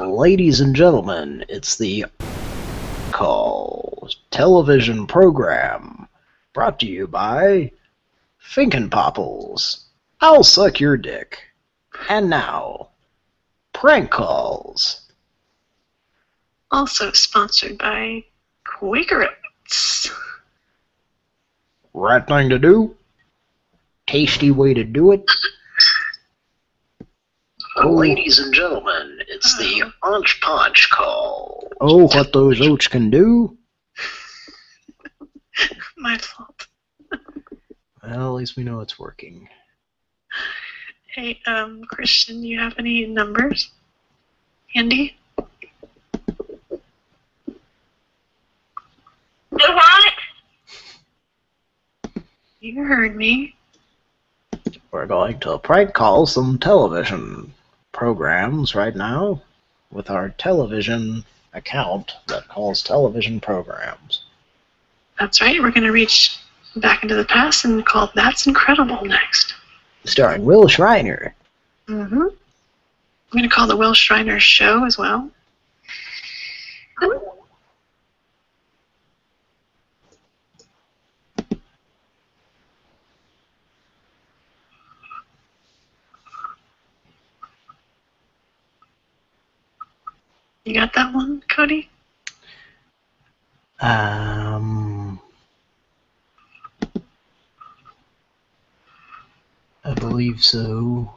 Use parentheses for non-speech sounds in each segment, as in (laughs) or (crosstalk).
Ladies and gentlemen, it's the Call television program brought to you by Finkenpopples. I'll suck your dick. And now, prank calls. Also sponsored by Quakerettes. Right thing to do. Tasty way to do it. Ladies and gentlemen, it's the Aunch Punch call. Oh, what those oats can do. (laughs) My fault. Well, at least we know it's working. Hey, um, Christian, do you have any numbers? Handy? Do what? You heard me. We're going to prank call some television programs right now with our television account that calls television programs. That's right, we're going to reach back into the past and call That's Incredible next. Starring Wil Shriner. Mm-hmm. I'm going to call the Wil Shriner Show as well. You got that one, Cody? Um, I believe so.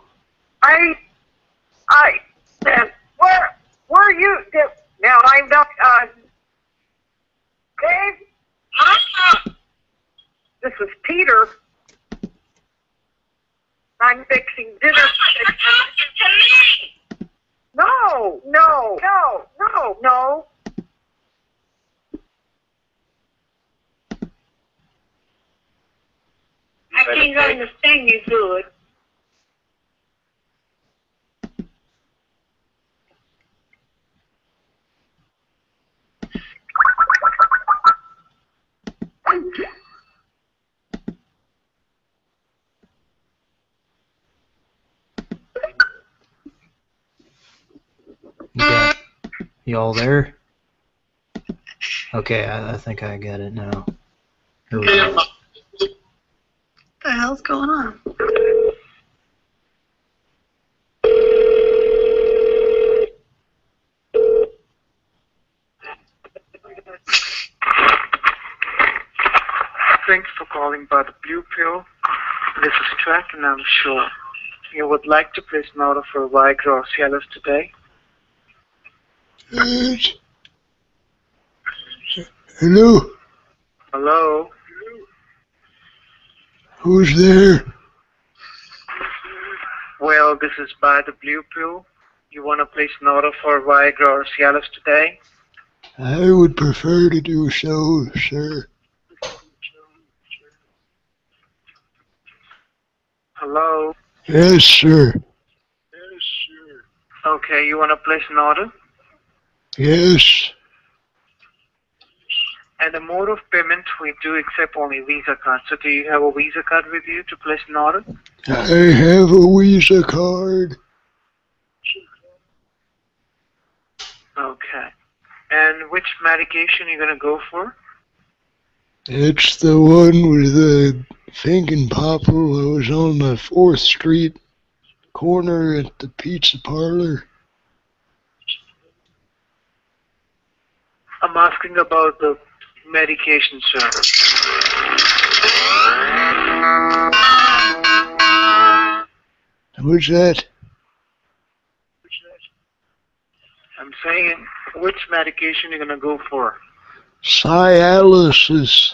I, I, uh, where, where are you? Now I'm not, uh, Dave? This is Peter. I'm fixing dinner. No, no, no, no, no. I can't understand you good. You got, you all there? Okay, I, I think I get it now. Here we go. What the hell's going on? Thanks for calling by the Blue Pill. This is Track, and I'm sure you would like to place an order for Viagra or Cialis today. Hello, Hello? who's there? Well, this is by the Blue Pill. You want to place an order for Viagra or Cialis today? I would prefer to do so, sir. Hello? Yes, sir. Yes, sir. Okay, you want to place an order? Yes. And the mode of payment, we do accept only Visa cards. So do you have a Visa card with you to place an order? I have a Visa card. Okay. And which medication you going to go for? It's the one with the thinking popple that was on the 4th Street corner at the pizza parlor. I'm asking about the medication, sir. What's that? I'm saying which medication you're gonna go for. Cialis.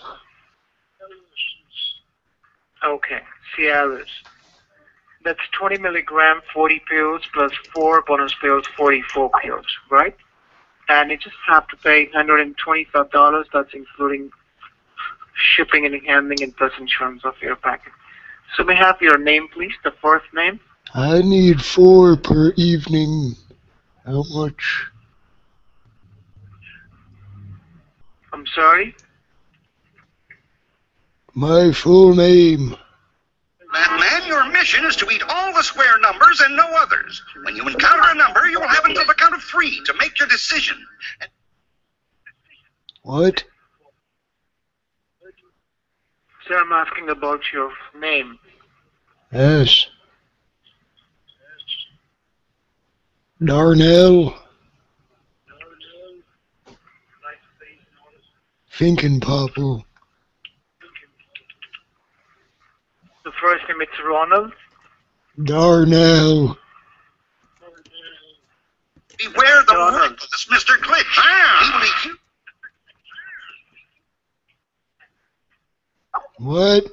Okay, Cialis. That's 20 milligram, 40 pills plus four bonus pills, 44 pills, right? And you just have to pay $125. That's including shipping and handling and plus insurance of your package. So may I have your name, please? The first name. I need four per evening. How much? I'm sorry. My full name. Batman, your mission is to eat all the square numbers and no others. When you encounter a number, you will have until the count of three to make your decision. What? Sir, I'm asking about your name. Yes. Darnell. Finkenpopple. The first name is Ronald. Darnell. Beware the Donald. ruthless Mr. Glitch. He will eat you. What?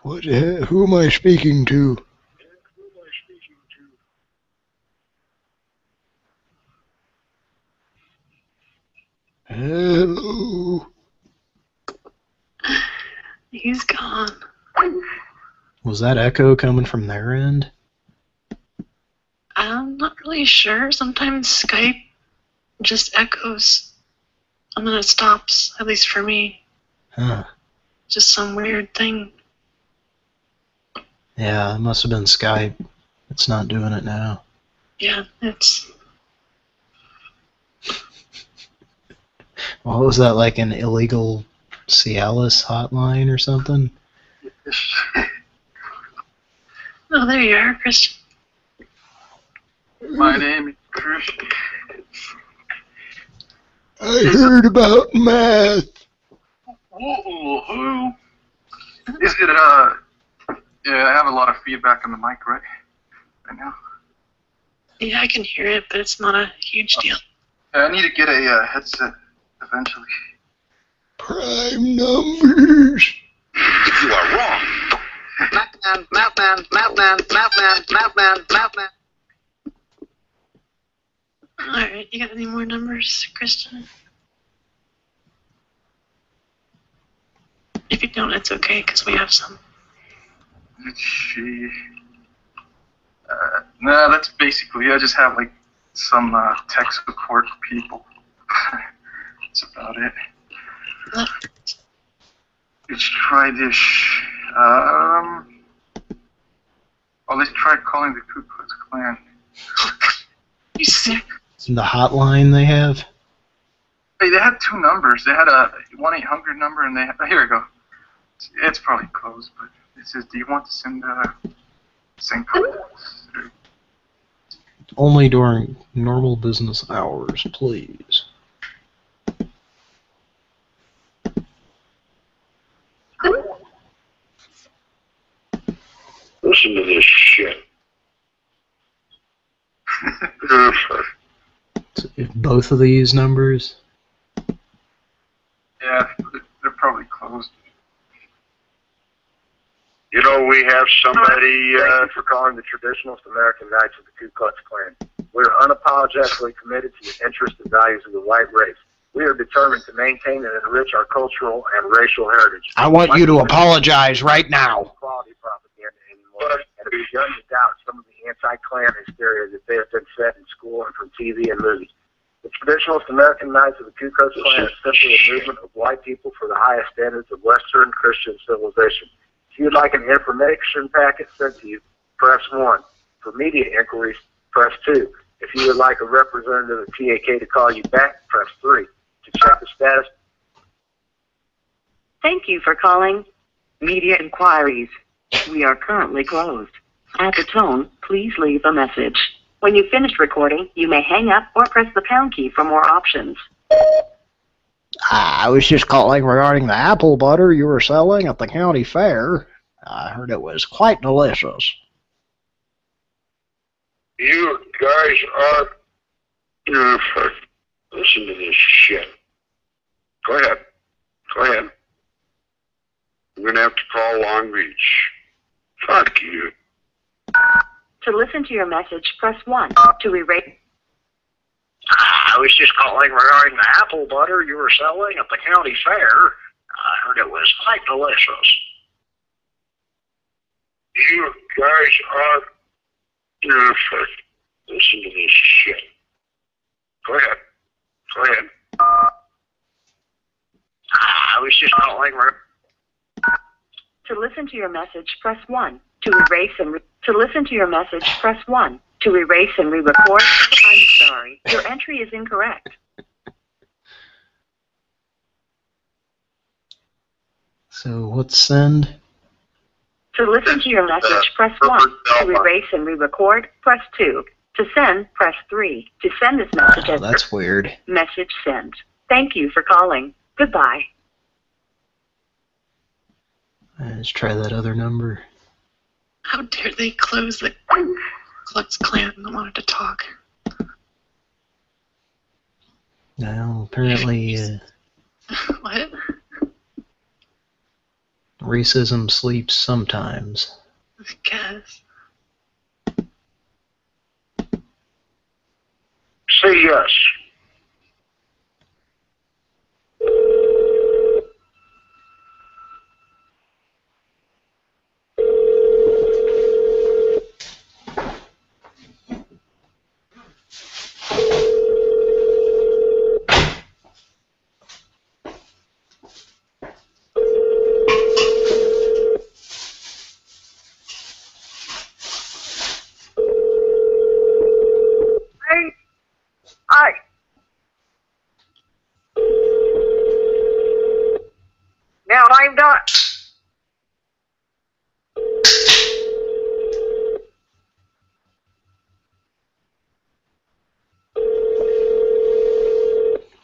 What? the Who am I speaking to? Hello. He's gone. Was that echo coming from their end? I'm not really sure. Sometimes Skype just echoes and then it stops, at least for me. Huh. Just some weird thing. Yeah, it must have been Skype. It's not doing it now. Yeah, it's. What was that, like an illegal Cialis hotline or something? (laughs) Oh, there you are, Christian. My name is Christian. I heard about math. Whoa, who? Is it, uh, yeah, I have a lot of feedback on the mic, right? Right now. Yeah, I can hear it, but it's not a huge deal. Yeah, I need to get a uh, headset eventually. Prime numbers. If you are wrong, Mathman, Mathman, Mathman, Mathman, Mathman, Mathman. Alright, you got any more numbers, Kristen? If you don't, it's okay, because we have some. Let's see. Uh, no, that's basically, I just have, like, some uh, tech support people. (laughs) that's about it. Look, Let's try this. Um, oh, let's try calling the Ku Klux Klan. (laughs) you sick? The hotline they have? Hey, they had two numbers. They had a one eight hundred number, and they had, here we go. It's, it's probably closed, but it says, "Do you want to send uh, send contacts?" Only during normal business hours, please. Listen to this shit. So (laughs) if both of these numbers, Yeah, they're probably closed. You know, we have somebody uh, for calling the traditionalist American Knights of the Ku Klux Klan. We're unapologetically committed to the interests and values of the white race. We are determined to maintain and enrich our cultural and racial heritage. I want you to apologize right now. Quality propaganda anymore, and it begun to doubt some of the anti-Klan hysteria that they have been fed in school and from TV and movies. The traditionalist American Knights of the Ku Klux Klan is simply a movement of white people for the highest standards of Western Christian civilization. If you'd like an information packet sent to you, press 1. For media inquiries, press 2. If you would like a representative of TAK to call you back, press 3. To check the status, Thank you for calling Media Inquiries. We are currently closed. At the tone, please leave a message. When you finish recording, you may hang up or press the pound key for more options. I was just calling regarding the apple butter you were selling at the county fair. I heard it was quite delicious. you guys are. Listen to this shit. Go ahead. Go ahead. I'm gonna have to call Long Beach. Fuck you. To listen to your message, press 1. To erase, I was just calling regarding the apple butter you were selling at the county fair. I heard it was quite delicious. You guys are. Uh, listen to this shit. Go ahead. Go ahead. I I was just calling. To listen to your message, press 1. To erase and re- to listen to your message, press 1. To erase and re-record, I'm sorry. Your entry is incorrect. So what's send? To listen to your message, press uh, 1. To erase and re-record, press 2. To send, press 3. To send this message Oh, as that's weird. message sent. Thank you for calling. Goodbye. Let's try that other number. How dare they close the Klux Klan? I wanted to talk. Now, apparently, (laughs) uh, what? racism sleeps sometimes. I guess. Say yes. I, I. Now I'm not.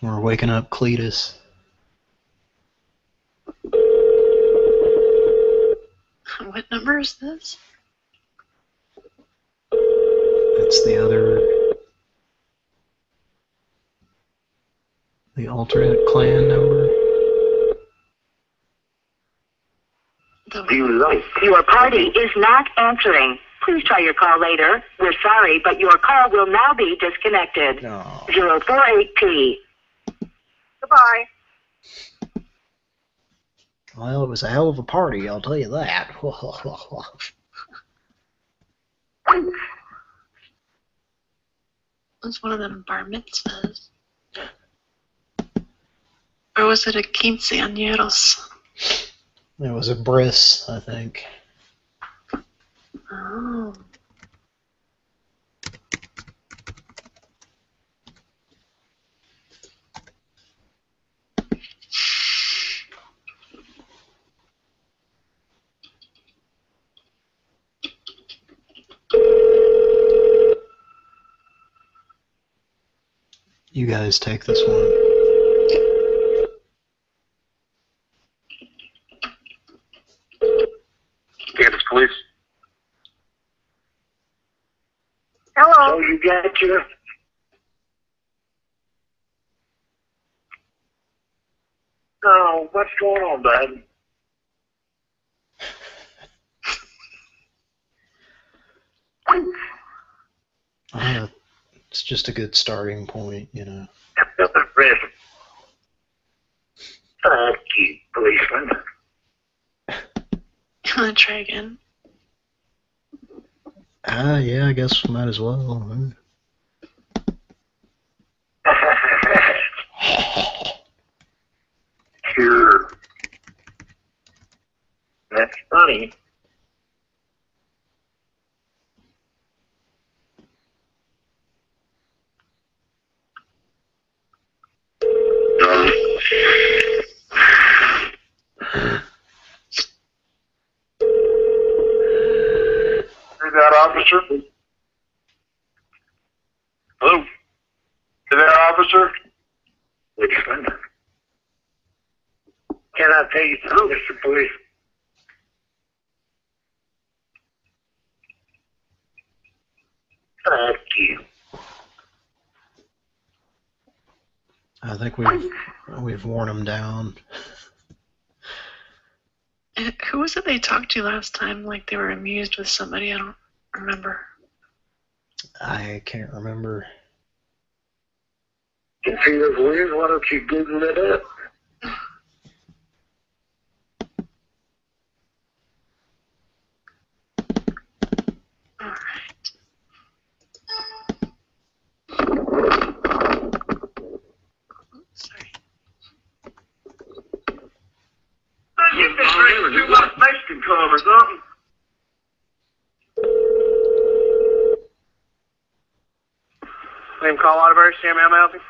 We're waking up Cletus. What number is this? That's the other... The alternate clan number. Do You like Your party is not answering. Please try your call later. We're sorry, but your call will now be disconnected. No. 048P. Goodbye. Well, it was a hell of a party, I'll tell you that. (laughs) Was one of them bar mitzvahs? Or was it a quinceañeros? it was a bris, I think. Oh. You guys take this one. Kansas police. Hello. Oh, you got you. Oh, what's going on, bud? Uh, it's just a good starting point, you know. Prison. Thank you, policeman. You want to try again? Ah, yeah, I guess we might as well. huh? (laughs) sure. That's funny. That, officer? Hello? Hear that, officer? Policeman. Can I take you through, Mr. Police? Thank you. I think we've we've worn them down. Who was it they talked to last time? Like they were amused with somebody? I don't remember. I can't remember. You see this weird? Why don't you Google it up? Alright. Sorry. income or something. Name call Whataburger, Sam, how may I help you?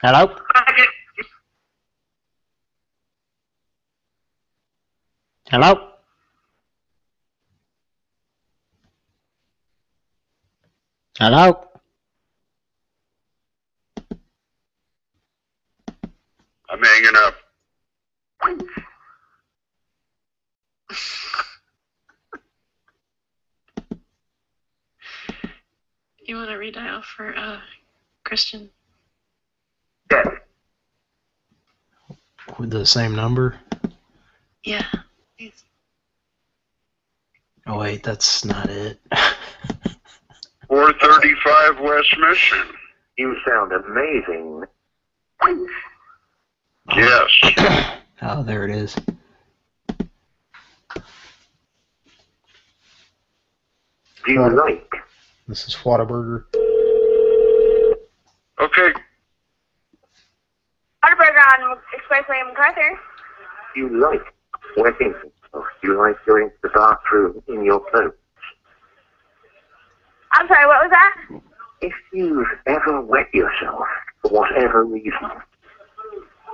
Hello? Hello? Hello? I'm hanging up. You want to redial for uh, Christian? Yes. With the same number? Yeah. Please. Oh wait, that's not it. 435 West Mission. You sound amazing. Yes. (coughs) oh, there it is. Do you like? This is Whataburger. Okay. Whataburger on Expressway MacArthur. Do you like wetting yourself? Oh, Do you like going to the bathroom in your clothes? I'm sorry, what was that? If you've ever wet yourself for whatever reason,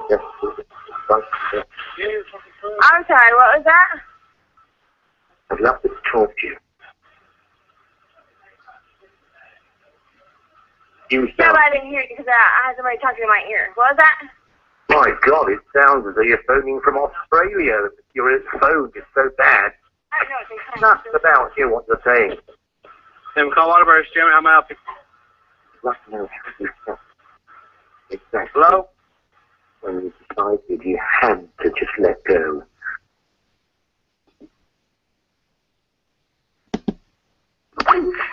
just I'm sorry, what was that? I'd love to talk to you. You No, but I didn't hear you because uh, I had somebody talking in my ear. What was that? my God, it sounds as though you're phoning from Australia. Your phone is so bad. I know what they Nuts about you, what you're saying. Name call Whataburger, Sam, how may I help you? I'd like to know how you. Exactly. Hello? When you decided you had to just let go.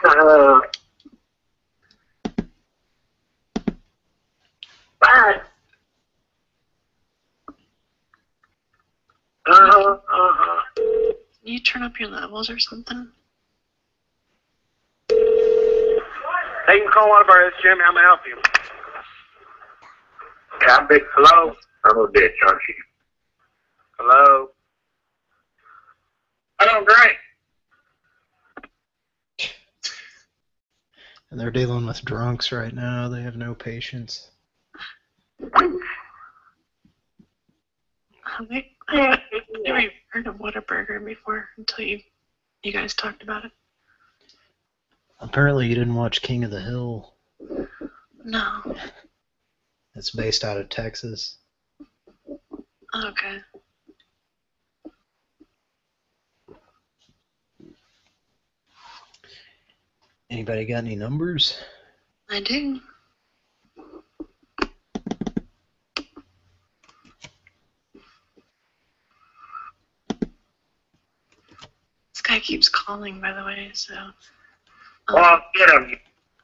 Uh, bad. Uh-huh, uh-huh. Can you turn up your levels or something? Hey, you can call Whataburger, it's Jim, how may I help you? Copy. Hello? I'm a bitch, aren't you? Hello? Hello, great. And they're dealing with drunks right now. They have no patience. Have I, never heard of Whataburger before until you you guys talked about it. Apparently you didn't watch King of the Hill. No. It's based out of Texas. Okay. Anybody got any numbers? I do. Guy keeps calling, by the way, so. Um, Well, get him.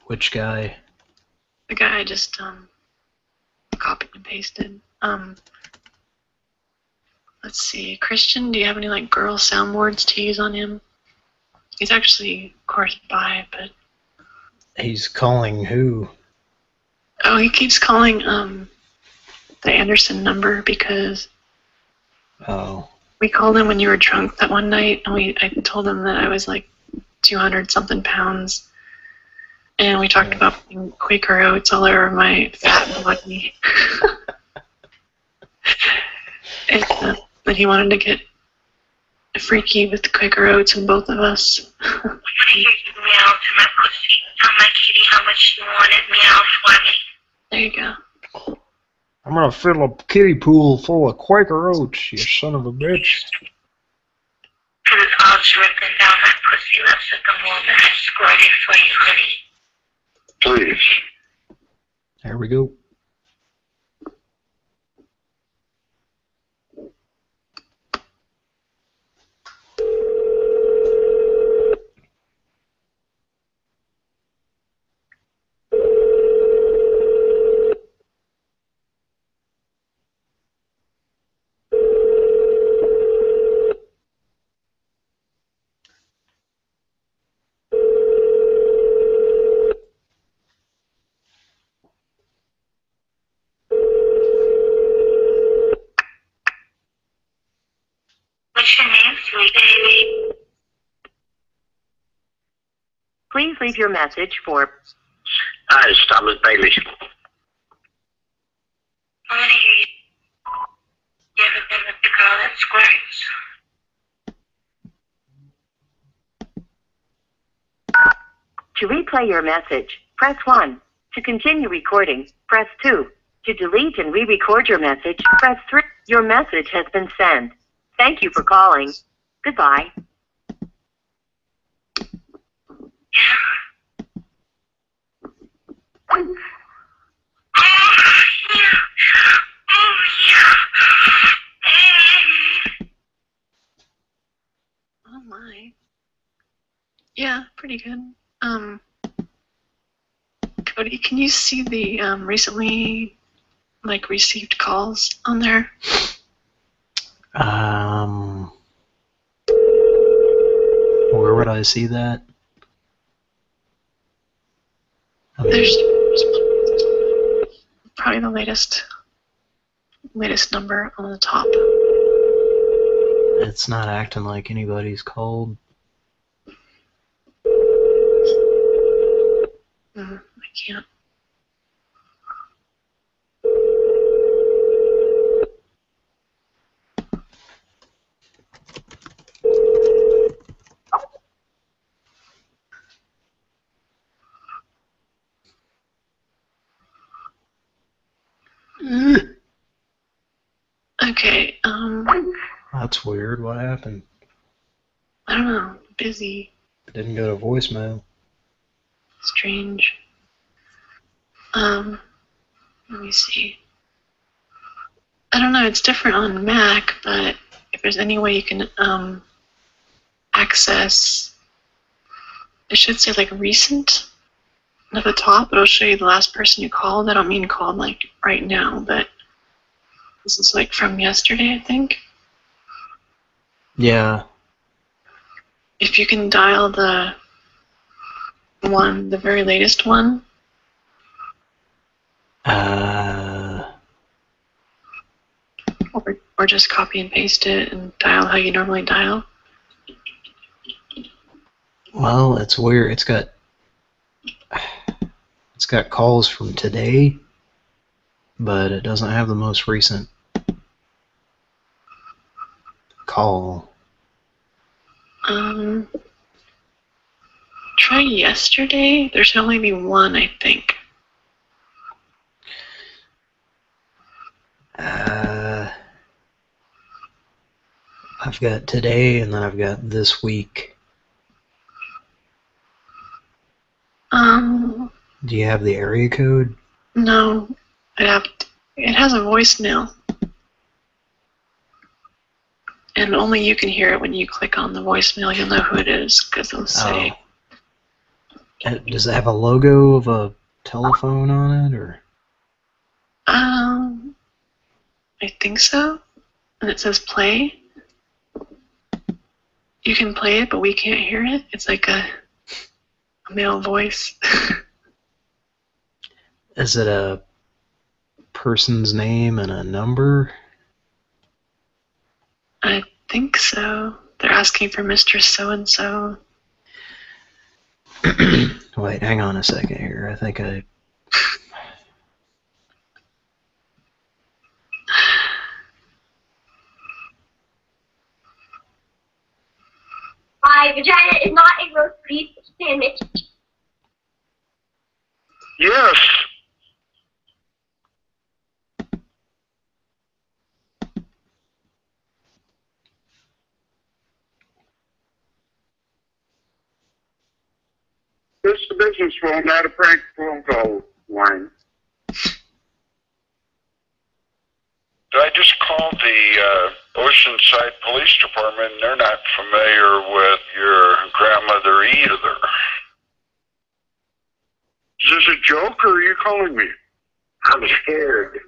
Which guy? the guy I just um copied and pasted. Um let's see. Christian, do you have any like girl soundboards to use on him? He's actually of course by, but He's calling who? oh he keeps calling um the Anderson number because Oh. We called him when you were drunk that one night and we I told him that I was like two hundred something pounds. And we talked about Quaker oats all over my fat body. (laughs) and uh, that he wanted to get freaky with Quaker oats and both of us. meow to my pussy. Tell my kitty how much you want it. Meow for me. There you go. (laughs) I'm gonna fill a kiddie pool full of Quaker Oats, you son of a bitch. Cause it's all dripping down my pussy lips at the moment. I squirted for you, honey. Please. There we go. Leave your message for Hi, it's Thomas Bailey. To hear you. You ever been with the girl that squirts? To replay your message, press 1. To continue recording, press 2. To delete and re-record your message, press 3. Your message has been sent. Thank you for calling. Goodbye. Oh my. Yeah, pretty good. Um, Cody, can you see the um, recently like received calls on there? Um, where would I see that? There's probably the latest latest number on the top. It's not acting like anybody's called. Mm, I can't. (laughs) Okay, um, That's weird. What happened? I don't know. Busy, Didn't go to voicemail. strange. Um, let me see. I don't know. It's different on Mac, but if there's any way you can um access, it should say like recent at the top. It'll show you the last person you called. I don't mean called like right now, but this is like from yesterday, I think. Yeah. if you can dial the one, the very latest one, Uh, or, or just copy and paste it and dial how you normally dial. well, it's weird. It's got it's got calls from today, but it doesn't have the most recent call. Um, try yesterday. There's only be one, I think. Uh, I've got today, and then I've got this week. Um, Do you have the area code? no, it have it has a voicemail, and only you can hear it when you click on the voicemail. You'll know who it is because it'll say. Uh, Does it have a logo of a telephone on it, or? Um, I think so. And it says play. You can play it, but we can't hear it. It's like a, a male voice. (laughs) Is it a person's name and a number? I think so. They're asking for Mr. So and so. Wait, hang on a second here. I think I. My vagina is not a roast beef sandwich. Yes. This is a business phone, not a prank phone call line. I just called the uh, Oceanside Police Department. and They're not familiar with your grandmother either. Is this a joke or are you calling me? I'm scared.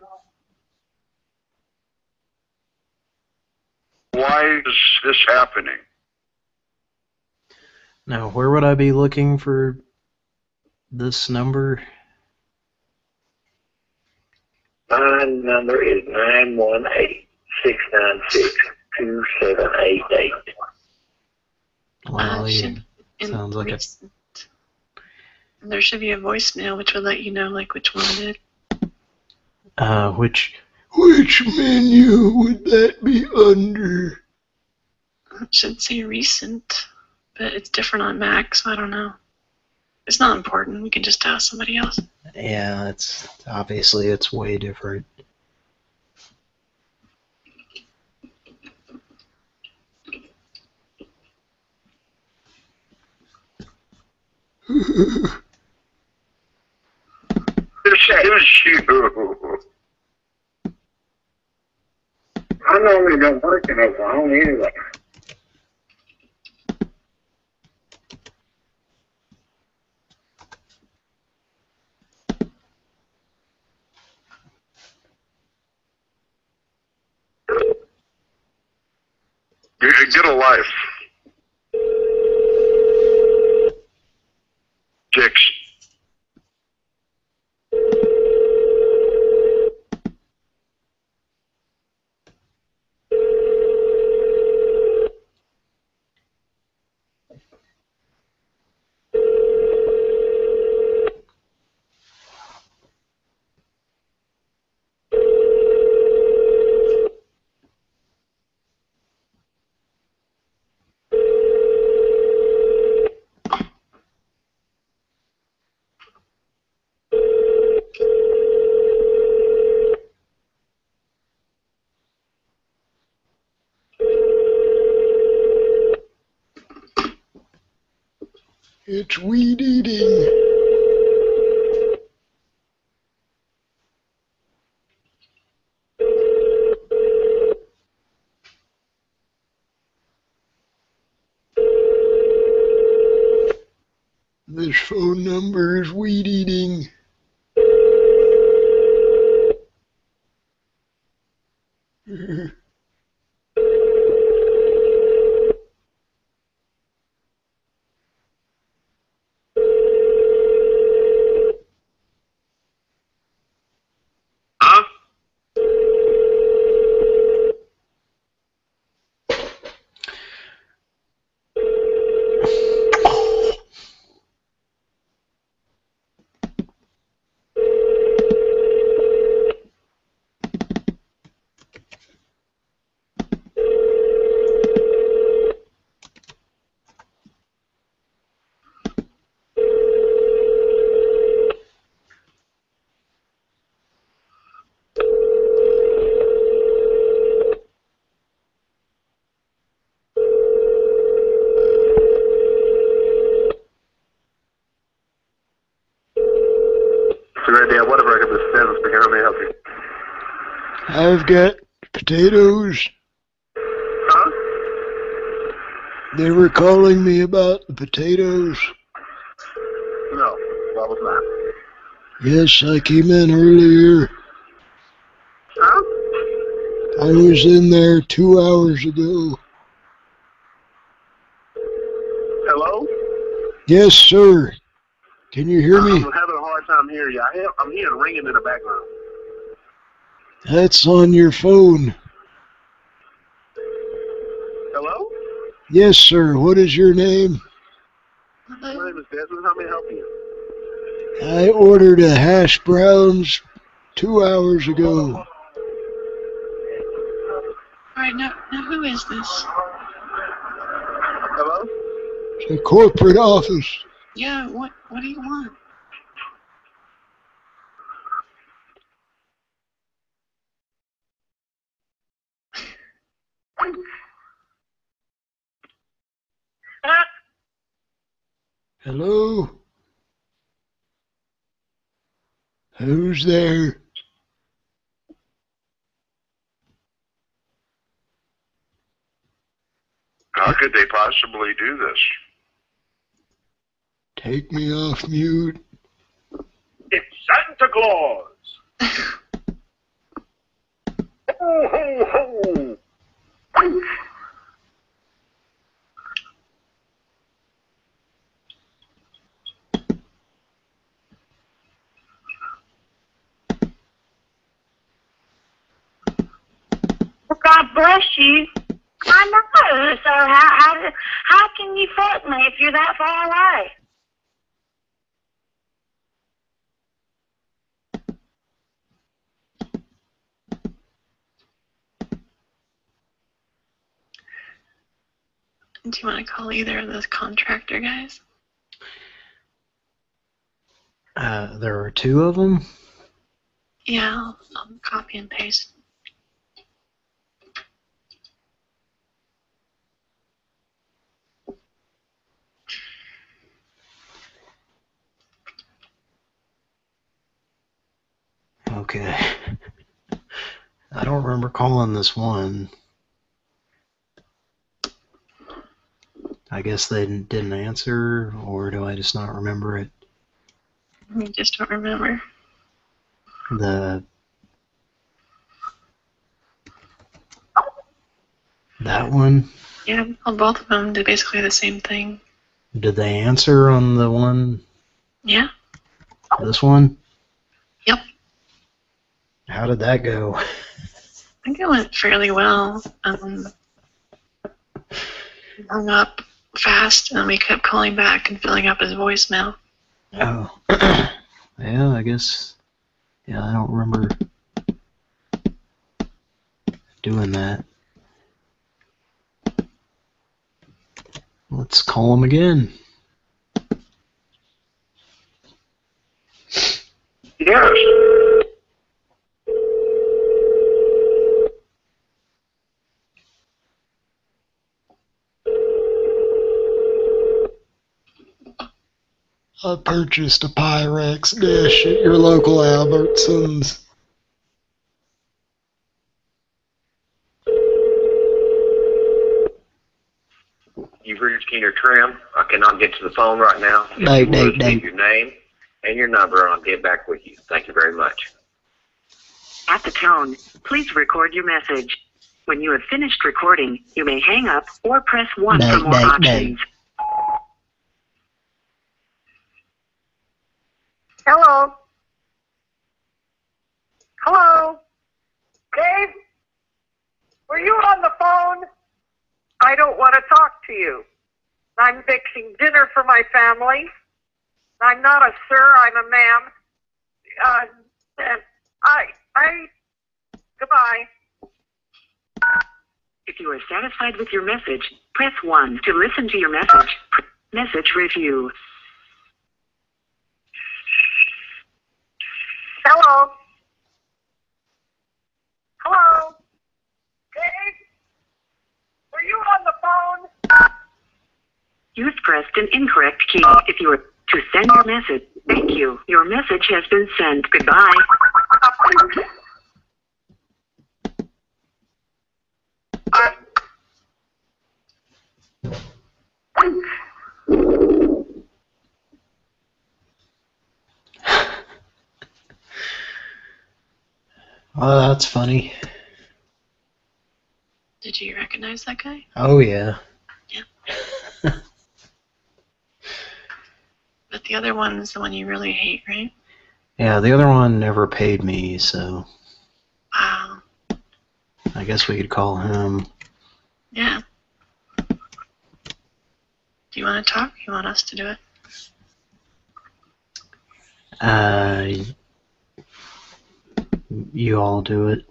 Why is this happening? Now, where would I be looking for this number? My number is nine one eight six nine six two seven eight eight. Well, Uh, you, should- sounds like a recent- And there should be a voicemail which will let you know like which one it is. uh, which Which menu would that be under? It should say recent, but it's different on Mac, so I don't know. It's not important. We can just ask somebody else. yeah, it's obviously it's way different. Excuse you. I normally don't work in Oklahoma anyway. You should get a life. Dicks. I've potatoes. Huh? They were calling me about the potatoes. No, that was not. Yes, I came in earlier. Huh? I was in there two hours ago. Hello? Yes, sir. Can you hear me? I'm having a hard time hearing you. I am, I'm hearing ringing in the background. That's on your phone. Hello? Yes, sir. What is your name? My name is Desmond. How may I help you? I ordered a hash browns two hours ago. All right, now, now who is this? Hello? It's a corporate office. Yeah, what what do you want? Hello? Who's there? How could they possibly do this? Take me off mute. It's Santa Claus! (laughs) ho, ho, ho! God bless you. I know. So how how do- how can you fuck me if you're that far away? Do you want to call either of those contractor guys? Uh, there are two of them. Yeah, I'll, I'll copy and paste. Okay. I don't remember calling this one. I guess they didn't answer, or do I just not remember it? I just don't remember. The that one. Yeah, well, both of them did basically the same thing. Did they answer on the one? Yeah. This one? Yep. How did that go? I think it went fairly well. Um, hung up fast, and we kept calling back and filling up his voicemail. Oh. (clears throat) yeah, I guess. Yeah, I don't remember doing that. Let's call him again. Yes. I purchased a Pyrex dish at your local Albertsons. You've reached Keener Trim. I cannot get to the phone right now. If Dave, you Dave, would, leave your name and your number, and I'll get back with you. Thank you very much. At the tone, please record your message. When you have finished recording, you may hang up or press 1 for Dave, more Dave, options. Hello. Hello. Dave? Were you on the phone? I don't want to talk to you. I'm fixing dinner for my family. I'm not a sir, I'm a ma'am. Uh, I, I, goodbye. If you are satisfied with your message, press 1 to listen to your message. Message review. Hello. Hello. Dave? Were you on the phone? You've pressed an incorrect key. If you are to send your message, thank you. Your message has been sent. Goodbye. Oh, that's funny. Did you recognize that guy? Oh, yeah. But the other one's the one you really hate, right? Yeah, the other one never paid me, so Wow. I guess we could call him. Yeah. Do you want to talk? You want us to do it? Uh, you all do it.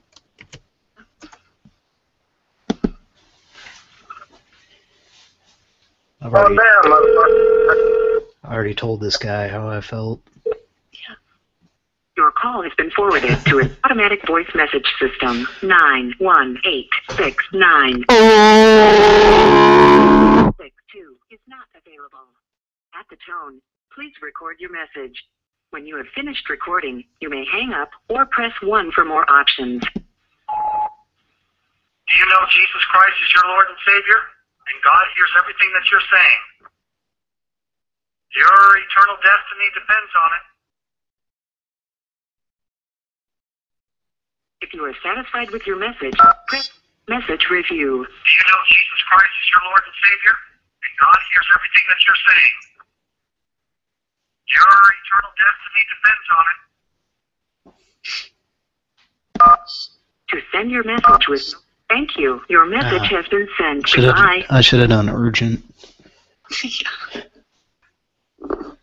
I've Oh, already, damn. I already told this guy how I felt. Your call has been forwarded to an automatic voice message system. 91869. Six two is not available. At the tone, please record your message. When you have finished recording, you may hang up or press 1 for more options. Do you know Jesus Christ is your Lord and Savior? And God hears everything that you're saying. Your eternal destiny depends on it. If you are satisfied with your message, press message review. Do you know Jesus Christ is your Lord and Savior? And God hears everything that you're saying. Your eternal destiny depends on it. To send your message with Thank you. Your message Ah. has been sent. Should have, Goodbye. I should have done urgent. (laughs)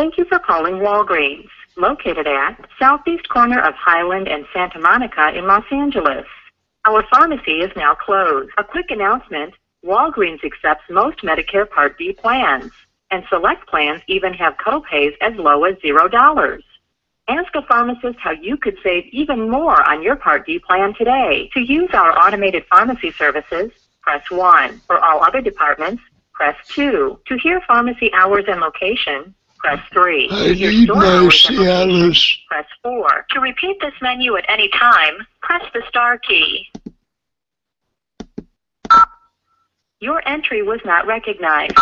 Thank you for calling Walgreens, located at southeast corner of Highland and Santa Monica in Los Angeles. Our pharmacy is now closed. A quick announcement, Walgreens accepts most Medicare Part B plans, and select plans even have copays as low as $0. Ask a pharmacist how you could save even more on your Part D plan today. To use our automated pharmacy services, press 1. For all other departments, press 2. To hear pharmacy hours and location, press 3. I To need store my hours and location, Cialis. press 4. To repeat this menu at any time, press the star key. Your entry was not recognized.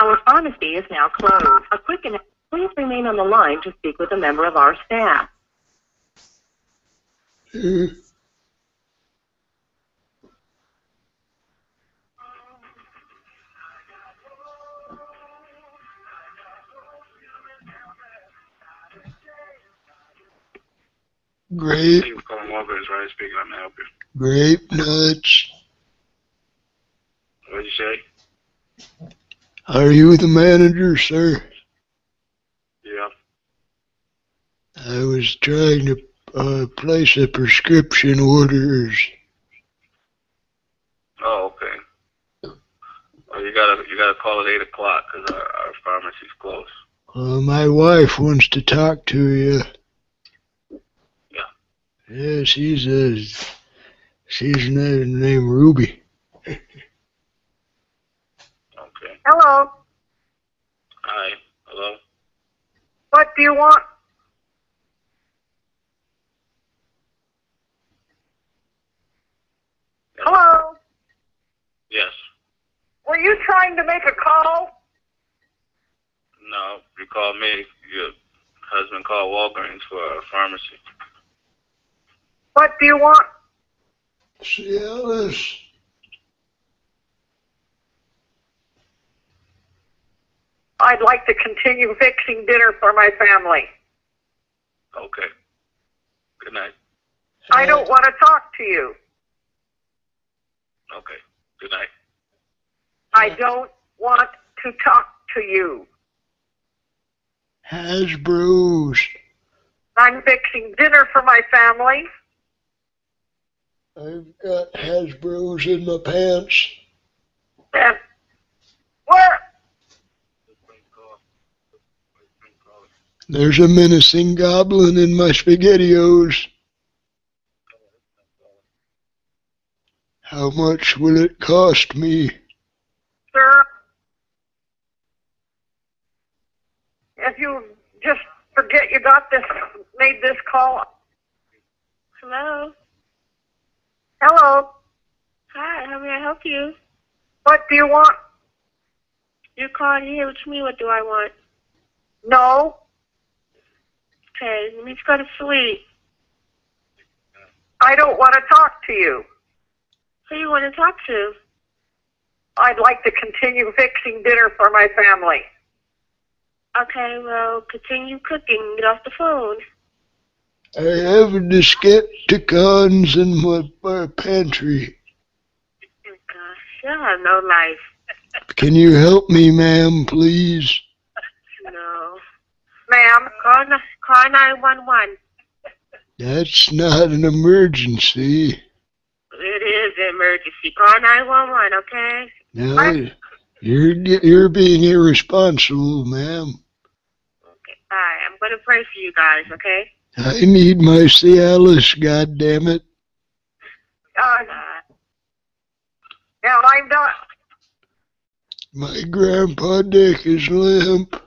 Our pharmacy is now closed. A quick. Please remain on the line to speak with a member of our staff. Uh, Grape, Thank you for calling right? Speaking, I'm gonna help you. grape nuts. What'd you say? Are you the manager, sir? Yeah. I was trying to uh, place a prescription orders. Oh, okay. Oh, you gotta you gotta call at eight o'clock 'cause our our pharmacy's closed. Uh, my wife wants to talk to you. Yeah. Yeah, she's a she's na- named Ruby. Okay. Hello. Hi. Hello. What do you want? Hello. Yes. Were you trying to make a call? No. You called me. Your husband called Walgreens for a pharmacy. What do you want? Cialis. I'd like to continue fixing dinner for my family. Okay. Good night. I don't want to talk to you. Okay. Good night. I don't want to talk to you. Hasbro's. I'm fixing dinner for my family. I've got Hasbro's in my pants. Where? There's a menacing goblin in my spaghettios. How much will it cost me? sir. If you just forget you got this, made this call. Hello. Hello. Hi, how may I help you? What do you want? You called here. What you mean, what do I want? No. Okay, let me just go to sleep. I don't want to talk to you. Who you want to talk to? I'd like to continue fixing dinner for my family. Okay, well, continue cooking. Get off the phone. I have Decepticons in my, my pantry. Oh, gosh, you have no life. (laughs) Can you help me, ma'am, please? No. Ma'am. Call, call 911. That's not an emergency. It is an emergency. Call 911, okay? No, you're you're being irresponsible, ma'am. Okay, Alright, I'm going to pray for you guys, okay? I need my Cialis, goddammit. Uh, now I'm not. My grandpa Dick is limp.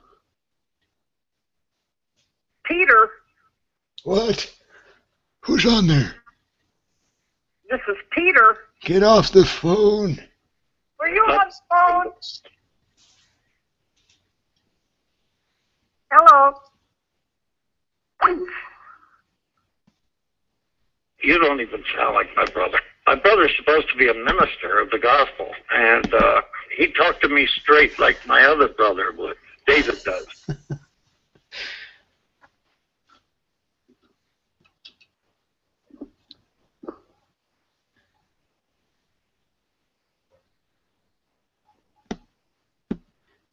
Peter. What? Who's on there? This is Peter. Get off the phone. Were you on the phone? Hello. You don't even sound like my brother. My brother's supposed to be a minister of the gospel, and uh, he talked to me straight like my other brother would. David does. (laughs)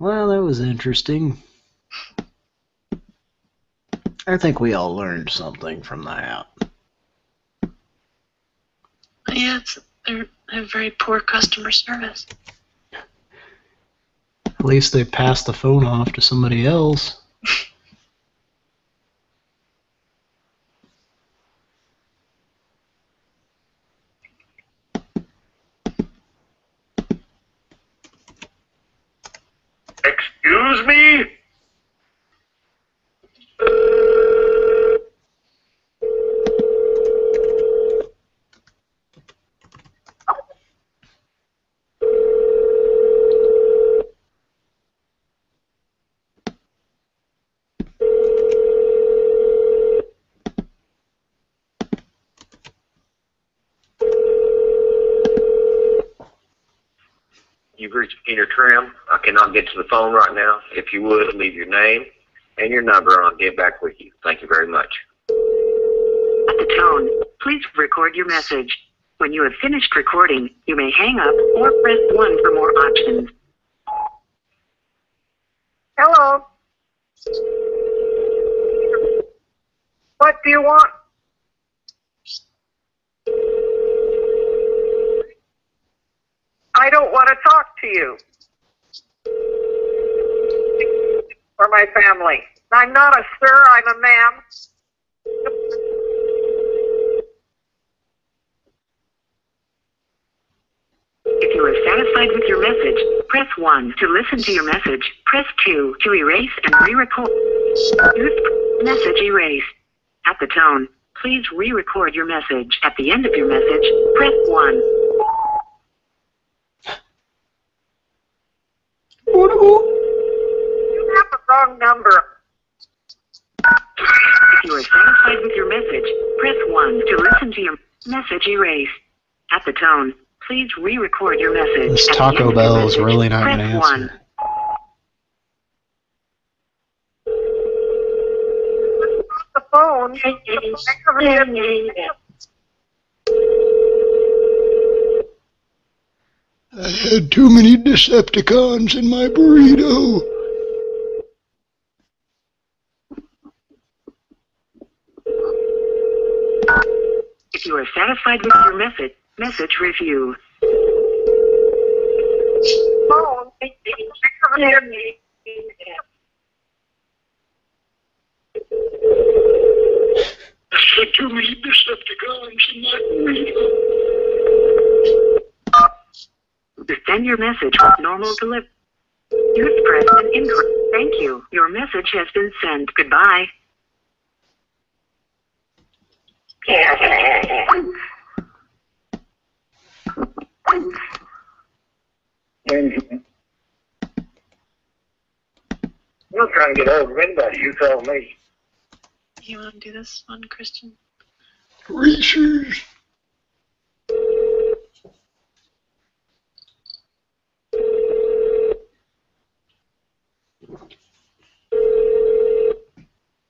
Well, that was interesting. I think we all learned something from that. Yeah, it's, they're, they have very poor customer service. At least they passed the phone off to somebody else. Excuse me? You've reached Peter Trim. I cannot get to the phone right now. If you would, leave your name and your number, and I'll get back with you. Thank you very much. At the tone, please record your message. When you have finished recording, you may hang up or press 1 for more options. Hello. What do you want? I don't want to talk to you. For my family. I'm not a sir, I'm a ma'am. If you are satisfied with your message, press 1 to listen to your message. Press 2 to erase and re-record. Message erase. At the tone, please re-record your message. At the end of your message, press 1. You have the wrong number. If you are satisfied with your message, press 1 to listen to your message erase. At the tone, please re-record your message. This At Taco end of Bell is really not press going to 1. answer. The phone. I had too many Decepticons in my burrito. If you are satisfied with your message, message review. Said too many Decepticons in my burrito. To send your message with normal delivery. Use pressed an incorrect. Thank you. Your message has been sent. Goodbye. I'm not trying to get over anybody. You tell me. You want to do this one, Christian? Reese's.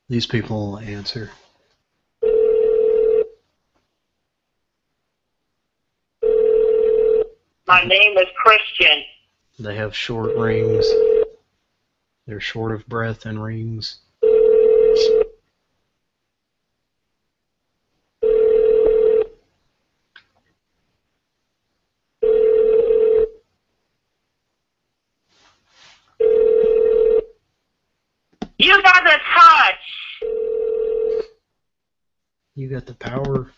These people will answer. My name is Christian. They have short rings. They're short of breath and rings. You got the touch. You got the power.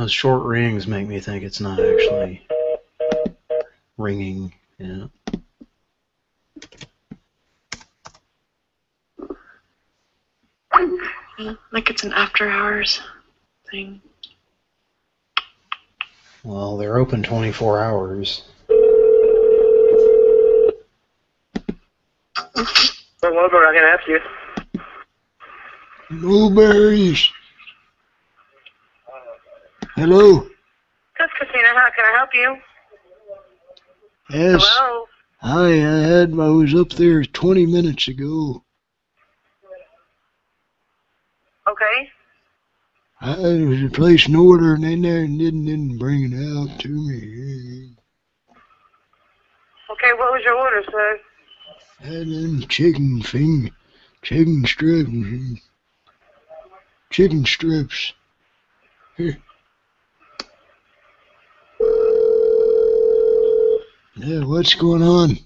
Those short rings make me think it's not actually ringing. Yeah. Yeah, like it's an after hours thing. Well, they're open 24 hours. Well, Wilbur, I can help you. Blueberries. Hello. This is Christina. How can I help you? Yes. Hello. Hi, I had I was up there 20 minutes ago. Okay. I was placing an order and they never didn't, didn't bring it out to me. Okay, what was your order, sir? I had them chicken thing, chicken strips, chicken strips. Here. (laughs) Yeah, what's going on?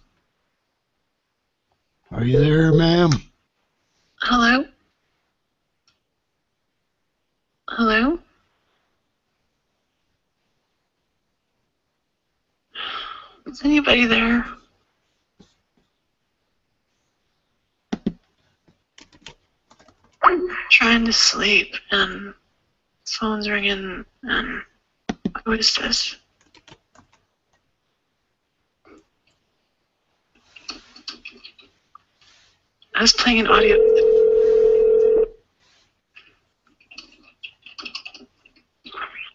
Are you there, ma'am? Hello? Hello? Is anybody there? trying to sleep and phone's ringing and who is this? I was playing an audio.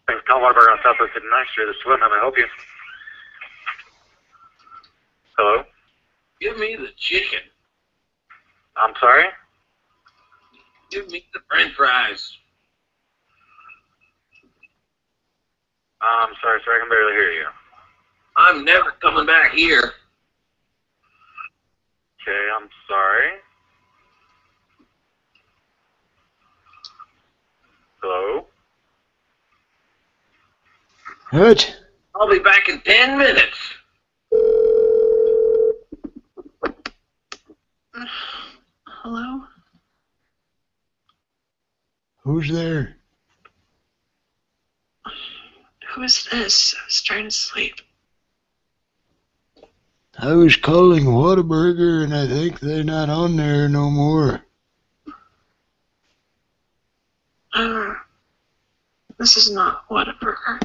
Thanks, Tom Whataburger on Southwest 59th Street. This is Will. How may I help you? Hello? Give me the chicken. I'm sorry? Give me the french fries. I'm sorry, sir. I can barely hear you. I'm never coming back here. Okay, I'm sorry. Hello? What? I'll be back in ten minutes. Hello? Who's there? Who is this? I was trying to sleep. I was calling Whataburger and I think they're not on there no more. Uh, this is not Whataburger.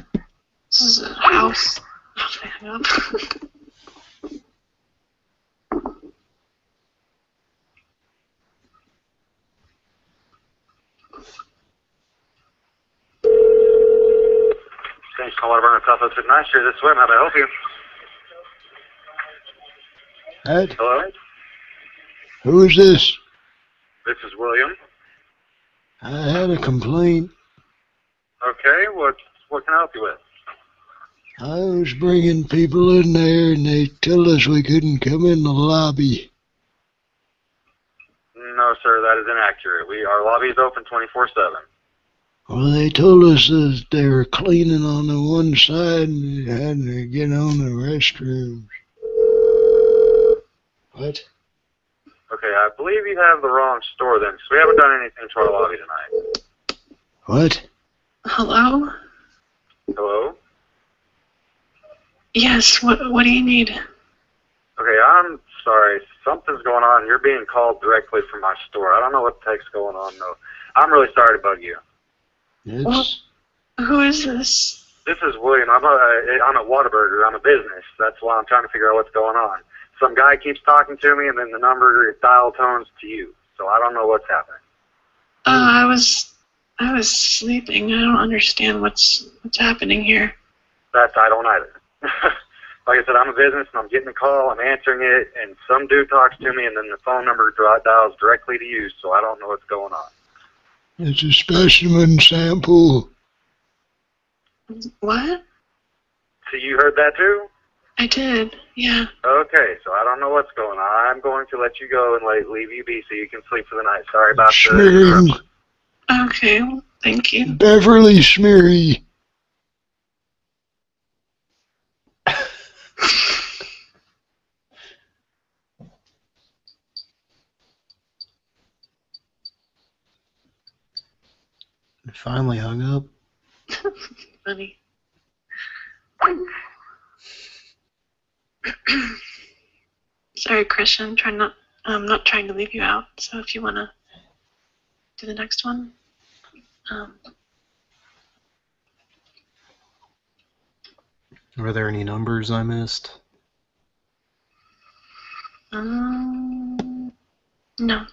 This is a house. Hang up. Thanks, Tom Whataburger on Southwest 59th This is Will. How may I help you? What? Hello? Who is this? This is William. I had a complaint. Okay, what what can I help you with? I was bringing people in there and they told us we couldn't come in the lobby. No, sir, that is inaccurate. We our lobby is open 24/7. Well, they told us that they were cleaning on the one side and they had to get on the restrooms. What? Okay, I believe you have the wrong store then, 'cause we haven't done anything to our lobby tonight. What? Hello? Hello? Yes, what what do you need? Okay, I'm sorry. Something's going on. You're being called directly from my store. I don't know what the heck's going on though. I'm really sorry to bug you. It's Who is this? This is William. I'm a I'm a Whataburger. I'm a business. That's why I'm trying to figure out what's going on. Some guy keeps talking to me, and then the number dial tones to you. So I don't know what's happening. Oh, I was I was sleeping. I don't understand what's what's happening here. That's I don't either. (laughs) like I said, I'm a business, and I'm getting a call. I'm answering it, and some dude talks to me, and then the phone number dri- dials directly to you. So I don't know what's going on. it's a specimen sample. What? So you heard that too? I did. Yeah. Okay, so I don't know what's going on. I'm going to let you go and like leave you be so you can sleep for the night. Sorry about the. Smearing. Okay. well, Thank you. Beverly Smeary. It finally hung up. Funny. Sorry, Christian. I'm trying not. I'm not trying to leave you out. So if you wanna do the next one, um, Were there any numbers I missed? um no.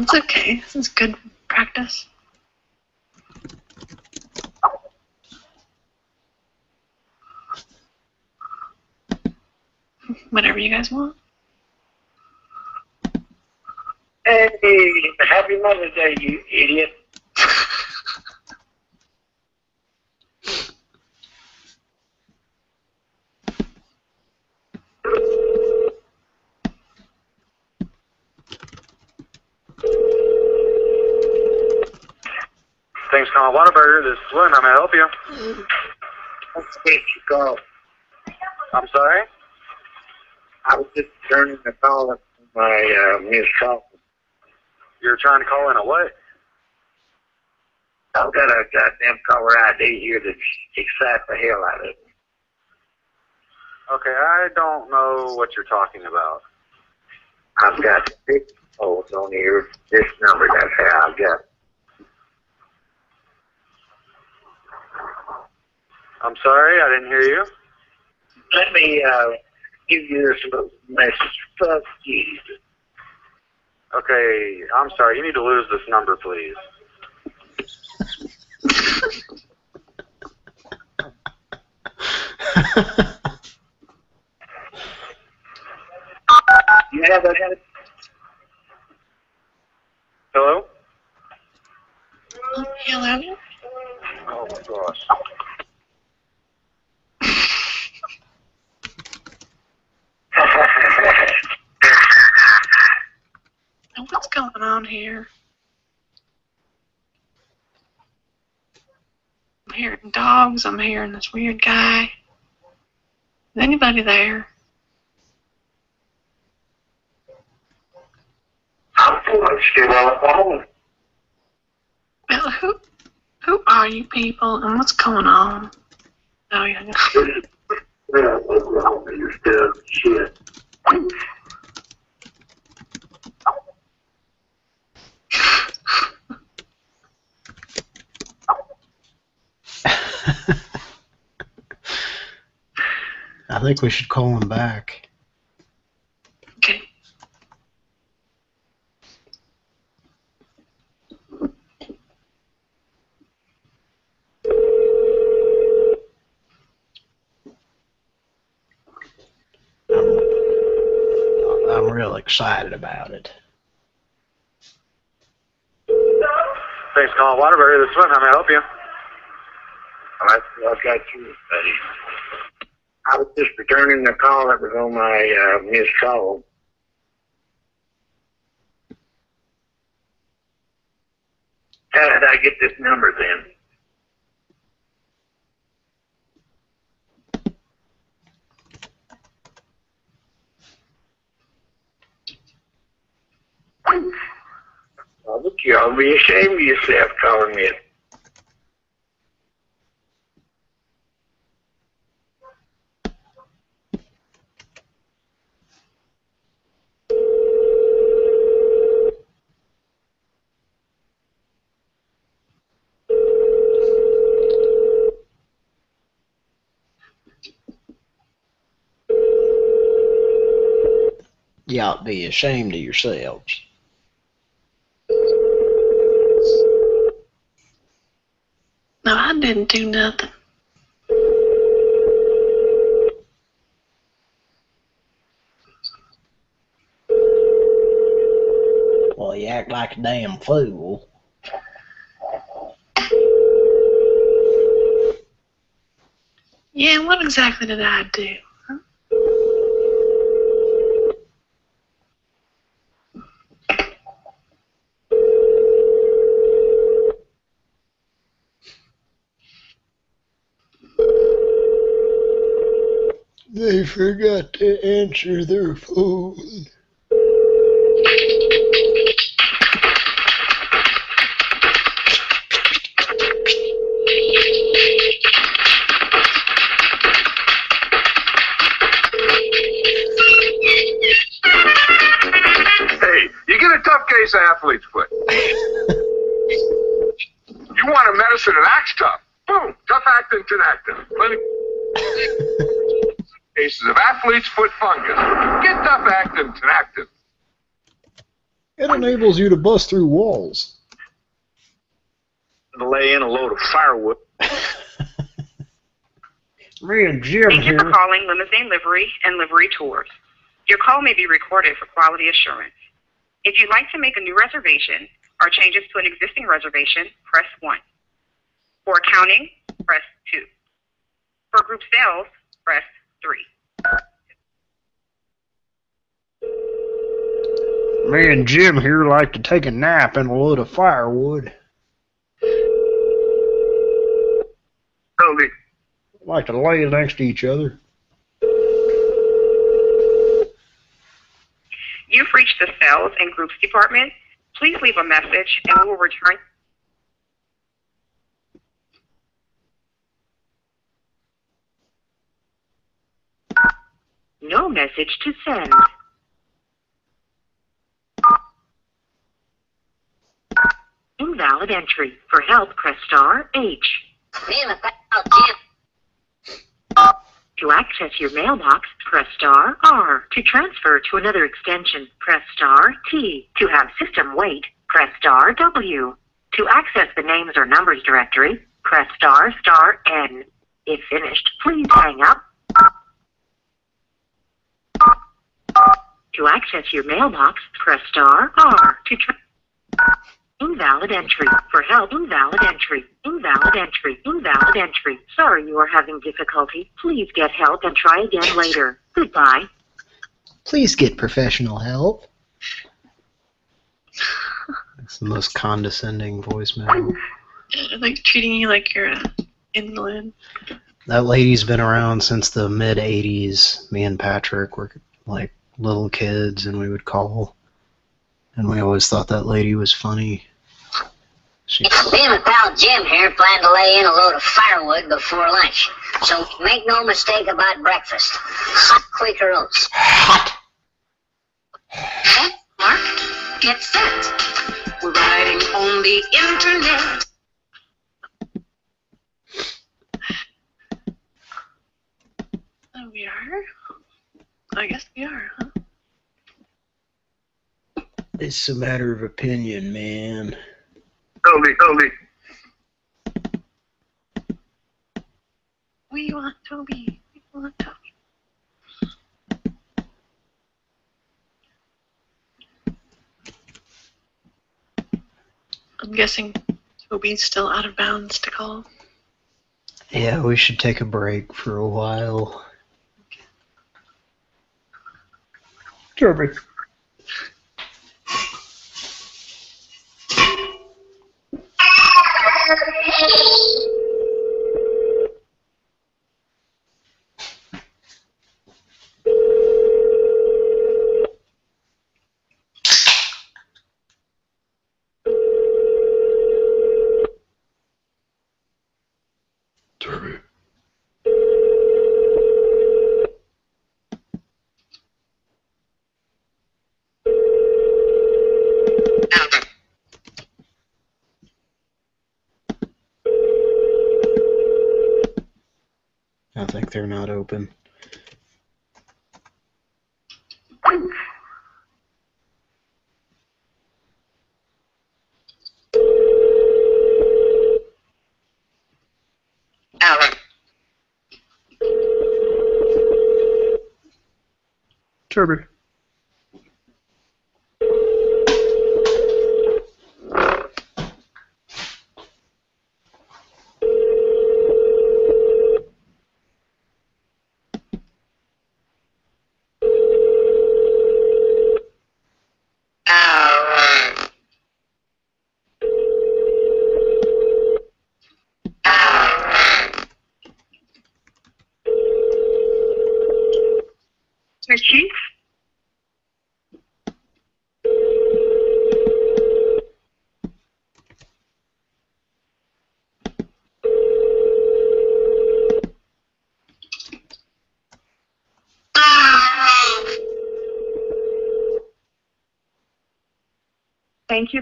That's okay. This is good practice. Whatever you guys want. Hey, happy Mother's Day, you idiot. Calling Whataburger. This is Lynn. How may I help you? Let's get you call. I'm sorry? I was just turning the call up to my uh, Miss Call. You're trying to call in a what? I've got a goddamn caller ID here that excites the hell out of me. Okay, I don't know what you're talking about. I've got six phones on here. This number, that's how I've got. I'm sorry, I didn't hear you. Let me uh, give you this little message. Fuck you. Okay, I'm sorry. You need to lose this number, please. (laughs) You have that? Hello? Hello? Oh my gosh. And What's going on here? I'm hearing dogs. I'm hearing this weird guy. Is anybody there? Well, who who are you people and what's going on? Oh yeah. (laughs) I think we should call him back. Okay. I'm real excited about it. Thanks for calling Whataburger. This is Lynn. How may I help you? I, I've got you, buddy. I was just returning the call that was on my uh, missed call. How did I get this number then? Oh, look, you ought to be ashamed of yourself calling me. You ought to be ashamed of yourselves. No, I didn't do nothing. Well, you act like a damn fool. Yeah, what exactly did I do? Forgot to answer their phone. Hey, you get a tough case athlete's foot. you want a medicine that acts tough. Boom, tough actin Tinactin. Plenty cases of athlete's foot fungus. Get tough actin Tinactin. It enables you to bust through walls. To lay in a load of firewood. (laughs) Me and Jim Thank you for calling Limousine Livery and Livery Tours. Your call may be recorded for quality assurance. If you'd like to make a new reservation or changes to an existing reservation, press 1. For accounting, press 2. For group sales, press 3. Me and Jim here like to take a nap in a load of firewood. Totally. Like to lay next to each other. You've reached the sales and groups department. Please leave a message and we will return. No message to send. Invalid entry. For help, press star H. To access your mailbox, press star R. To transfer to another extension, press star T. To have system wait, press star W. To access the names or numbers directory, press star star N. If finished, please hang up. To access your mailbox, press star R. To tra- Invalid entry. For help, invalid entry. Invalid entry. Invalid entry. Sorry you are having difficulty. Please get help and try again later. Goodbye. Please get professional help. It's the most condescending voicemail. (laughs) Like treating you like you're an invalid. That lady's been around since the mid 80s. Me and Patrick were like little kids and we would call. And we always thought that lady was funny. She, Me and my pal Jim here plan to lay in a load of firewood before lunch. So make no mistake about breakfast. Hot Quaker Oats. Hot. Mark, get set. We're riding on the internet. Oh, we are? I guess we are, huh? It's a matter of opinion, man. Totally, totally. We want Toby. We want Toby. I'm guessing Toby's still out of bounds to call. yeah, we should take a break for a while. Toby. Open. Toby. Chief.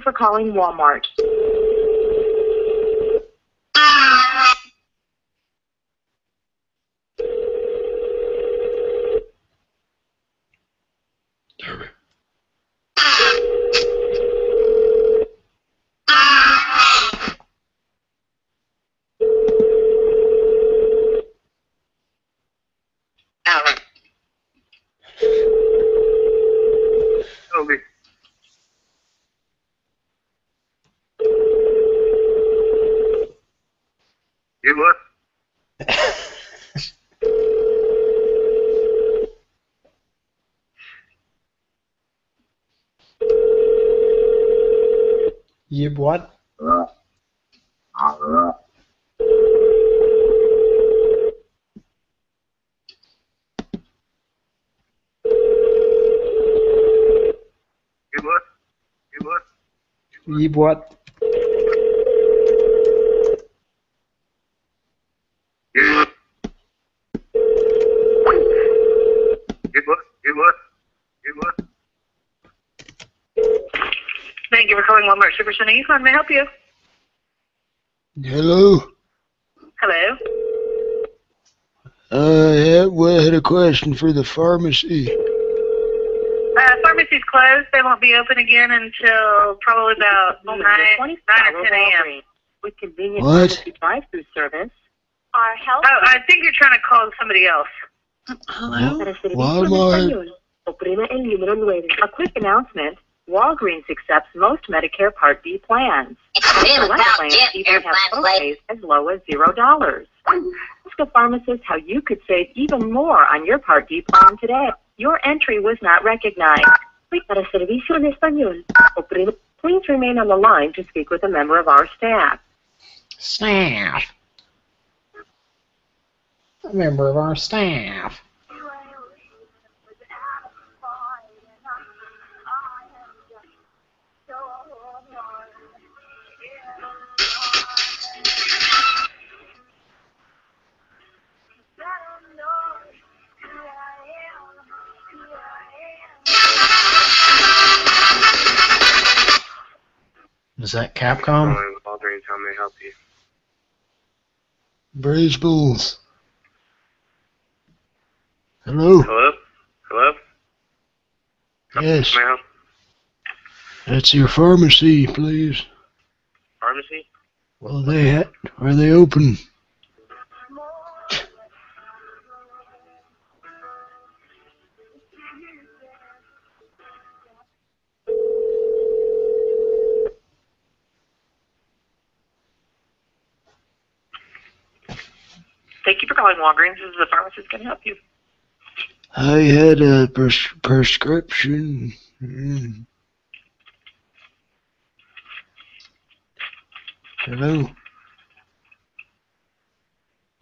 For calling Walmart. Toby. You what? You what? You what? You what? You what? You You what? You what? You what? Thank you for calling Walmart Supercenter. You can may I help you? Hello? Hello. Uh, yeah, well, I had a question for the pharmacy. Pharmacy's closed. They won't be open again until probably about nine, nine or ten a.m. With convenient What? pharmacy drive-through service. Our health. Oh, I think you're trying to call somebody else. Para servicio en Walmart. español, oprima el número nueve. A quick announcement. Walgreens accepts most Medicare Part B plans. Select plans even have copays as low as zero dollars. Ask a pharmacist how you could save even more on your Part D plan today. Your entry was not recognized. Please- Para servicio en español. Please remain on the line to speak with a member of our staff. Staff. A member of our staff. Is that Capcom? Walgreens, how may I help you? Braise Bulls. Hello? Hello? Hello? Yes. May I help? That's your pharmacy, please. Pharmacy? Well, they ha- are they open? Calling Walgreens. Is the pharmacist. Can I help you? I had a pres- prescription. Mm. Hello?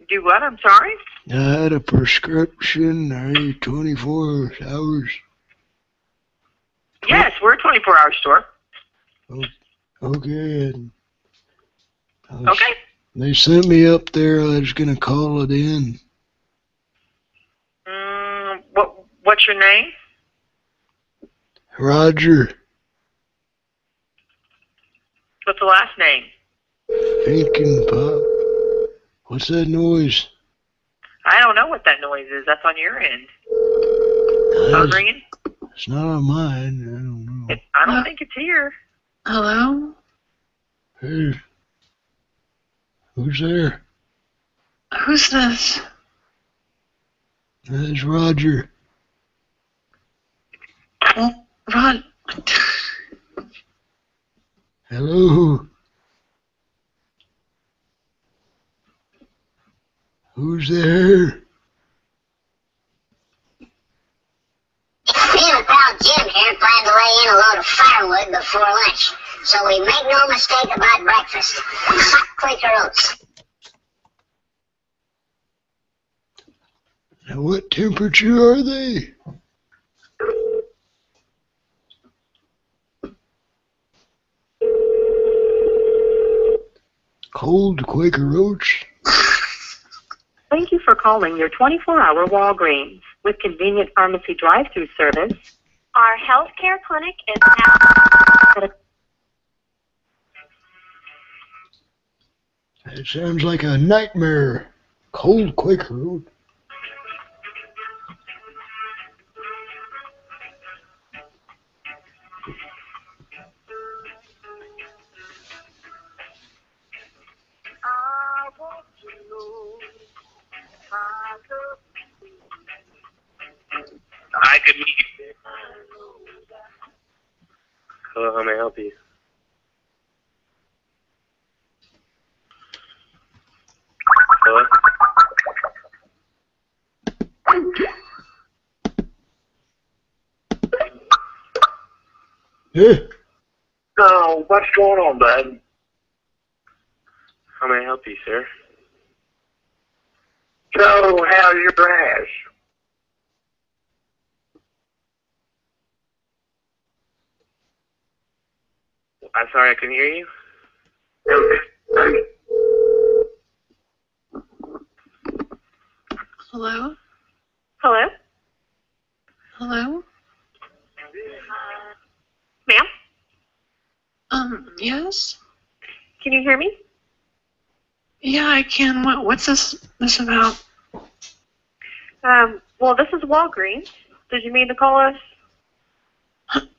Do what? I'm sorry. I had a prescription. Are you 24 hours? Yes, we're a 24-hour store. Okay. I was- Okay. They sent me up there. I was going to call it in. Mm, what What's your name? Roger What's the last name? Finken Pop. What's that noise? I don't know what that noise is. That's on your end. Phone ringing? It's not on mine. I don't know. It, I don't think it's here. Hello? Hey. Who's there? Who's this? That's Roger. Well, Rod, Hello. Who's there? Me and pal Jim here plan to lay in a load of firewood before lunch, so we make no mistake about breakfast. Hot Quaker oats. Now what temperature are they? Cold Quaker oats. Thank you for calling your 24-hour Walgreens with convenient pharmacy drive-through service. Our healthcare clinic is now... That sounds like a nightmare. Cold Quaker oat. I could meet you. Hello, how may I help you? Hello? Yeah. So, what's going on, bud? How may I help you, sir? So, how's your ass? I'm sorry, I couldn't hear you. Hello? Hello? Hello? Ma'am? Um, yes? Can you hear me? Yeah, I can. What, what's this, this about? Um, well, this is Walgreens. Did you mean to call us?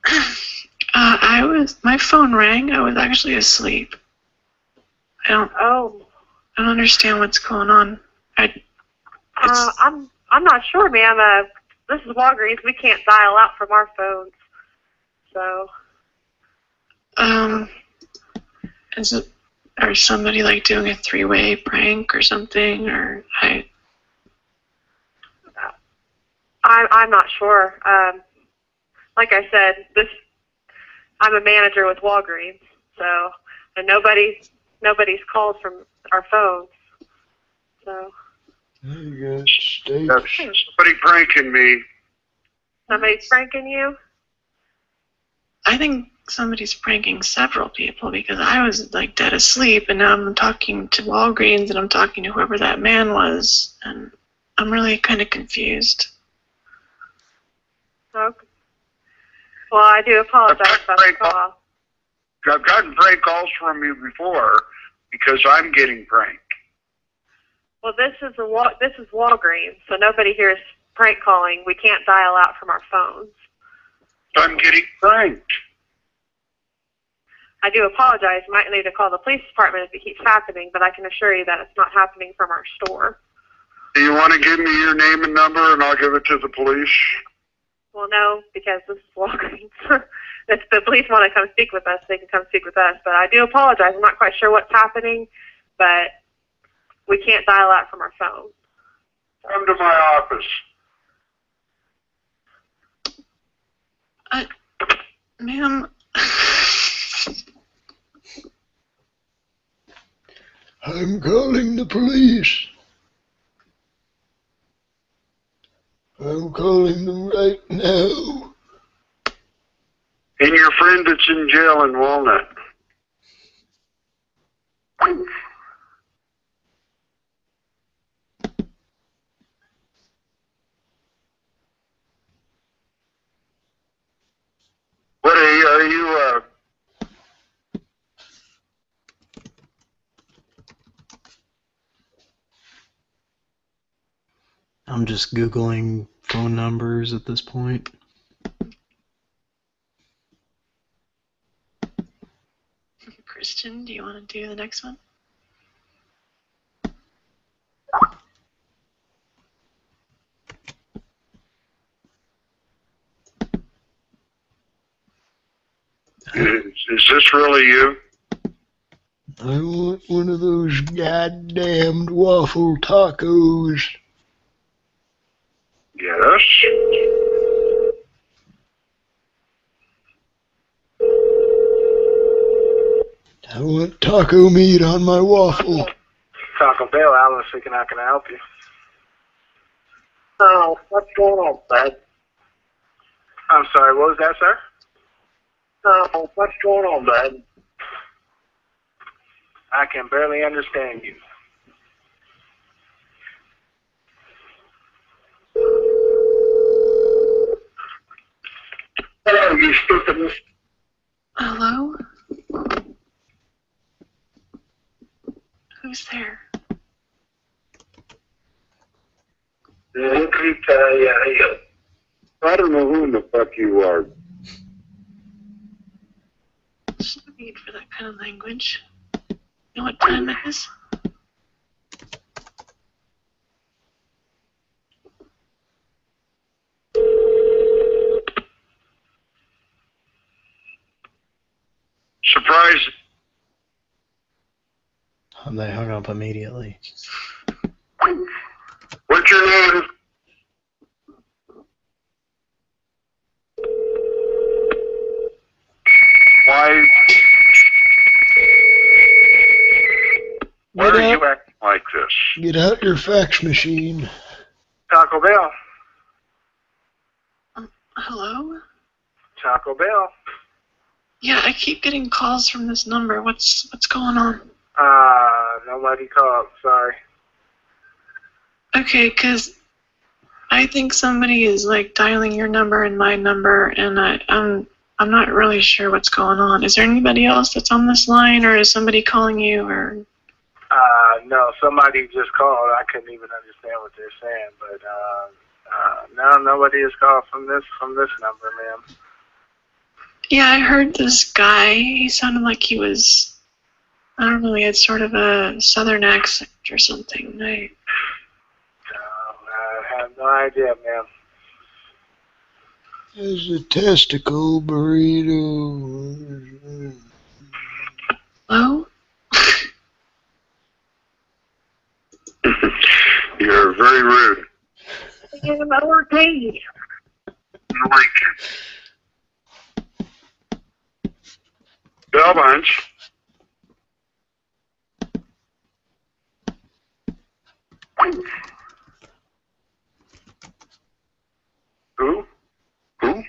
(clears throat) Uh, I was, my phone rang. I was actually asleep. I don't, Oh, I don't understand what's going on. I, uh, I'm I'm not sure, ma'am. Uh, this is Walgreens. We can't dial out from our phones. So, um, is it, or somebody like doing a three-way prank or something, or I, I'm I'm not sure. Um, like I said, this I'm a manager with Walgreens, so and nobody nobody's called from our phones. So I got steaks. Somebody pranking me. somebody's pranking you. I think somebody's pranking several people because I was like dead asleep and now I'm talking to Walgreens and I'm talking to whoever that man was and I'm really kind of confused. Okay. Well, I do apologize about the call. I've gotten prank calls from you before because I'm getting pranked. Well, this is a Wa- this is Walgreens, so nobody here is prank calling. We can't dial out from our phones. I'm getting pranked. I do apologize. You might need to call the police department if it keeps happening, but I can assure you that it's not happening from our store. Do you want to give me your name and number and I'll give it to the police? Well, no, because this is Walgreens. (laughs) if the police want to come speak with us, they can come speak with us. But I do apologize. I'm not quite sure what's happening, but we can't dial out from our phone. Come to my office. I, ma'am, I'm calling the police. I'm calling them right now. And your friend that's in jail in Walnut. What are you, uh, I'm just Googling phone numbers at this point. Christian, do you want to do the next one? Is, (clears throat) is this really you? I want one of those goddamned waffle tacos. Yes. I want taco meat on my waffle. Taco Bell, Alan speaking. How can I help you? Oh, what's going on, bud? I'm sorry. What was that, sir? Oh, what's going on, bud? I can barely understand you. Hello, you stupid. Hello? Who's there? I don't know who in the fuck you are. There's no need for that kind of language. You know what time it is? Surprise. They hung up immediately. What's your name? Why? Why Get are you acting like this? get out your fax machine. Taco Bell. Hello? Taco Bell. Yeah, I keep getting calls from this number. What's what's going on? Uh, nobody called. Sorry. Okay, 'cause I think somebody is like dialing your number and my number, and I, I'm I'm not really sure what's going on. Is there anybody else that's on this line, or is somebody calling you, or Uh, no, somebody just called. I couldn't even understand what they're saying, but uh, uh, no, nobody has called from this from this number, ma'am. Yeah, I heard this guy. He sounded like he was, I don't know, he had sort of a southern accent or something. I, I have no idea, ma'am. There's a testicle burrito. hello? (laughs) You're very rude. In Ortiz. Bell Bunch. Who? Who?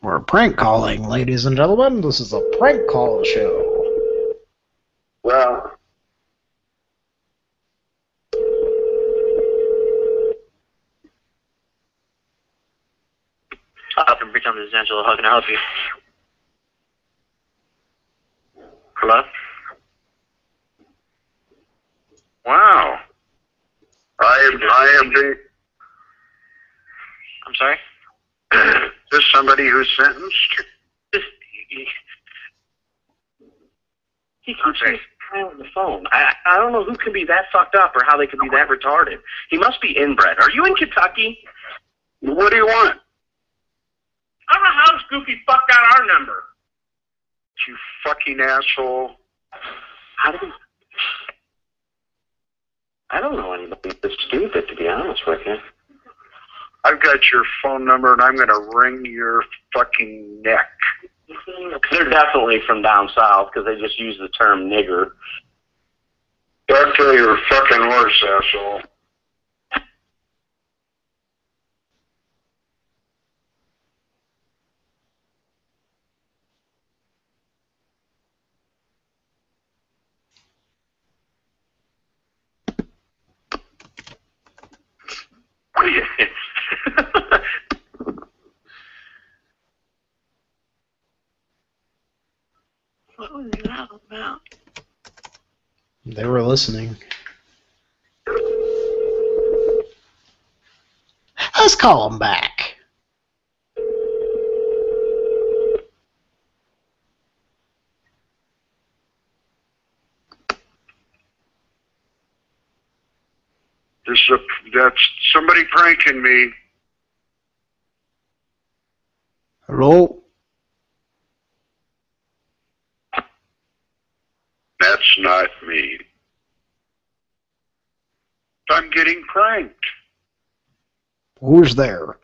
We're prank calling, ladies and gentlemen. This is a prank call show. Well, Uh, from Breetown, this is Angela. How can I help you? Hello? wow. I am, I am being, I'm sorry? (clears throat) is this somebody who's sentenced? This, he, he keeps saying on the phone. I I don't know who can be that fucked up or how they can be that retarded. He must be inbred. Are you in Kentucky? What do you want? I don't know how this goofy fuck got our number. You fucking asshole. How did he? I don't know anybody that's stupid, to be honest with you. I've got your phone number and I'm going to wring your fucking neck. They're definitely from down south because they just use the term nigger. Back to your fucking horse, asshole. (laughs) Was about? They were listening. Let's call them back. This is a, that's somebody pranking me. Hello? That's not me. I'm getting pranked. Who's there?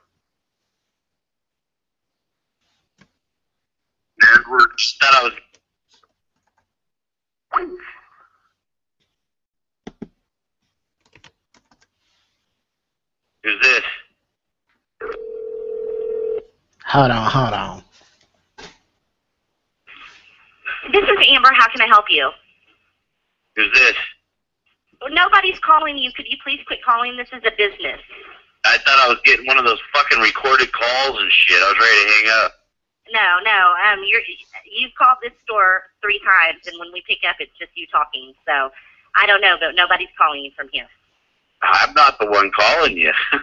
Edward. That I was. Who's this? Hold on, hold on. This is Amber. How can I help you? Who's this? Nobody's calling you. Could you please quit calling? This is a business. I thought I was getting one of those fucking recorded calls and shit. I was ready to hang up. No, no. Um, you're you've called this store three times, and when we pick up, it's just you talking. So I don't know, but nobody's calling you from here. I'm not the one calling you. (laughs)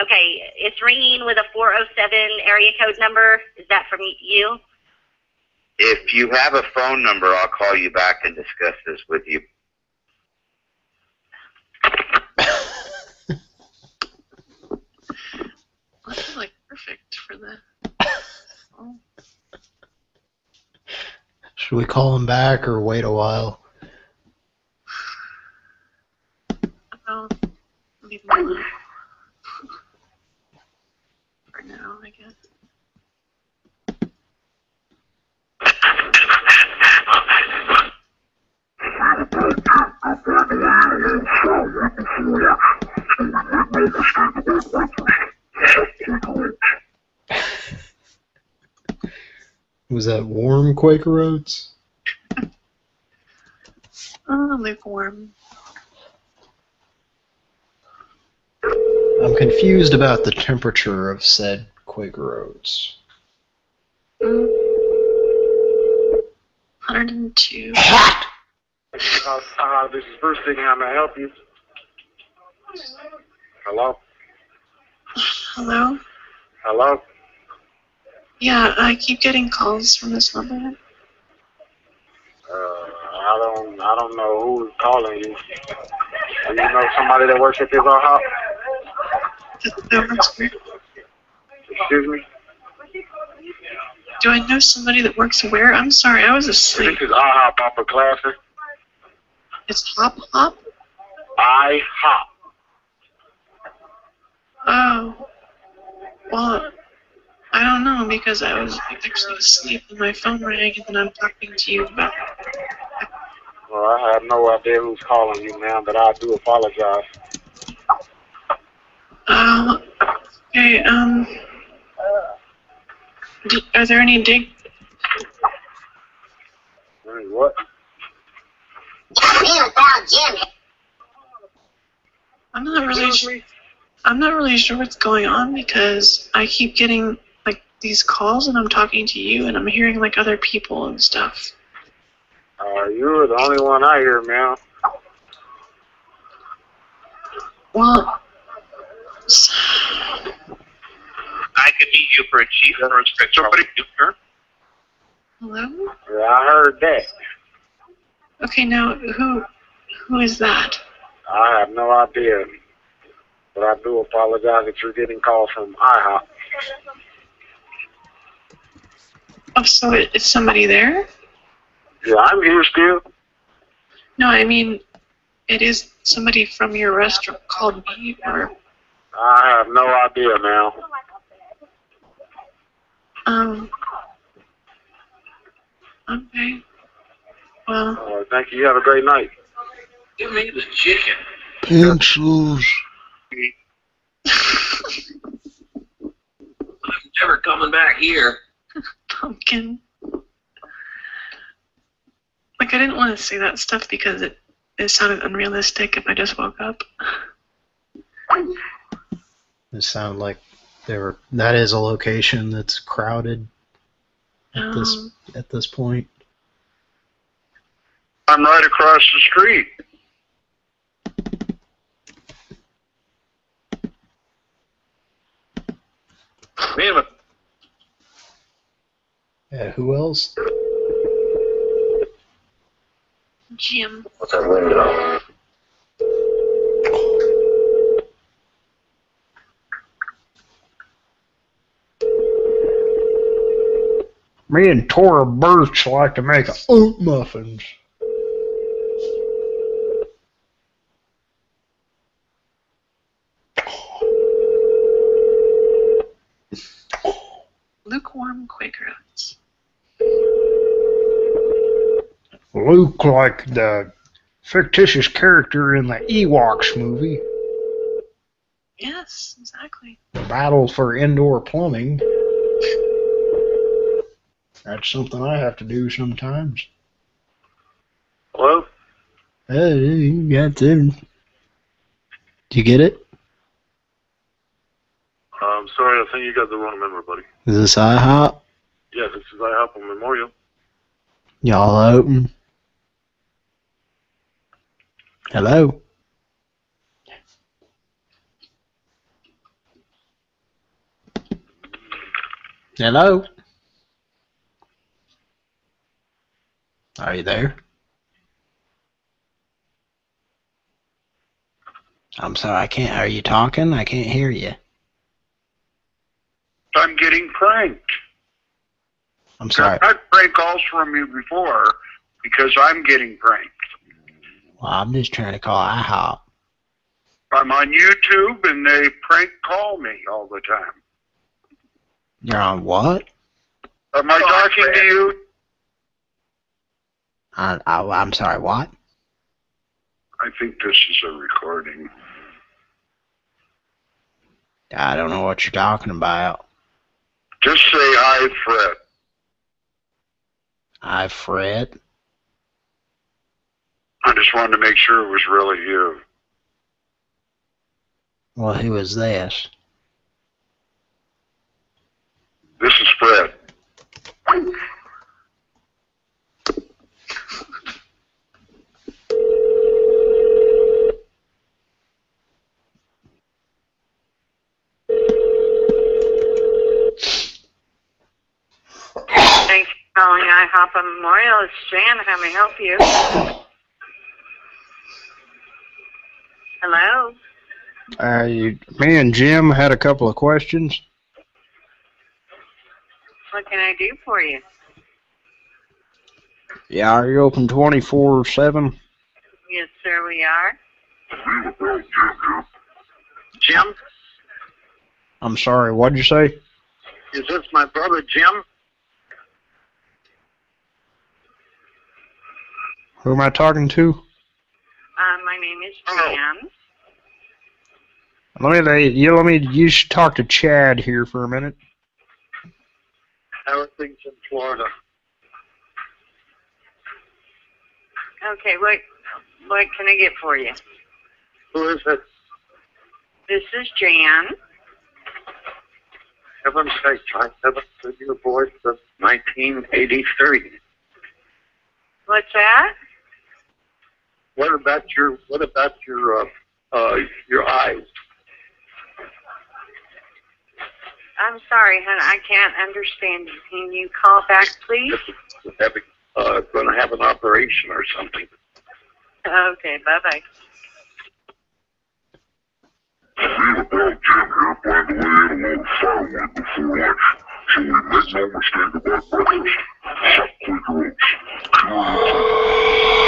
Okay, it's ringing with a 407 area code number. Is that from you? If you have a phone number, I'll call you back and discuss this with you. That's like perfect for the. Oh, Should we call him back or wait a while? I'll leave him alone. For now, I guess. Was that warm Quaker Oats? Oh, lukewarm. I'm confused about the temperature of said Quaker Oats. Mm. 102. Uh, uh, this is Bruce speaking. How may I help you? Hello? Hello? Hello? Yeah, I keep getting calls from this number. Uh, I don't, I don't know who's calling you. Do you know somebody that works at this IHOP? That works weird. Excuse me? Do I know somebody that works where? I'm sorry, I was asleep. This is IHOP Upper Classic. It's Hop Hop? I hop. Oh. Well, I don't know because I was actually asleep and my phone rang and then I'm talking to you about Well, I have no idea who's calling you, ma'am, but I do apologize. Oh, okay, um, d are there any dig? Hey, What? I'm not really sure. I'm not really sure what's going on because I keep getting like these calls and I'm talking to you and I'm hearing like other people and stuff. Uh, you're the only one I hear, ma'am. Well, I could meet you for a chief or a inspector. Sure. hello. Yeah, I heard that. Okay, now who who is that? I have no idea. But I do apologize that you're getting calls from IHOP. Oh, so it's somebody there? Yeah, I'm here still. No, I mean, it is somebody from your restaurant called me, or I have no idea, now. um. Okay. Well, Uh, thank you. You have a great night. Give me the chicken. Pencils. I'm never coming back here. (laughs) pumpkin. Like I didn't want to say that stuff because it it sounded unrealistic if I just woke up. It sound like they were. That is a location that's crowded at this Um, at this point. I'm right across the street. Wait a. Yeah, who else? Jim. What's that window? Me and Thora Birch like to make oat muffins. Lukewarm Quaker Oats. Luke like the fictitious character in the Ewoks movie. Yes, exactly. The battle for indoor plumbing. That's something I have to do sometimes. Hello? Hey, you got them. Do you get it? I'm sorry, I think you got the wrong number, buddy. Is this IHOP? Yeah, this is IHOP on Memorial. Y'all open? Hello? Hello? Are you there? I'm sorry, I can't. Are you talking? I can't hear you. I'm getting pranked. I'm sorry. I've had prank calls from you before because I'm getting pranked. Well, I'm just trying to call IHOP. I'm on YouTube and they prank call me all the time. You're on what? Am I talking to you? I, I, I'm sorry, what? I think this is a recording. I don't know what you're talking about. Just say hi, Fred. I Fred. I just wanted to make sure it was really you. Well, who is this? This is Fred. Thanks for calling IHOP on Memorial. It's Jan. How may I help you? Hello? Uh, you, me and Jim had a couple of questions. What can I do for you? Yeah, are you open 24-7? Yes, sir, we are. Jim, I'm sorry, what'd you say? is this my brother Jim? Who am I talking to? Uh, my name is Jan. Let me, you, let me, you should talk to Chad here for a minute. How are things in Florida? Okay, what what can I get for you? Who is it? This is Jan. Heaven's sake, I haven't seen your voice since 1983. What's that? What about your What about your uh, uh, your eyes? I'm sorry, hon. I can't understand you. Can you call back, please? Having uh, going to have an operation or something. Okay, bye-bye. About Jim here, by the way, ate a load of firewood before lunch, so we make no mistake about breakfast. Hot Quaker oats.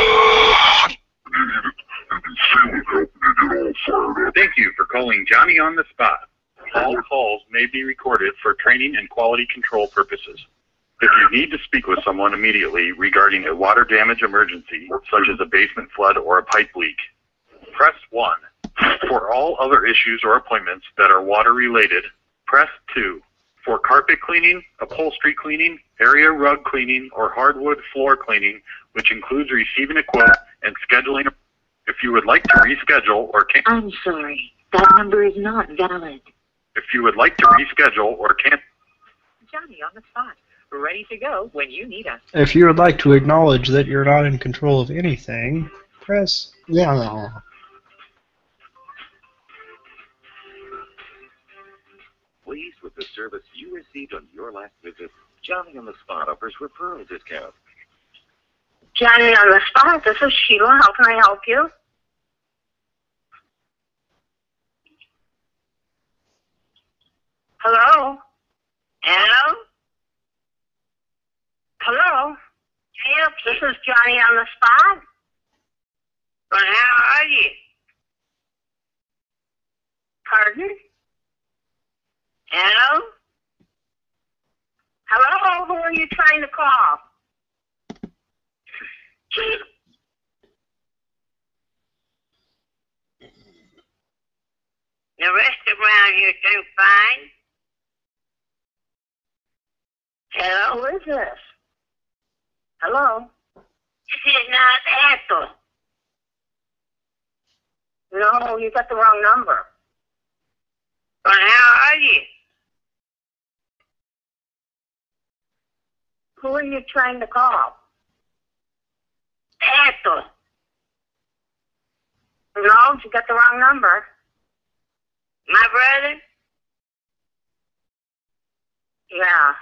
You eat it, you can feel it helping you get all fired up. Thank you for calling Johnny on the spot. All calls may be recorded for training and quality control purposes. If you need to speak with someone immediately regarding a water damage emergency, such as a basement flood or a pipe leak, press 1. For all other issues or appointments that are water related, press 2. For carpet cleaning, upholstery cleaning, area rug cleaning, or hardwood floor cleaning, which includes receiving a quote and scheduling. If you would like to reschedule or can- I'm sorry. That number is not valid. if you would like to reschedule or can Johnny on the spot, ready to go when you need us. If you would like to acknowledge that you're not in control of anything, press yeah. Pleased with the service you received on your last visit, Johnny on the Spot offers referral discount. Johnny on the spot. This is Sheila. How can I help you? Hello? Hello? Hello? Yep, this is Johnny on the spot. Well, how are you? Pardon? Hello? Hello, who are you trying to call? the rest around here doing fine. Hello? Who is this? Hello? This is not Ethel. No, you got the wrong number. Well, how are you? Who are you trying to call? Ethel. No, you got the wrong number. My brother? Yeah.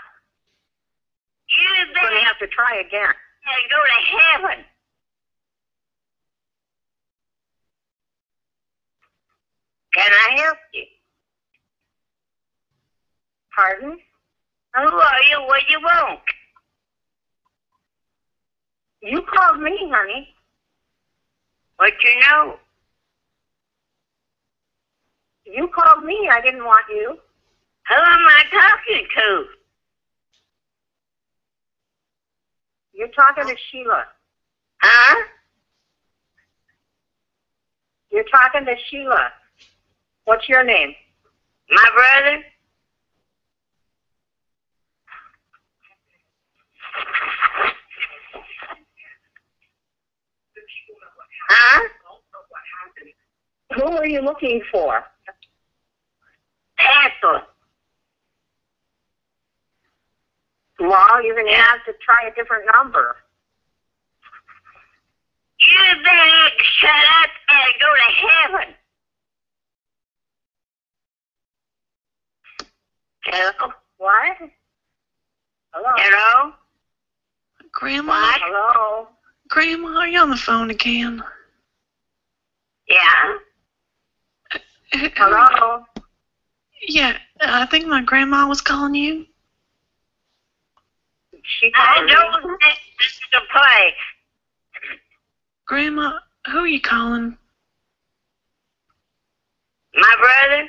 You You're gonna have to try again. better go to heaven. Can I help you? Pardon? Who are you? What you want? You called me, honey. What you know? You called me. I didn't want you. Who am I talking to? You're talking to Sheila. Huh? You're talking to Sheila. What's your name? My brother? Huh? Who are you looking for? Ethel. Well, you're gonna have to try a different number. You better shut up and go to heaven. Hello? What? Hello? Hello? Grandma? What? Hello? Grandma, are you on the phone again? Yeah? Hello? Yeah, I think my grandma was calling you. She I called me. don't think this is the place. Grandma, who are you calling? My brother?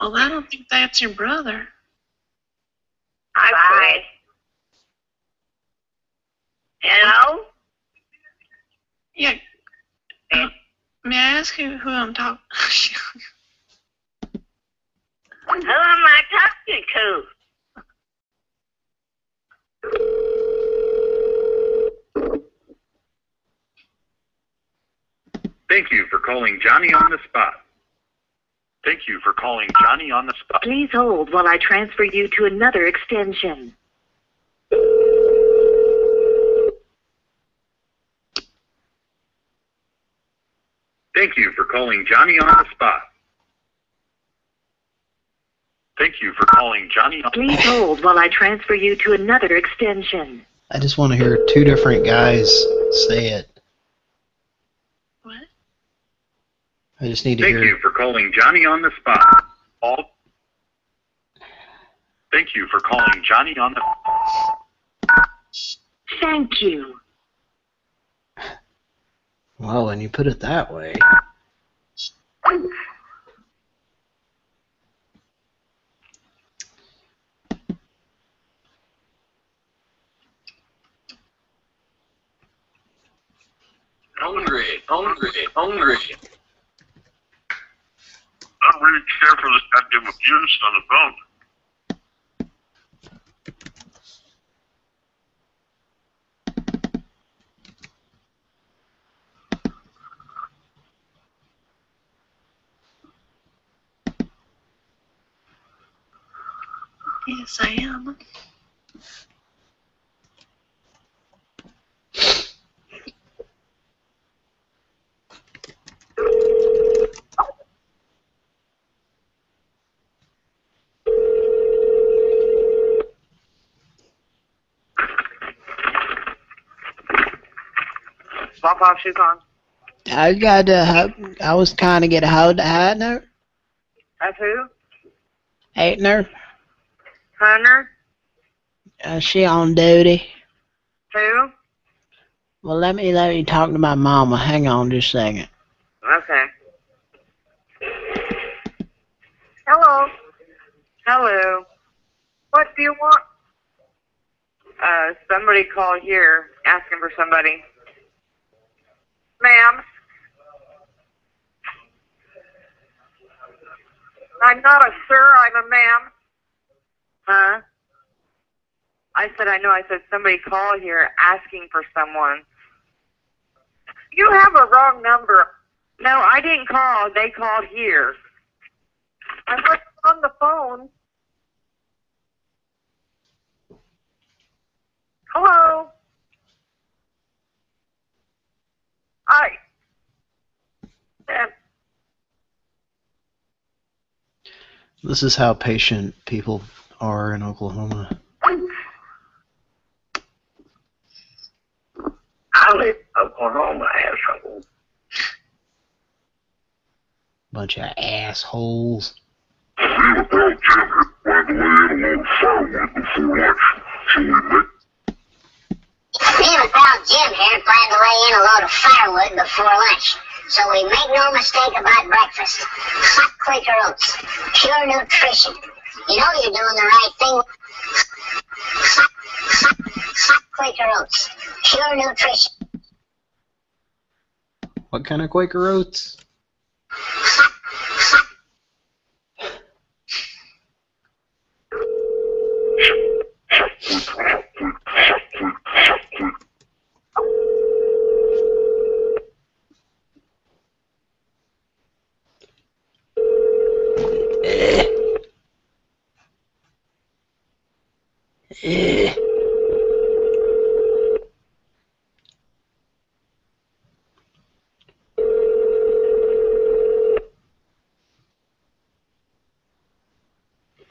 Well, I don't think that's your brother. I tried. Hello? Yeah. Uh, may I ask who, who I'm talking? (laughs) Who am I talking to? Thank you for calling Johnny on the spot. Thank you for calling Johnny on the spot. Please hold while I transfer you to another extension. Thank you for calling Johnny on the spot. Thank you for calling Johnny on the spot. Please hold while I transfer you to another extension. I just want to hear two different guys say it. What? I just need to Thank hear. you for calling Johnny on the spot. All. Thank you for calling Johnny on the. Thank you. Well, when you put it that way. Hungry, hungry, hungry. I don't really care for this goddamn abuse on the phone. Yes, I am. Pop off shoe con. I got uh, to. I was trying to get a hold of Hunter. That's who? Aitner. Hunter? Uh, she on duty. Who? Well, let me let me talk to my mama. Hang on just a second. Okay. Hello. Hello. What do you want? Uh, somebody called here asking for somebody. Ma'am. I'm not a sir, I'm a ma'am. Huh? I said I know. I said somebody called here asking for someone. You have a wrong number. No, I didn't call. They called here. I was on the phone. Hello? I. And This is how patient people are in Oklahoma. I live in Oklahoma, asshole. Bunch of assholes. Me and pal Jim had planned to lay in a load of firewood before lunch, so we met Me and pal Jim here plan to lay in a load of firewood before lunch. So we make no mistake about breakfast. Hot Quaker oats. Pure nutrition. You know you're doing the right thing. Hot, hot, hot Quaker oats. Pure nutrition. What kind of Quaker oats? Eh. Hey,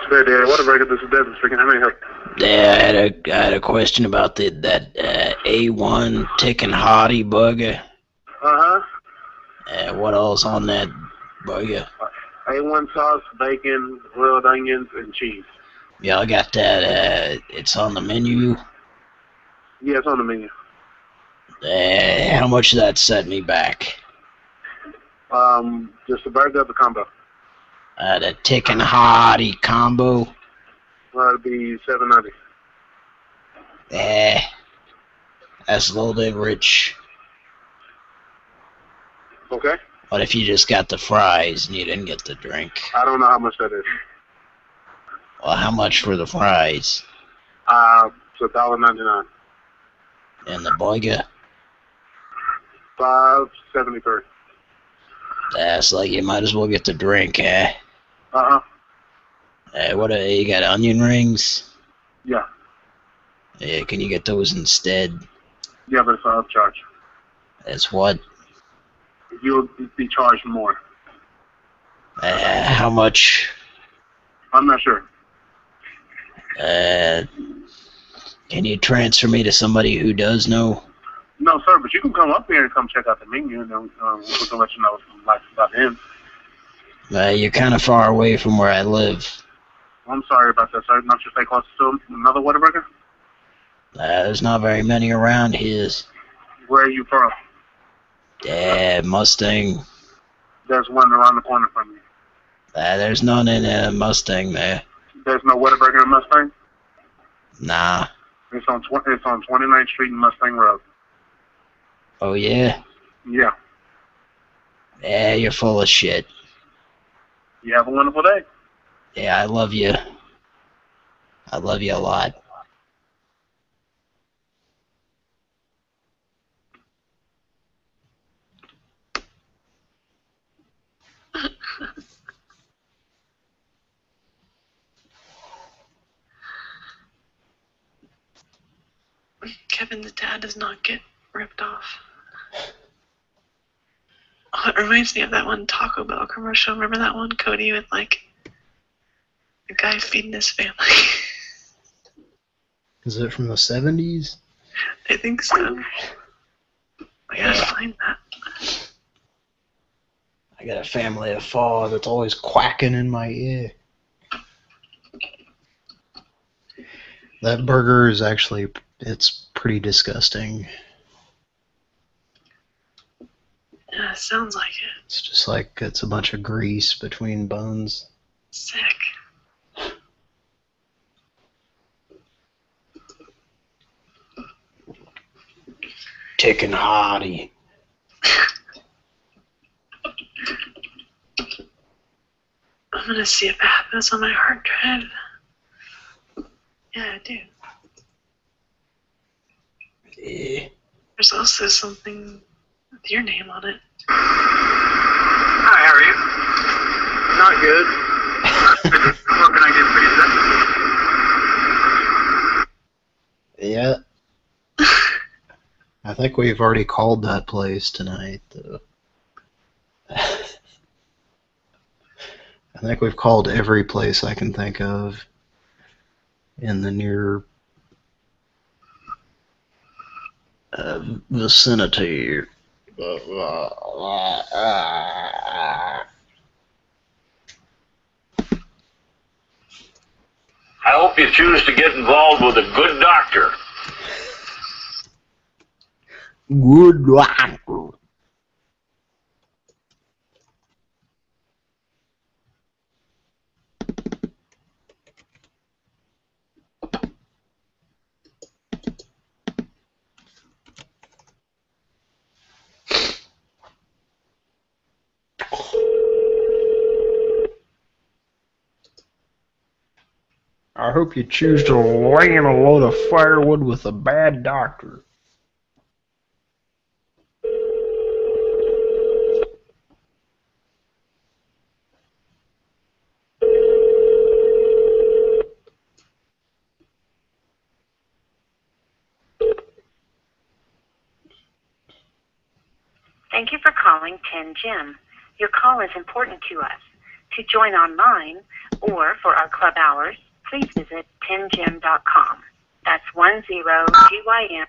Dad, whatever. This is Devin speaking. How may I help? Yeah, I had a, I had a question about the that uh, A1 Ticking Hottie bugger. Uh-huh. Uh, what else on that bugger? A1 sauce, bacon, grilled onions, and cheese. Yeah, I got that. Uh, it's on the menu. Yeah, it's on the menu. Uh, how much that set me back? Um, just a burger, of the combo. Uh, the Ticking Hottie combo. Well, it'd be seven ninety. Eh, that's a little bit rich. Okay. What if you just got the fries and you didn't get the drink? I don't know how much that is. Well, how much for the fries Uh, it's a dollar ninety nine. and the burger? Five seventy three. That's like you might as well get the drink, eh? Uh huh. Uh, what? Uh, you got onion rings? Yeah. Yeah, can you get those instead? Yeah, but it's an upcharge. That's what? You'll be charged more. Uh, how much? I'm not sure. Uh, can you transfer me to somebody who does know? No, sir, but you can come up here and come check out the menu, and then um, we can let you know like about him. Uh, you're kind of far away from where I live. I'm sorry about that, sir. Not you stay close to another Whataburger? Uh, there's not very many around here. Where are you from? Uh, Mustang. There's one around the corner from you. Uh, there's none in uh, Mustang there. There's no Whataburger in Mustang. Nah. It's on tw- it's on 29th Street and Mustang Road. Oh, yeah? Yeah. Yeah, you're full of shit. You have a wonderful day. Yeah, I love you. I love you a lot. Kevin the dad does not get ripped off. Oh, it reminds me of that one Taco Bell commercial. Remember that one, Cody, with like a guy feeding his family? (laughs) Is it from the 70s? I think so. I gotta find that. I got a family of four that's always quacking in my ear. That burger is actually, it's pretty disgusting. Yeah, sounds like it. It's just like it's a bunch of grease between bones. Sick. Ticking hottie. (laughs) I'm gonna see if I have this on my hard drive. Yeah, I do. There's also something with your name on it. Hi, how are you? Not good. (laughs) what can I get for you? Yeah. (laughs) I think we've already called that place tonight, though. I think we've called every place I can think of in the near uh, vicinity. I hope you choose to get involved with a good doctor. Good luck. I hope you choose to lay in a load of firewood with a bad doctor. Thank you for calling 10 Gym. Your call is important to us. To join online or for our club hours, please visit 10gym.com. That's 10gym.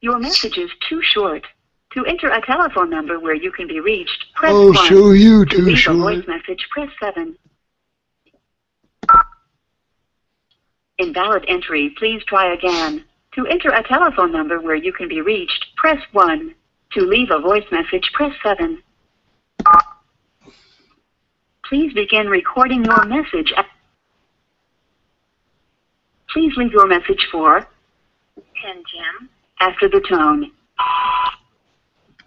Your message is too short. To enter a telephone number where you can be reached, press I'll 1. show you to too leave short. a voice message, press 7. Invalid entry. Please try again. To enter a telephone number where you can be reached, press 1. To leave a voice message, press 7. Please begin recording your message. At Please leave your message for 10 Jim after the tone.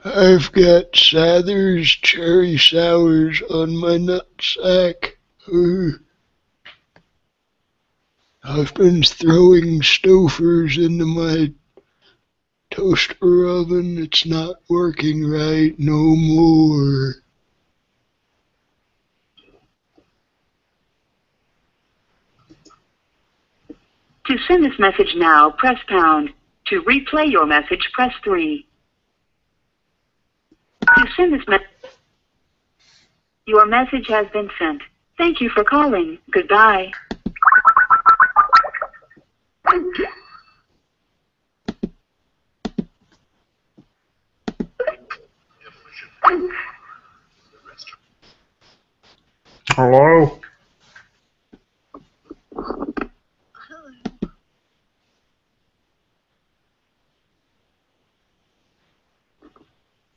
I've got Sather's cherry sours on my nutsack. Uh, I've been throwing Stouffer's into my toaster oven. It's not working right no more. To send this message now, press pound. To replay your message, press 3. To send this message, your message has been sent. Thank you for calling. Goodbye. Hello?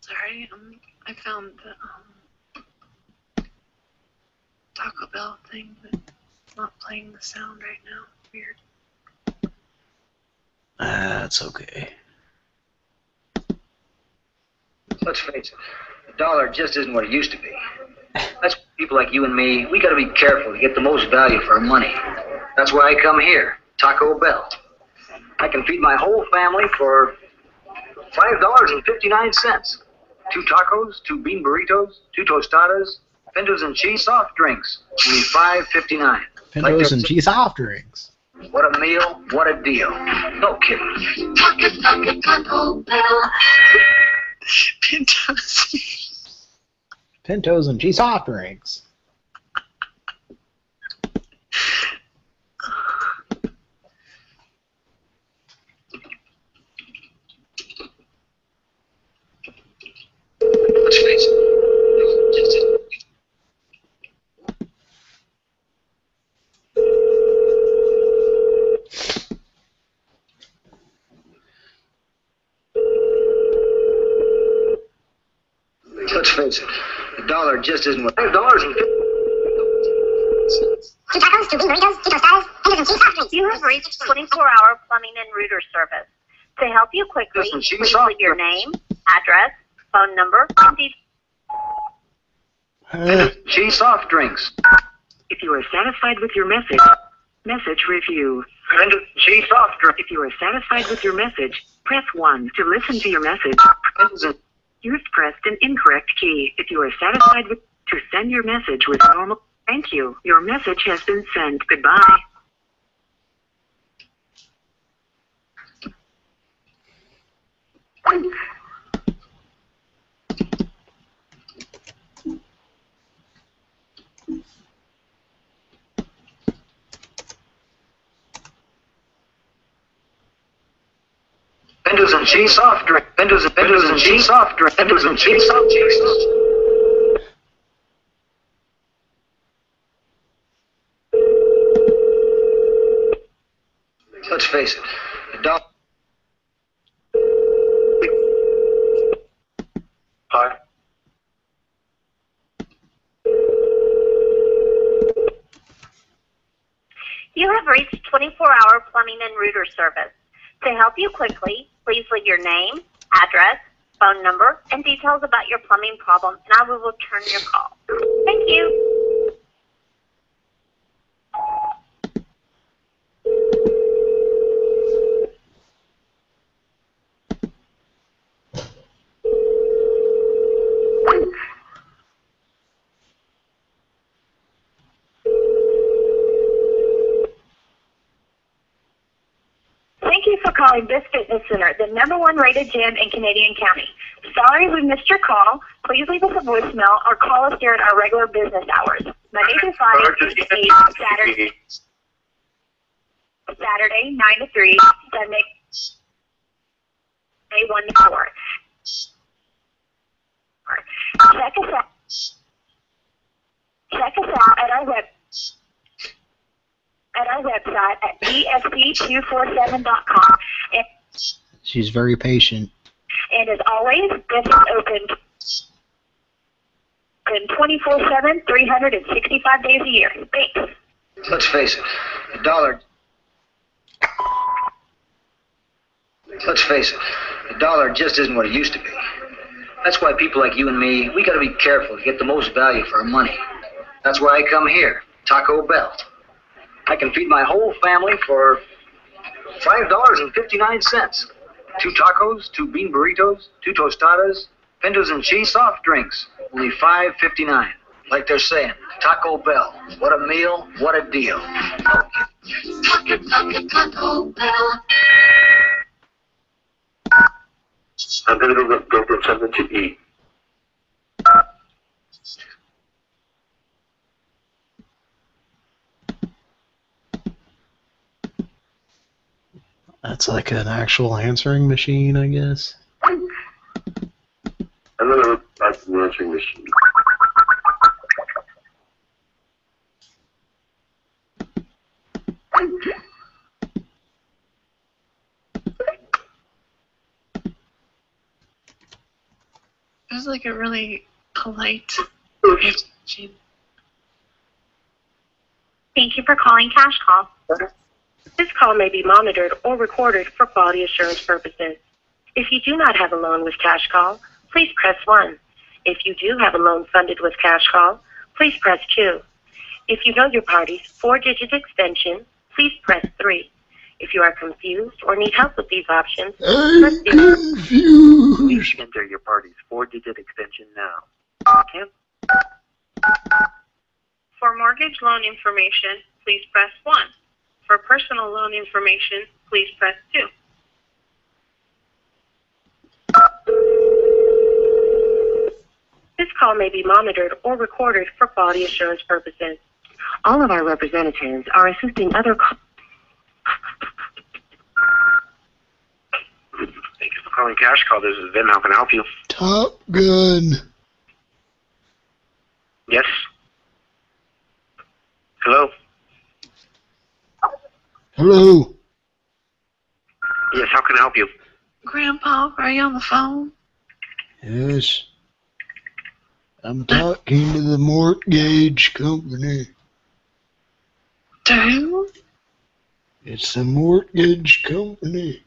Sorry, um, I found the um, Taco Bell thing, but not playing the sound right now. Weird. That's okay. Let's face it, the dollar just isn't what it used to be. That's why people like you and me, we gotta be careful to get the most value for our money. That's why I come here, Taco Bell. I can feed my whole family for five dollars and fifty-nine cents. Two tacos, two bean burritos, two tostadas, pintos and cheese soft drinks. Only five fifty-nine. Pintos and cheese soft drinks. What a meal, what a deal. No kidding. Taco Bell. Pintos. Pintos and cheese soft drinks. Let's face it. just isn't- Let's face it, the dollar just isn't worth. five dollars and fifty Two tacos, two bean burritos, two tostadas, Henders and cheese soft drinks. You have reached 24-hour plumbing and router service. To help you quickly, Listen, cheese please soft leave your name, address, phone number, and details. Cheese soft drinks. If you are satisfied with your message, message review. And cheese soft drinks. If you are satisfied with your message, press 1 to listen to your message. You've pressed an incorrect key. If you are satisfied with to send your message with normal thank you. Your message has been sent. Goodbye. Henders and cheese soft drink. Henders and Henders and cheese soft drink. Henders and cheese soft drinks. Let's face it, the. Hi. You have reached 24-hour plumbing and router service. To help you quickly, please leave your name, address, phone number, and details about your plumbing problem, and I will return your call. Thank you. Thank you for calling this fitness center, the number one rated gym in Canadian County. Sorry we missed your call. Please leave us a voicemail or call us during our regular business hours. Monday through Friday, 8 to 8, Saturday, Saturday, 9 to 3, Sunday, May 1 to 4. Check us out. Check us out at our web at our website at dsc247.com. And, She's very patient. And as always, this is open 24-7, 365 days a year. Thanks. Let's face it, the dollar... Let's face it, the dollar just isn't what it used to be. That's why people like you and me, we gotta be careful to get the most value for our money. That's why I come here, Taco Bell. I can feed my whole family for $5.59. Two tacos, two bean burritos, two tostadas, pintos and cheese soft drinks. Only five fifty-nine. Like they're saying, Taco Bell. What a meal, what a deal. Taco, taco, Taco Bell. I'm gonna go go get something to eat. That's like an actual answering machine, I guess. I'm gonna go back to answering machine. It was like a really polite Thank you for calling Cash Call. This call may be monitored or recorded for quality assurance purposes. If you do not have a loan with Cash Call, please press 1. If you do have a loan funded with Cash Call, please press 2. If you know your party's four-digit extension, please press 3. If you are confused or need help with these options, press 0. Please enter your party's four-digit extension now. Can- For mortgage loan information, please press 1. For personal loan information, please press 2. This call may be monitored or recorded for quality assurance purposes. All of our representatives are assisting other ca- Thank you for calling Cash Call. This is Vin. How can I help you? Top Gun. Yes. Hello. Hello. Yes. How can I help you? Grandpa, are you on the phone? Yes. I'm talking to the mortgage company. To who? It's the mortgage company.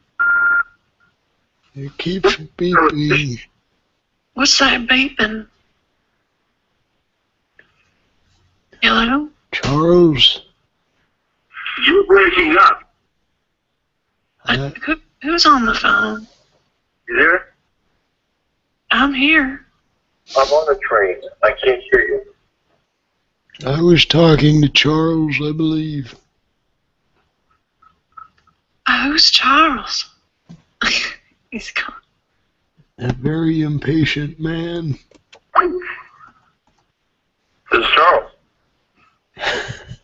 It keeps beeping. What's that beeping? Hello? Charles, You're breaking up. I, uh, Who, who's on the phone? You there? I'm here. I'm on the train. I can't hear you. I was talking to Charles, I believe. Oh, who's Charles? (laughs) He's gone. A very impatient man. This is Charles. (laughs)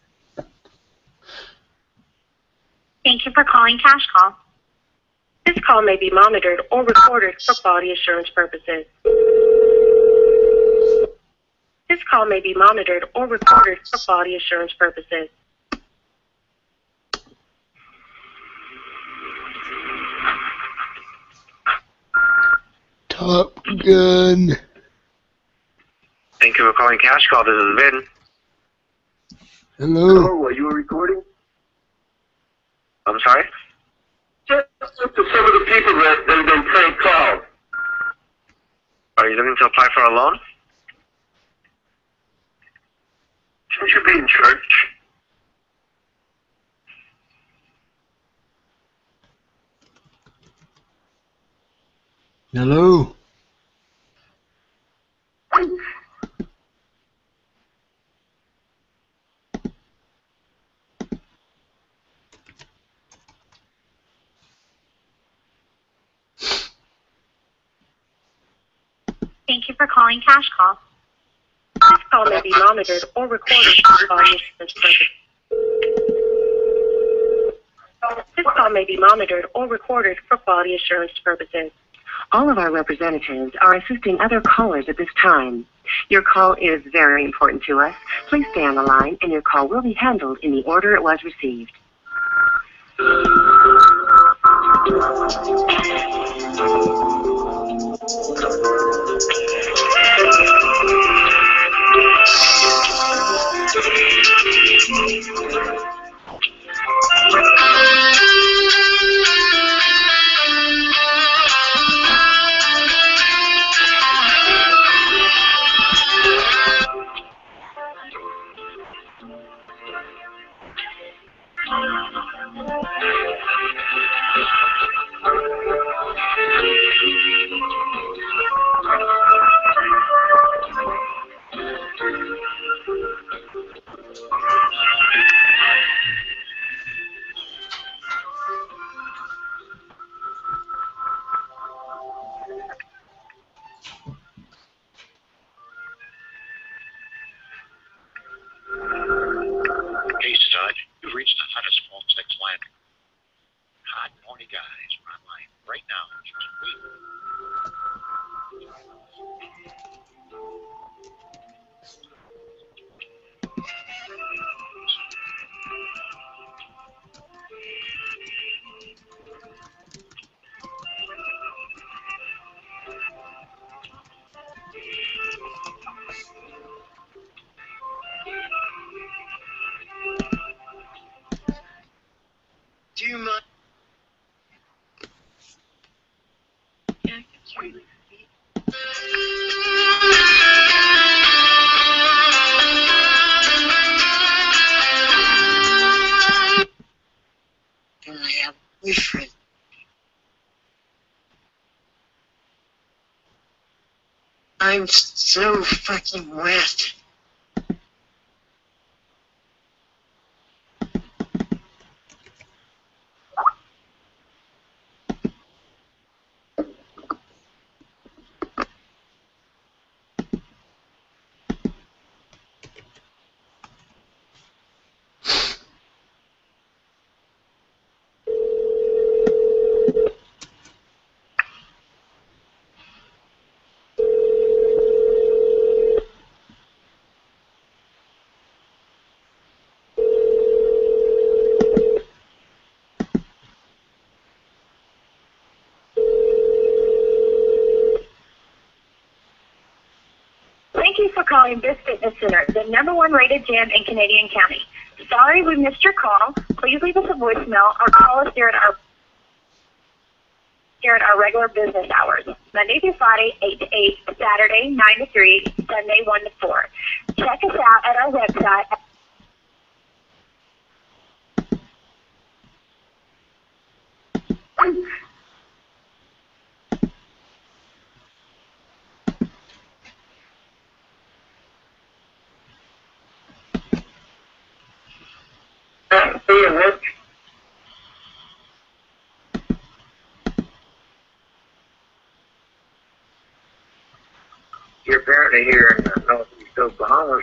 Thank you for calling Cash Call. This call may be monitored or recorded for quality assurance purposes. This call may be monitored or recorded for quality assurance purposes. Top Gun. Thank you for calling Cash Call. This is Vin. Hello. Hello, are you recording? I'm sorry? Just to some of the people that that have been prank called. Are you looking to apply for a loan? Shouldn't you be in church? Hello. Thank you for calling Cash Call. This call may be monitored or recorded for quality assurance purposes. This call may be monitored or recorded for quality assurance purposes. All of our representatives are assisting other callers at this time. Your call is very important to us. Please stay on the line and your call will be handled in the order it was received. Hey, I have a boyfriend. I'm so fucking wet. Thank you for calling this fitness center, the number one rated gym in Canadian County. Sorry we missed your call. Please leave us a voicemail or call us during our during our regular business hours, Monday through Friday, 8 to 8, Saturday, 9 to 3, Sunday, 1 to 4. Check us out at our website You're here in uh, northeast Oklahoma.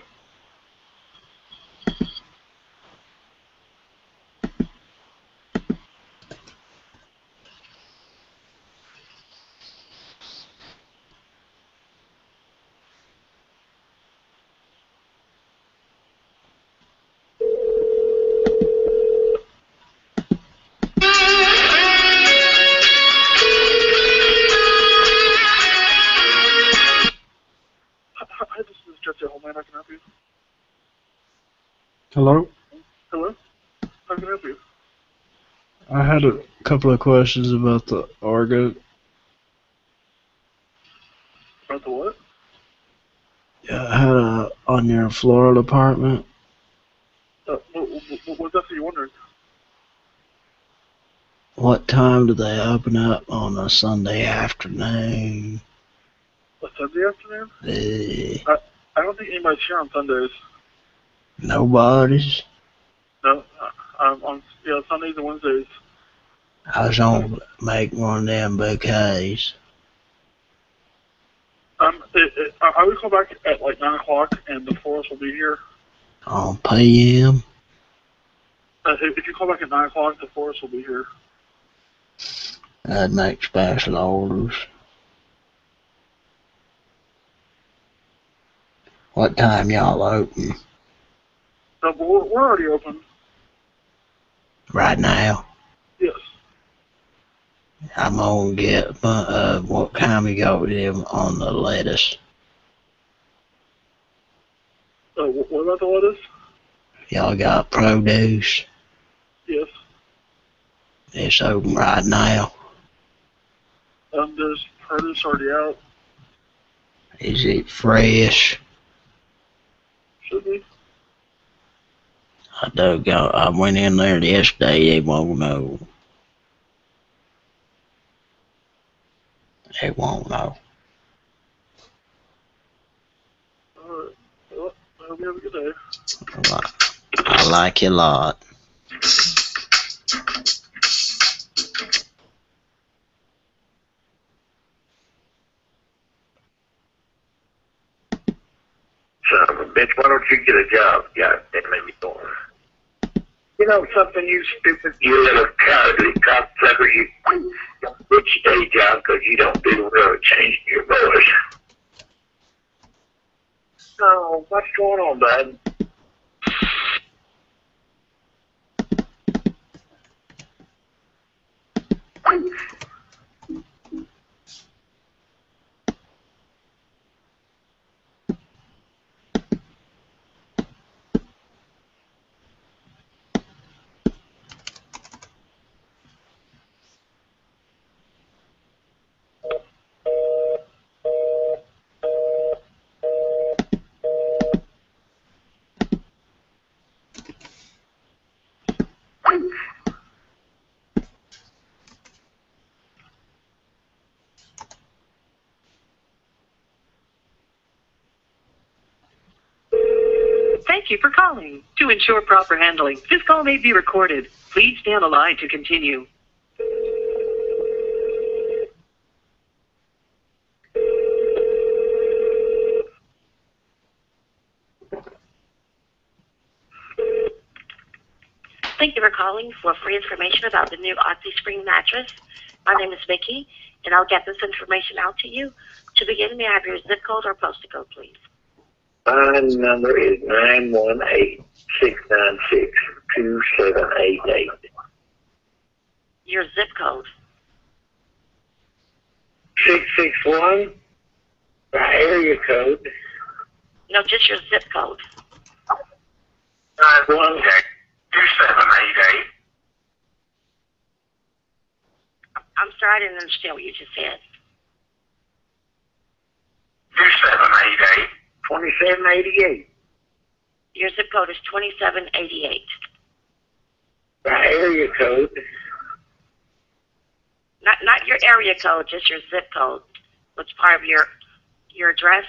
Hello? Hello? How can I help you? I had a couple of questions about the Argo. About the what? Yeah, I had a on your Florida apartment. Uh, what, what, what's that you're wondering? What time do they open up on a Sunday afternoon? A Sunday afternoon? Eh, I, I don't think anybody's here on Sundays. Nobody's. No, um, on yeah Sundays and Wednesdays. I was gonna make one of them bouquets. Um, it, it, I would call back at like nine o'clock, and the florist will be here. On PM. Uh, if, if you call back at nine o'clock, the florist will be here. I'd make special orders. What time y'all open? No, but we're, we're already open. Right now. Yes. I'm gonna get uh what kind we got with him on the lettuce. Uh, what about the lettuce? Y'all got produce. Yes. It's open right now. Um, there's produce already out. Is it fresh? Should be. I dug out, I went in there yesterday, they won't know. They won't know. Alright. Well, I hope you have a good day. I like you a lot. Son of a bitch, why don't you get a job? God damn it, you You know something, you stupid, you little cowardly cocksucker, you your day job because you don't do well changing your voice. Oh, what's going on, bud? Thank you for calling. To ensure proper handling, this call may be recorded. Please stay on the line to continue. Thank you for calling for free information about the new Oxy Spring mattress. My name is Vicki, and I'll get this information out to you. To begin, may I have your zip code or postal code, please? My number is nine one eight six nine six two seven eight eight. Your zip code? Six six one. My area code? No, just your zip code. Nine one eight two seven eight eight. I'm sorry, I didn't understand what you just said. Two seven eight eight. 2788. Your zip code is 2788. The area code. Not not your area code, just your zip code. What's part of your your address?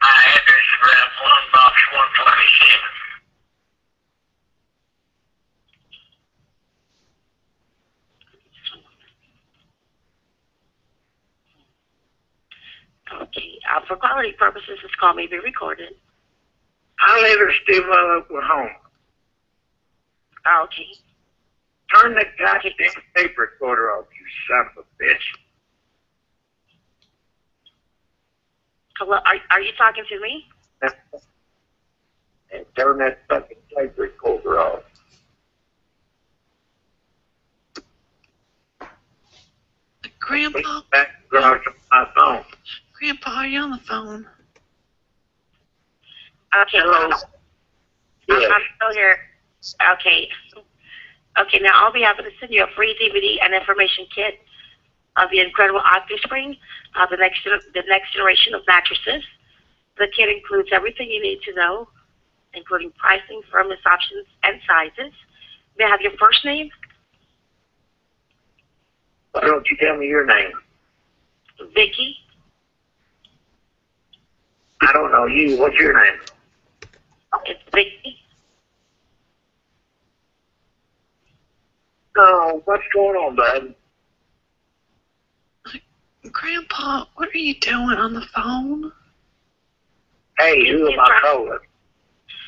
My address is around 1 box 127. Okay. Uh, for quality purposes, this call may be recorded. I live in Stilwell, Oklahoma. Oh, okay. Turn the goddamn tape recorder off, you son of a bitch. Hello, are, are you talking to me? And turn that fucking tape recorder off. Grandpa, Back garage on my phone. Grandpa, are you on the phone? Okay. I'm, I'm still here. Okay. Okay, now I'll be happy to send you a free DVD and information kit of the incredible OptiSpring, uh, the next the next generation of mattresses. The kit includes everything you need to know, including pricing, firmness options, and sizes. May I have your first name? Why don't you tell me your name? Vicky. I don't know you. What's your name? It's Vicky. Oh, what's going on, bud? Grandpa, what are you doing on the phone? Hey, who am I calling?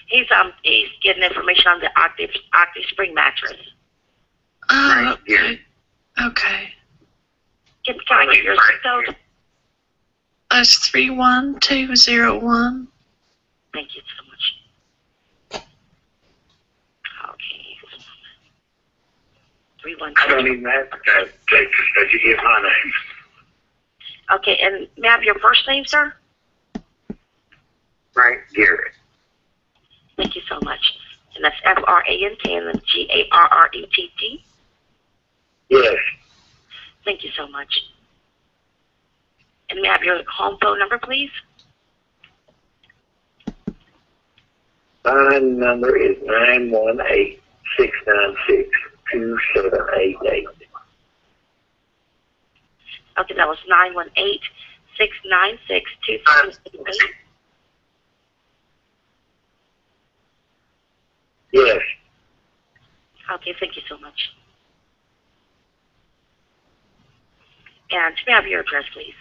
He's um he's getting information on the Octave Octave Spring mattress. Oh, okay. Okay. Can, can I get your zip code? That's 31201. Thank you so much. Okay. Three one I don't even have to go to Texas that you get my name. Okay, and may I have your first name, sir? Frank Garrett. Thank you so much. And that's F R A N K and then G A R R E T T. Yes. Thank you so much. And may I have your home phone number, please? My number is nine one eight six nine six two seven eight eight. Okay, that was nine one eight six nine six two seven eight eight. Yes. Okay, thank you so much. And may I have your address, please?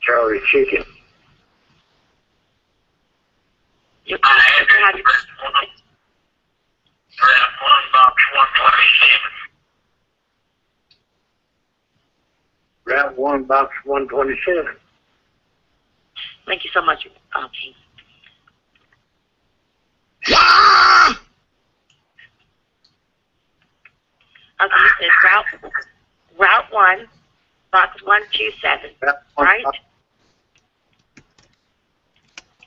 Charlie Chicken. Your, you can have your, One box one twenty seven. Route one box one twenty seven. thank you so much. Uh, okay. Okay, you said route route one, box one two seven, right?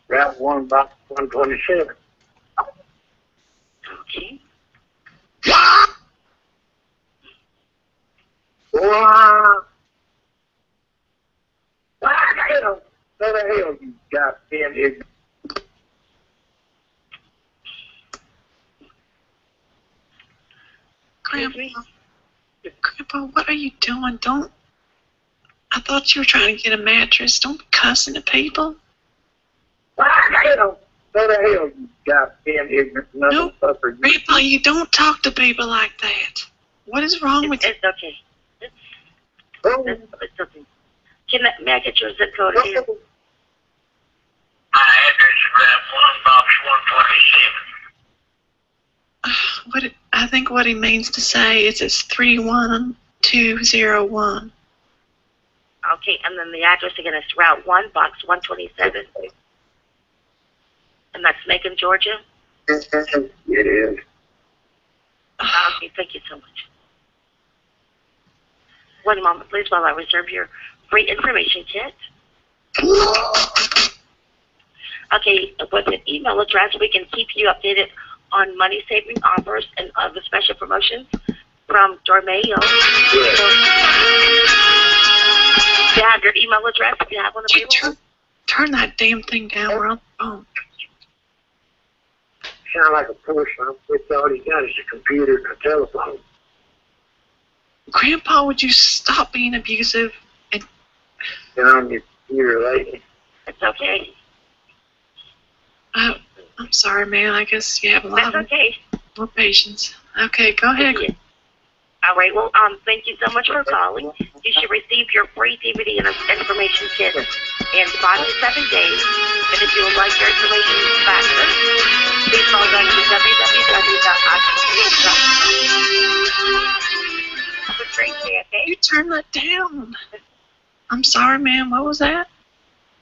Route one box one twenty seven. Okay. Wow. What the hell? What the hell, you goddamn ignorant? Grandpa, Grandpa, what are you doing? Don't. I thought you were trying to get a mattress. Don't be cussing at people. What the hell? What the hell, you goddamn ignorant motherfucker? You Grandpa, you don't talk to people like that. What is wrong with you? It's okay. It's, it's, it's okay. Can I, may I get your zip code here? My address is route one box one twenty seven. What it, I think what he means to say is it's 31201. Okay, and then the address again is Route 1, Box 127. And that's Macon, Georgia? It is. Okay, thank you so much. One moment, please, while I reserve your free information kit. Okay, with an email address, we can keep you updated on money saving offers and other special promotions from Dormeo. You have your email address if you have one available. Turn that damn thing down. We're on the phone. Sound like a poor son. It's all he got is a computer and a telephone. Grandpa, would you stop being abusive? Been on your computer lately. It's okay. Uh, I'm sorry, ma'am. I guess you have a lot That's okay. more patience. Okay, go ahead. All right. Well, um, thank you so much for calling. You should receive your free DVD and information kit in five to seven days. And if you would like your information faster, please log on to okay? You turn that down. I'm sorry, ma'am. What was that?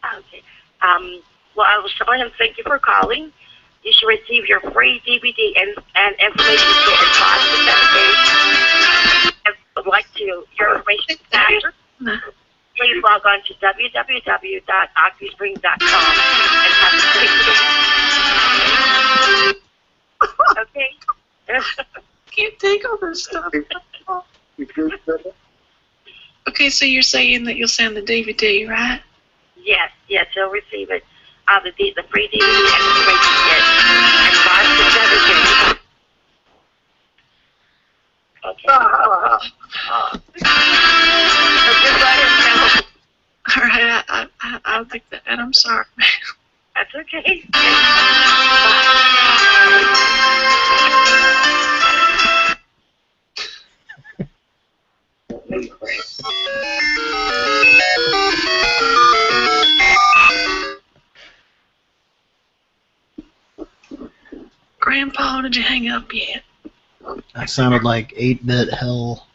Okay. Um, well, I was telling him thank you for calling. You should receive your free DVD and, and information kit in five to seven days. If you would like to your information faster, please log on to www.oxysprings.com and have a great day. okay? (laughs) Can't take all this stuff. (laughs) Okay, so you're saying that you'll send the DVD, right? Yes, yes, you'll receive it. Uh, the, the free DVD and information kit in five to seven days. Okay. So just let. All right, I, I, I'll take that, and I'm sorry. That's (laughs) okay. Grandpa, did you hang up yet? That sounded like 8-bit hell.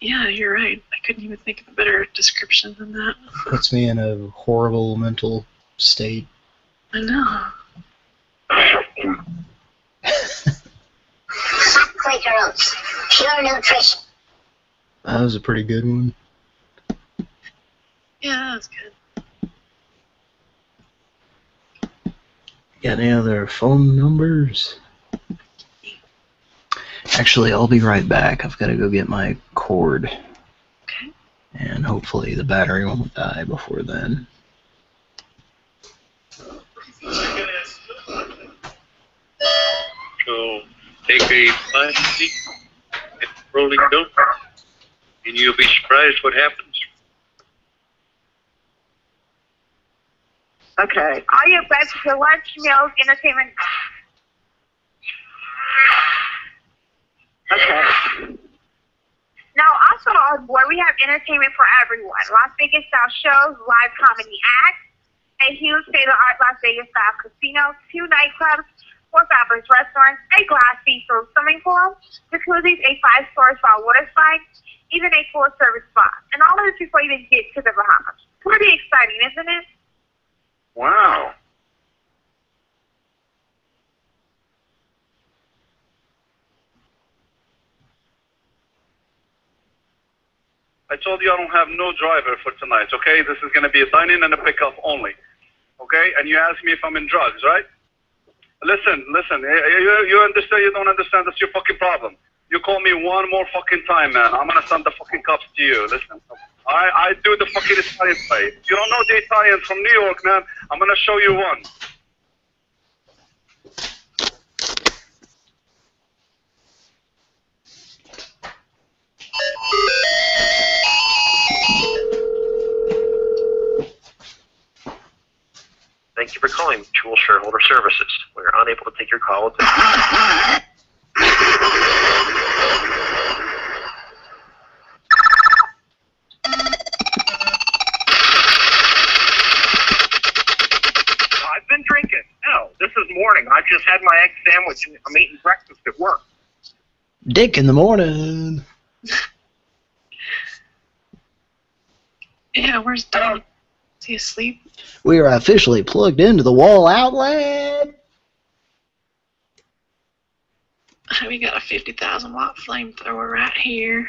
Yeah, you're right. I couldn't even think of a better description than that. Puts me in a horrible mental state. I know. Hot Quaker Oats. Pure nutrition. That was a pretty good one. Yeah, that's good. Got any other phone numbers? Actually, I'll be right back. I've got to go get my cord. Okay. And hopefully the battery won't die before then. So take a plastic and rolling dough, and you'll be surprised what happens. Okay. All your breakfast, your lunch, meals, entertainment. Okay. Now, also on board, we have entertainment for everyone. Las Vegas style shows, live comedy acts, a huge state-of-the-art Las Vegas style casino, two nightclubs, four fabulous restaurants, a glass bistro swimming pool, jacuzzis, a five-star spa water slide, even a full-service spa. And all of this before you even get to the Bahamas. Pretty exciting, isn't it? Wow. I told you I don't have no driver for tonight, okay? This is going to be a dine-in and a pickup only, okay? And you asked me if I'm in drugs, right? Listen, listen, eh, eh, you, you understand, you don't understand, that's your fucking problem. You call me one more fucking time, man. I'm going to send the fucking cops to you. Listen, I, I do the fucking Italian way. You don't know the Italians from New York, man. I'm going to show you one. Thank you for calling Mutual Shareholder Services. We are unable to take your call at this time. I've been drinking. No, this is morning. I just had my egg sandwich and I'm eating breakfast at work. Dick in the morning. Yeah, where's Don? Is he asleep? We are officially plugged into the wall outlet. We got a 50,000 watt flamethrower right here.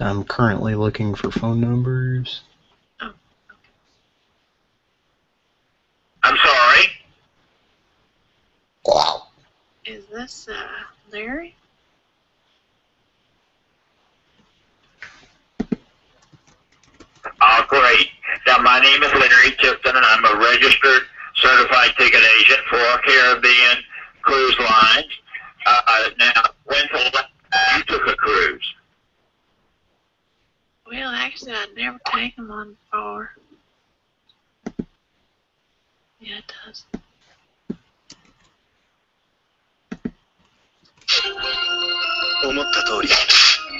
I'm currently looking for phone numbers. I'm sorry. Is this uh Larry? Oh, great. Now, my name is Larry Tipton, and I'm a registered certified ticket agent for Caribbean Cruise Lines. Uh, now, when's the last you took a cruise? Well, actually, I'd never taken one before. Yeah, it does. 思った通り、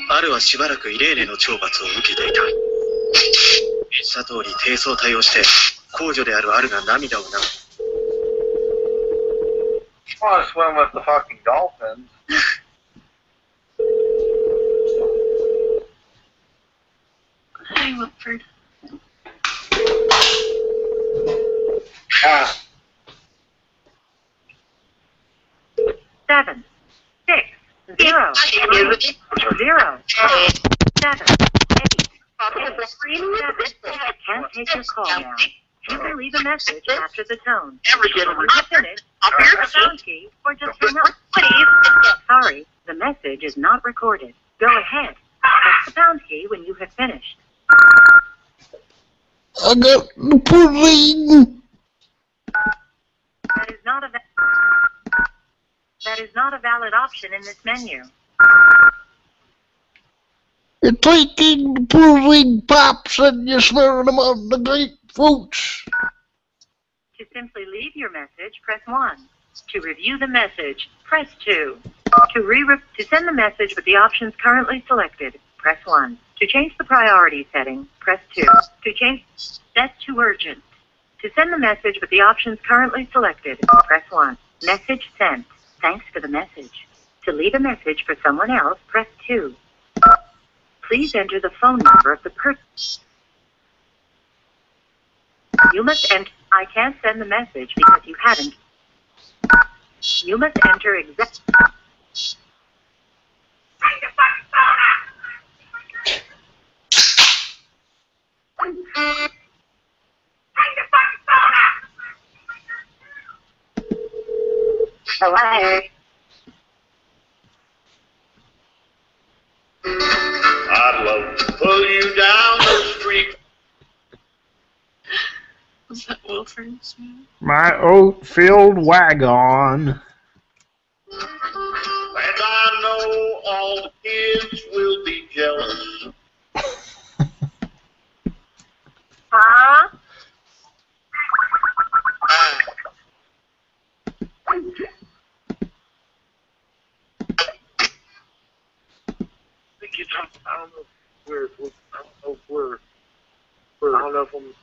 アルはしばらくイレーネの懲罰を受けていた。した通り低層対応して、公女であるアルが涙を流す。 want to swim with the fucking dolphins. (laughs) Hi, Wilford. Ah, Seven, six, zero, zero, seven, eight, seven. Can't take your call now. You can leave a message after the tone. When you finish, press the pound key or just hang up. Please. Sorry, the message is not recorded. Go ahead. Press the pound key when you have finished. I got the. That is not a that is not a valid option in this menu. You're taking the pudding pops and you're slurring them on the grapefruits. To simply leave your message, press 1. To review the message, press 2. To re to send the message with the options currently selected, press 1. To change the priority setting, press 2. To change set to urgent. To send the message with the options currently selected, press 1. Message sent. Thanks for the message. To leave a message for someone else, press 2. Please enter the phone number of the person. You must enter. I can't send the message because you haven't. You must enter exact. Hello. I'd love to pull you down the street. Was that Wilford? My oat-filled wagon. And I know all the kids will be jealous. Huh? think you're talking. I don't know if we're. we're I don't know if we're. we're I don't know if I'm.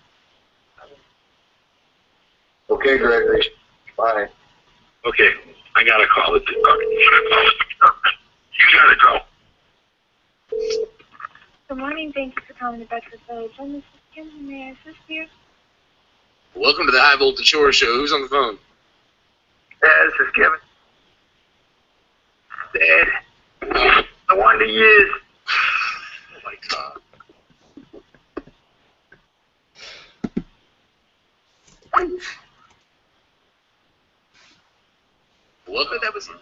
Okay, Gregory. Bye. Okay, I gotta call it. You gotta go. Good morning. Thank you for calling the Bedford Village. I'm Mrs. Kim. How May I assist you? Welcome to the High Voltage Horror Show. Who's on the phone? Yeah, this is Kevin. Dad. I wonder years. Oh my god. Welcome to episode.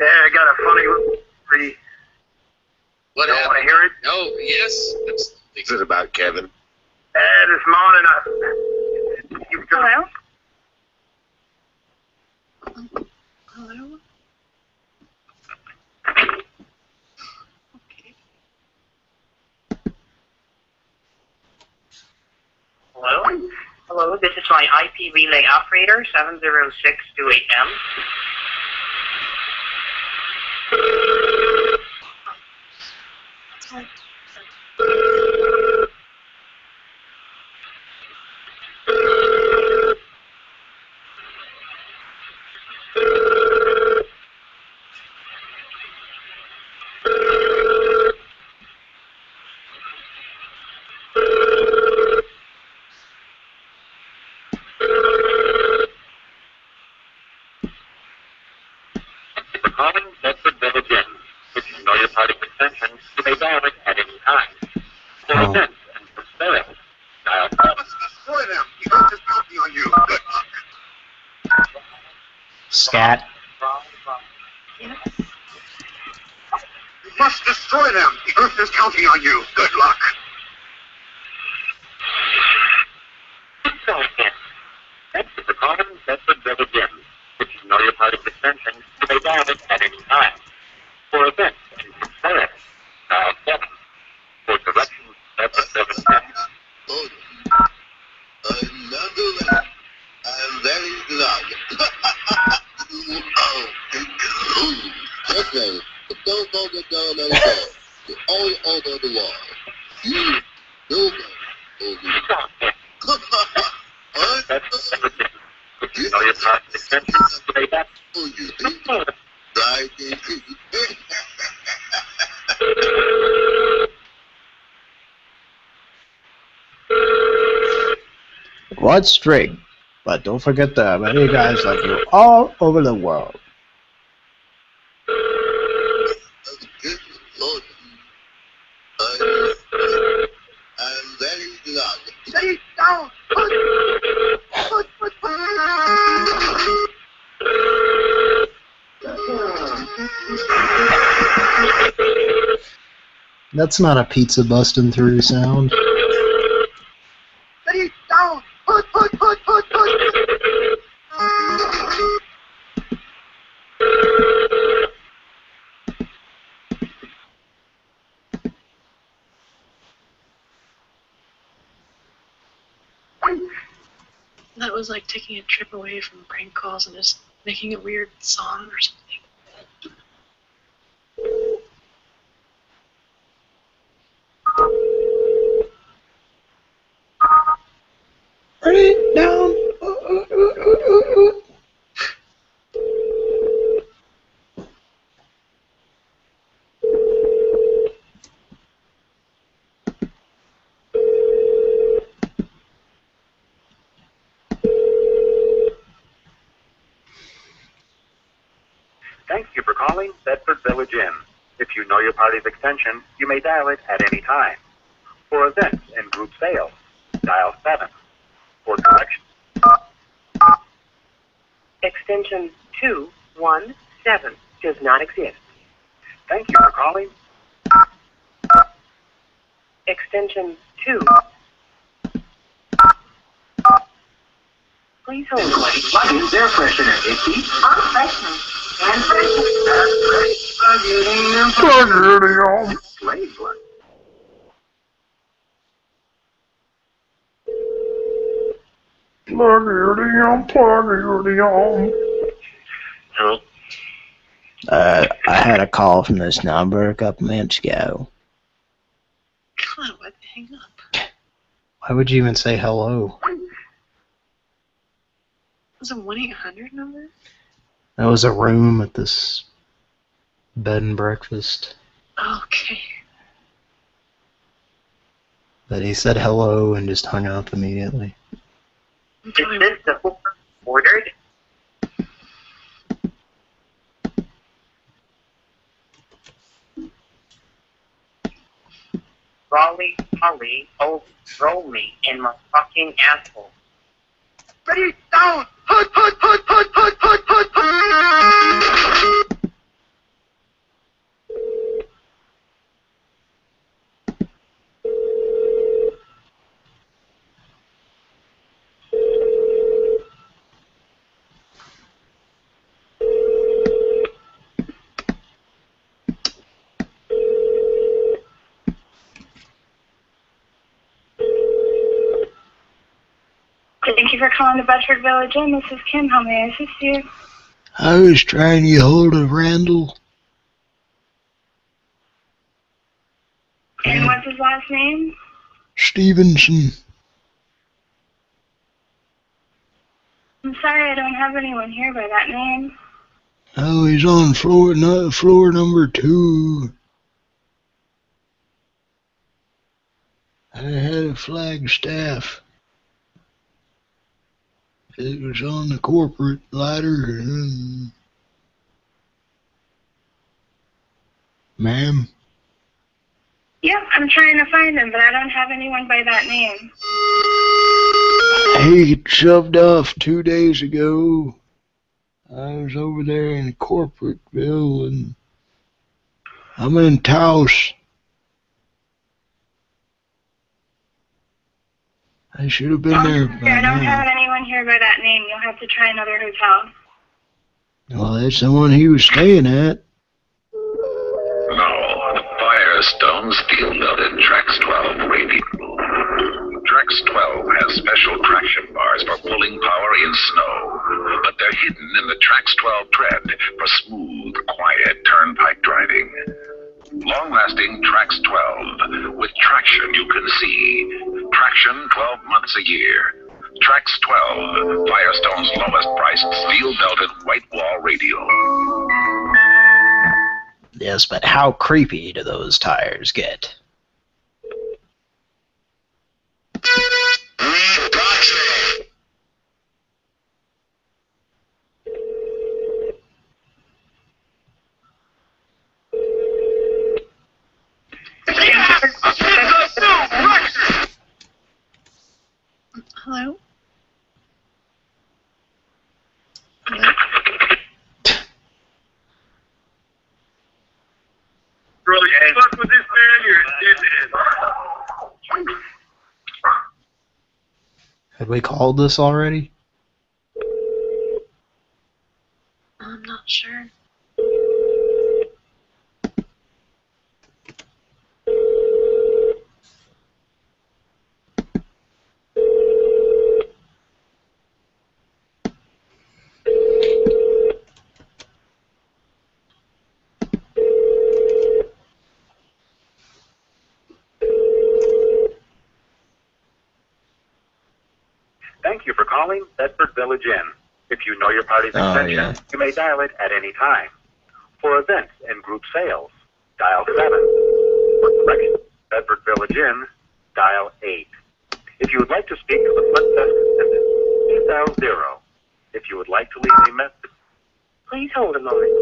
Yeah, I got a funny story. What you to hear it? No, yes. That's, this is about Kevin. Uh, this morning, I. You, Hello? Hello? Hello? Hello, this is my IP relay operator, 706 28M heart. What's string? But don't forget there are many guys like you all over the world. That's not a pizza busting through sound. And just making a weird song or something. Turn it down. Thank you for calling Bedford Village Inn. If you know your party's extension, you may dial it at any time. For events and group sales, dial 7. For directions, Extension 217 does not exist. thank you for calling. Extension 2. Please hold. What is air freshener, Icky? And Slave one. Plug it in, plug it in. Hello? Uh, I had a call from this number a couple minutes ago. Come on, what? Hang up. Why would you even say hello? Was it one eight hundred number? That was a room at this bed and breakfast. Okay. But he said hello and just hung up immediately. Is this the Hooper ordered? Raleigh, Holly, oh, roll me in my fucking asshole. Stay down. Put, put, put, put, put, put, put, put. Thank you for Village Inn. This is Kim. How may I assist you? I was trying to get hold of Randall. And what's his last name? Stevenson. I'm sorry, I don't have anyone here by that name. Oh, he's on floor no, floor number two. I had a flagstaff. It was on the corporate ladder. Ma'am, Yep, I'm trying to find him, but I don't have anyone by that name. He shoved off two days ago. I was over there in Corporateville and I'm in Taos. I should have been oh, there by Yeah, I don't now. have anyone here by that name. You'll have to try another hotel. Well, that's the one he was staying at. No, the Firestone steel belted Trax 12 radio. Trax 12 has special traction bars for pulling power in snow, but they're hidden in the Trax 12 tread for smooth, quiet turnpike driving. Long-lasting Trax 12 with traction you can see. Traction 12 months a year. Trax 12, Firestone's lowest priced steel belted white wall radio. Yes, but how creepy do those tires get? Hello? Brilliant. Fuck with this man, you're a dickhead. Had we called this already? I'm not sure. Thank you for calling Bedford Village Inn. If you know your party's Oh, extension, yeah. you may dial it at any time. For events and group sales, dial 7. For directions, Bedford Village Inn, dial 8. If you would like to speak to the front desk attendant, dial 0. If you would like to leave a message, Please hold a moment.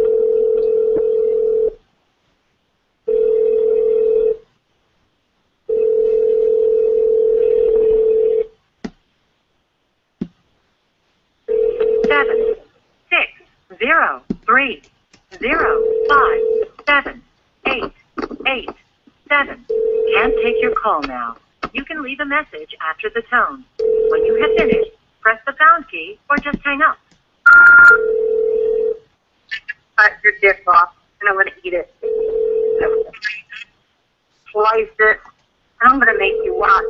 Zero, three, zero, five, seven, eight, eight, seven. Can't take your call now. You can leave a message after the tone. When you have finished, press the pound key or just hang up. cut your dick off, and I'm gonna eat it. Slice it, and I'm gonna make you watch.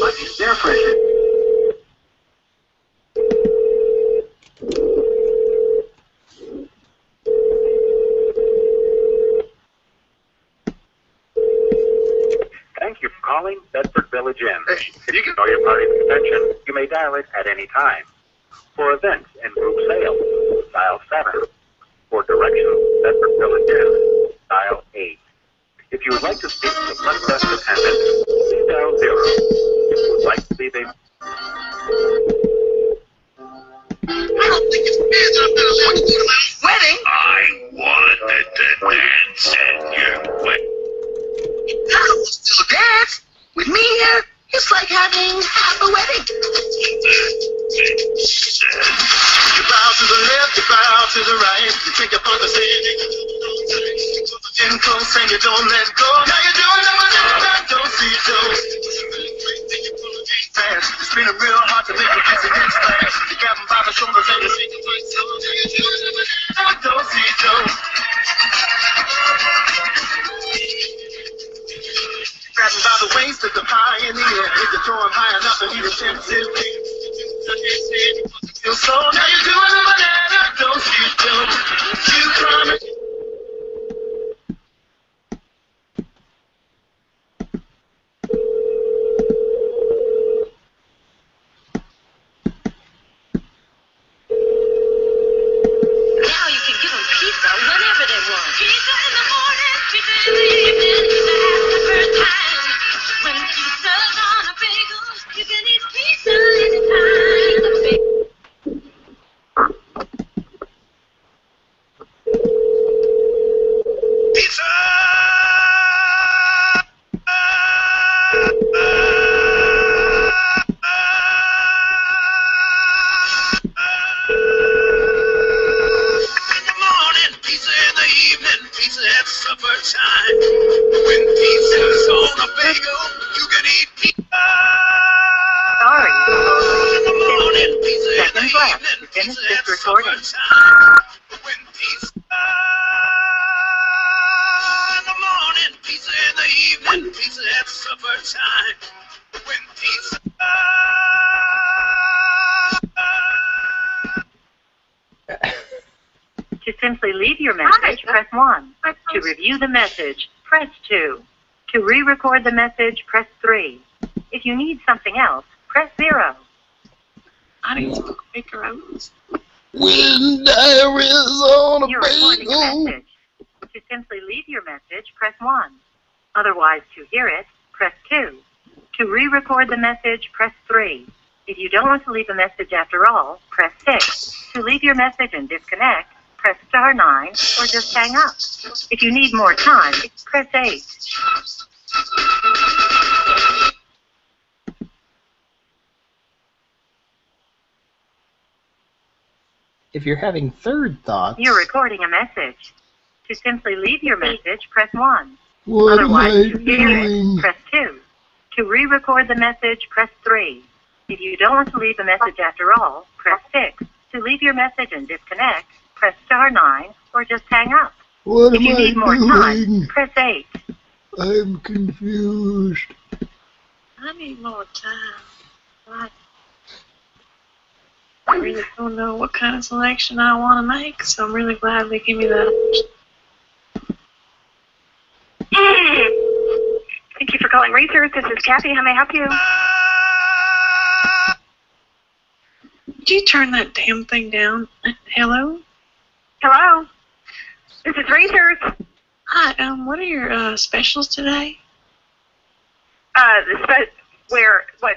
Like it's air pressure. thank you for calling Bedford Village Inn. If you can know your party's extension, you may dial it at any time. For events and group sales, dial 7. For directions, Village Inn, dial 8. If you would like to speak to the front desk attendant, please dial 0. If you would like to leave a message, I don't think it's fair that there's anyone at my Wedding? I wanted to dance at your wedding. I will still dance. With me here, it's like having half a wedding. You bow to the left, you bow to the right. You take your father saying, in close and you don't let go. Now you're doing it, but don't see it. Fast. It's been real hard to make a kiss against fast. You grab him by the shoulders and you doing it, but don't see it, though. Grab him by the waist at the high in the you throw him high enough and he it, feel so. Now you're doing but I don't it, though. You promise. The message, press 2. To re-record the message, press 3. If you need something else, press 0. I need some Quaker Oats. When there is on a You're recording a bagel. message. To simply leave your message, press 1. Otherwise, to hear it, press 2. To re-record the message, press 3. If you don't want to leave a message after all, press 6. To leave your message and disconnect, press star 9 or just hang up. If you need more time, press 8. If you're having third thoughts, You're recording a message. To simply leave your message, press 1. What Otherwise, to hear it, doing? press 2. To re-record the message, press 3. If you don't want to leave a message after all, press 6. To leave your message and disconnect, press star 9 or just hang up. What if am you I need more time, doing? press 8. I'm confused. I need more time. Like, I really don't know what kind of selection I want to make, so I'm really glad they give me that option. (clears throat) Thank you for calling Research. This is Kathy. How may I help you? Would you turn that damn thing down? Hello? Hello? This is Research. Hi, um, what are your uh, specials today? Uh, the spe- where, what,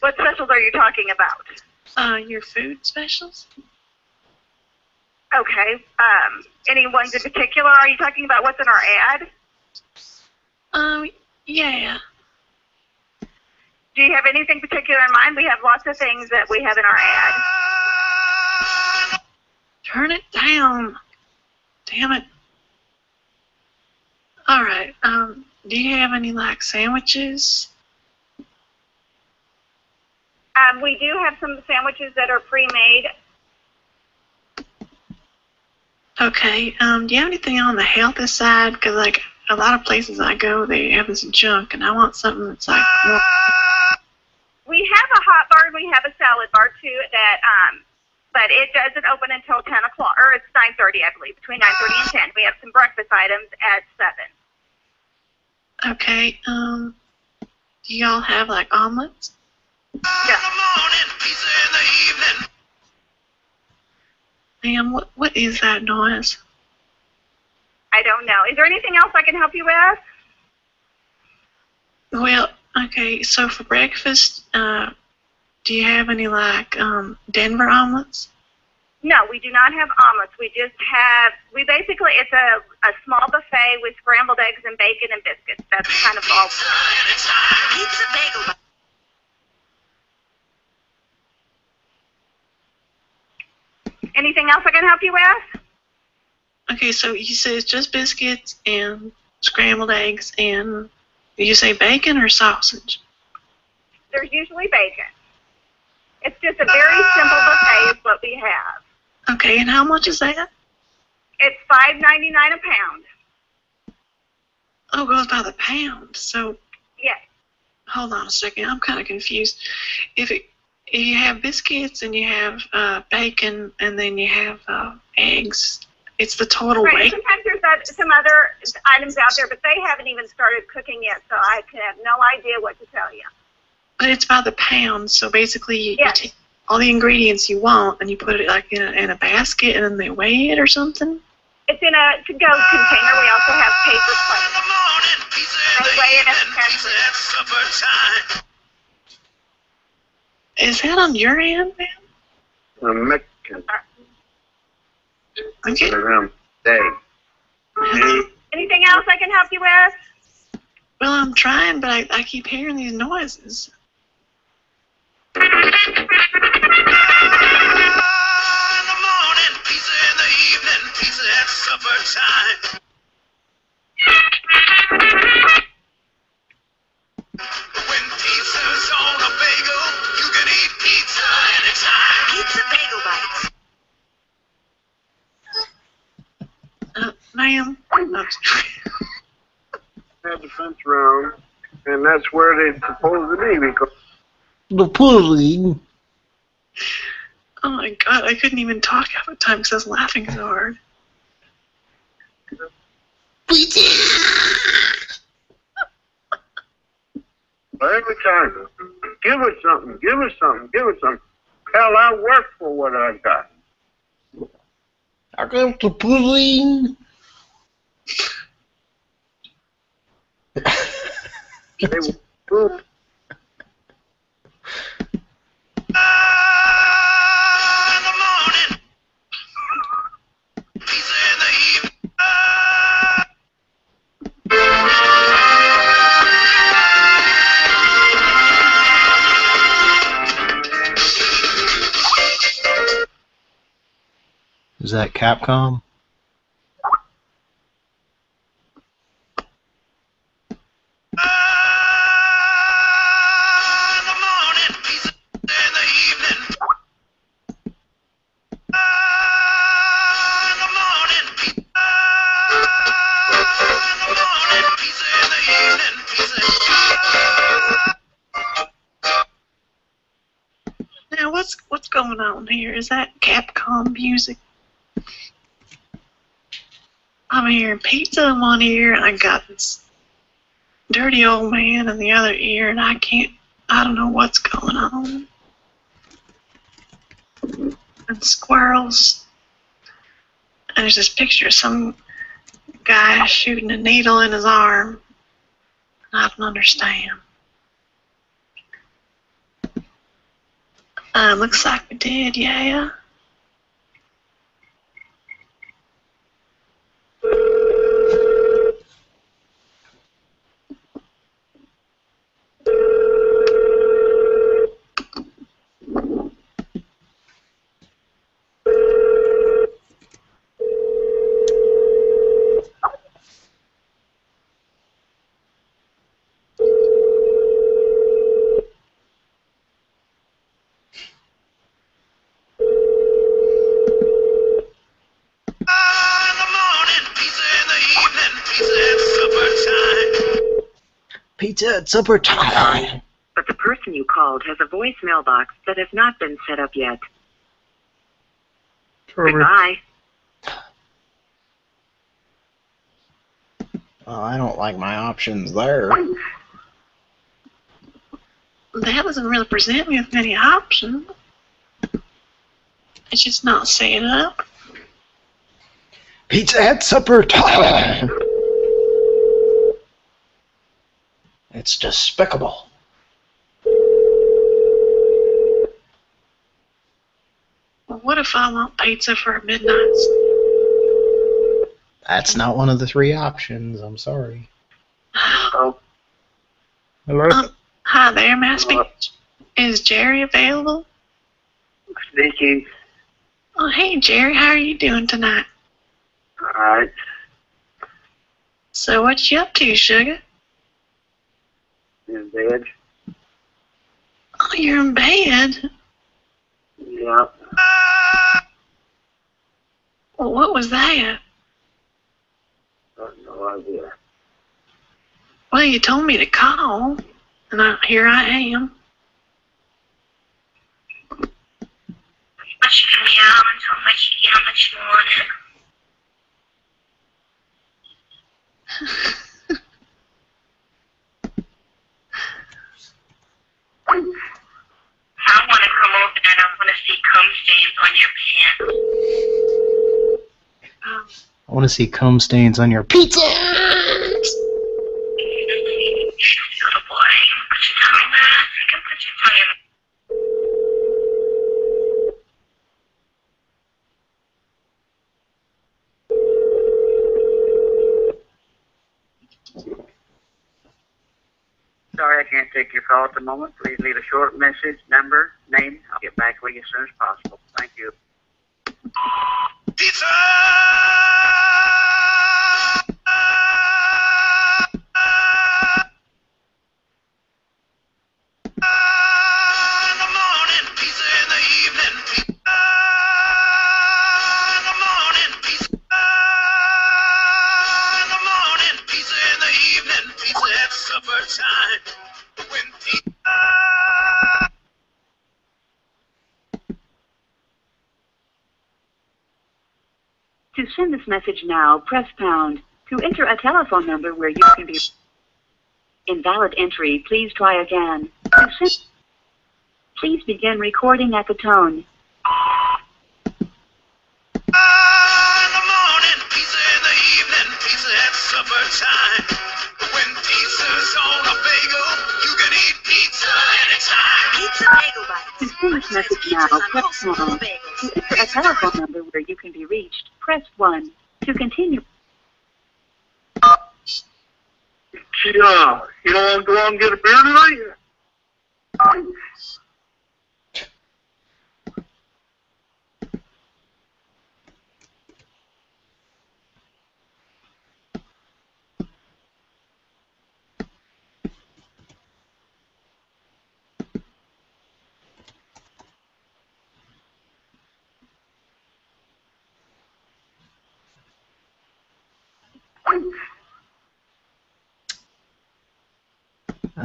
what specials are you talking about? Uh, your food specials? Okay. Um, any ones in particular? Are you talking about what's in our ad? Um, yeah. Do you have anything particular in mind? We have lots of things that we have in our ad. Turn it down. Damn it. Alright, um, do you have any, like, sandwiches? Um, we do have some sandwiches that are pre-made. Okay, um, do you have anything on the healthy side? Because, like, a lot of places I go, they have this junk, and I want something that's, like, more... We have a hot bar and we have a salad bar too that um but it doesn't open until ten o'clock or it's nine thirty I believe, between nine thirty and ten. We have some breakfast items at seven. Okay, um, do y'all have, like, omelets? Yeah. Ma'am, what, what is that noise? I don't know. Is there anything else I can help you with? Well, okay, so for breakfast, uh, do you have any, like, um, Denver omelets? No, we do not have omelets. We just have we basically it's a, a small buffet with scrambled eggs and bacon and biscuits. That's kind of all. Pizza bagel. Anything else I can help you with? Okay, so you say it's just biscuits and scrambled eggs and, did you say bacon or sausage? There's usually bacon. It's just a very simple buffet is what we have. Okay, and how much is that? It's five ninety nine a pound. Oh, it goes by the pound. So, Yes. hold on a second. I'm kind of confused. If it, if you have biscuits and you have uh, bacon and then you have uh, eggs, it's the total Right. weight. Sometimes there's some other items out there, but they haven't even started cooking yet, so I have no idea what to tell you. But it's by the pound, so basically you, you take all the ingredients you want and you put it like in a, in a basket and then they weigh it or something. It's in a to-go container. We also have paper plates. They weigh it as a Is that on your end, man? I'm Mexican. Okay. Around day. Anything else I can help you with? Well, I'm trying, but I, I keep hearing these noises. Pizza bagel bites. Uh, ma'am. Had the fence around, and that's where they're supposed to be because The pudding. Oh my god, I couldn't even talk half the time because I was laughing so hard. Every time, give us something, give us something, give us something. Hell, I work for what I got. I got the pudding. They were Is that Capcom? Now what's what's going on here? Is that Capcom music? I'm hearing pizza in one ear and I got this dirty old man in the other ear and I can't I don't know what's going on. And squirrels. And there's this picture of some guy shooting a needle in his arm. I don't understand. Uh, looks like we did, yeah. At supper time. But the person you called has a voicemail box that has not been set up yet. Goodbye. Oh, I don't like my options there. That doesn't really present me with many options. It's just not set up. Pizza at supper time. It's despicable. Well, what if I want pizza for midnight? That's not one of the three options. I'm sorry. Oh, Hello? Um, hi there, may Is Jerry available? speaking. Oh, hey, Jerry, how are you doing tonight? Alright. So, what you up to, sugar? In bed. Oh, you're in bed. Yeah. Well, what was that? Got no idea. Well, you told me to call, and I, here I am. much you can yell and how much how much you want (laughs) I want to come over and I want to see cum stains on your pants. I want to see cum stains on your pizza. Little boy, put your tongue back. You can put your tongue in. Sorry, I can't take your call at the moment. Please leave a short message, number, name. I'll get back with you as soon as possible. Thank you. To message now, press pound. To enter a telephone number where you can be invalid entry, please try again. Please begin recording at the tone. Pizza at supper time. When pizza's on a bagel, you can eat pizza anytime. Pizza bagel bites. To finish message now, press 1. To enter a telephone number where you can be reached, press 1. To continue, Yeah, you don't want to go out and get a beer tonight? (laughs)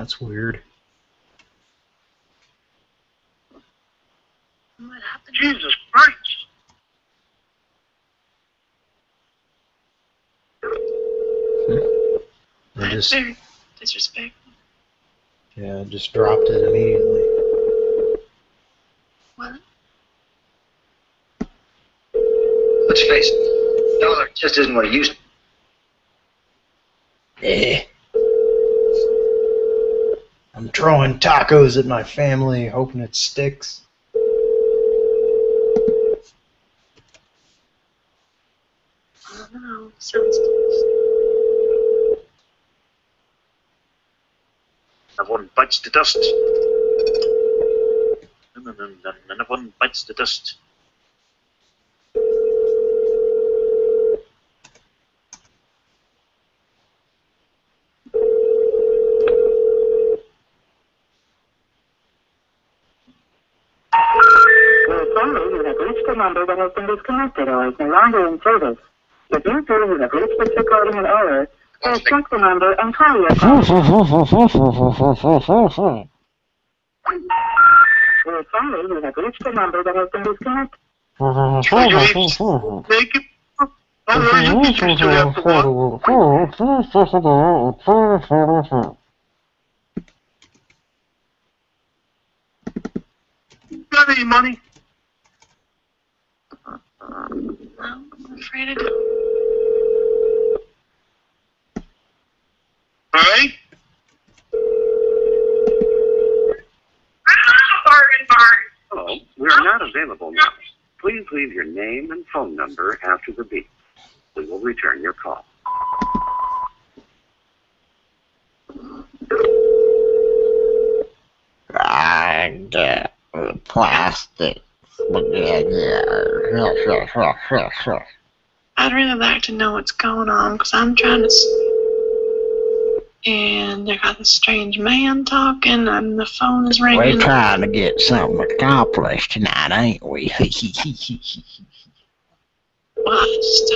That's weird. Jesus Christ. I just very disrespectful. yeah, just dropped it immediately. What? Let's face it, dollar just isn't what it used to Eh. I'm throwing tacos at my family, hoping it sticks. I don't know. Sounds None one bites the dust. Of one bites the dust. We're sorry you have reached a number that has been disconnected or is no longer in service. If you feel you have reached this recording in error, please check the number and try your call. We're sorry you have reached a number that has been disconnected. Make it. Oh, no, you can still have to walk. Got any money? No, I'm afraid I don't. All right? Hello, we are not available now. Please leave your name and phone number after the beep. We will return your call. I get plastic I'd really like to know what's going on because I'm trying to. And they got this strange man talking, and the phone is ringing. We're trying to get something accomplished tonight, ain't we? (laughs) Well, I just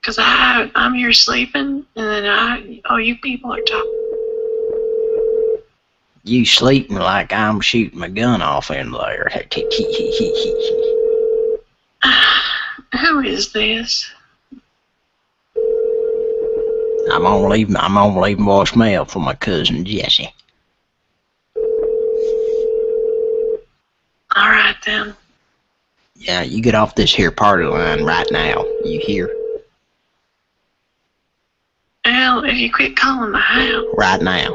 because I I'm here sleeping, and then I oh you people are talking. You sleeping like I'm shooting my gun off in there. (laughs) Who is this? I'm gonna leave. I'm leave a voicemail for my cousin Jesse. All right then. Yeah, you get off this here party line right now. You hear? Al, if you quit calling my house, Right now.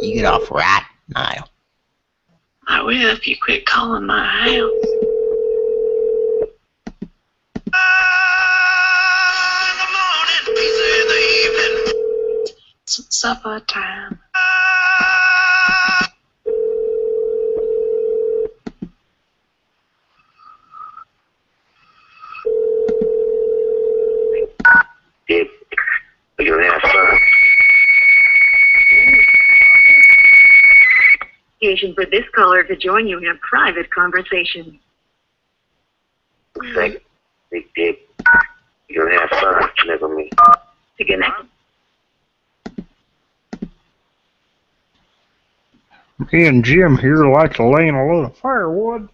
You get off right now. I will if you quit calling my house. It's supper time. Did you have fun? Occasion for this caller to join you in a private conversation. Thank Big Dick. You have fun, never me. To connect. Me and Jim here like to lay in a load of firewood.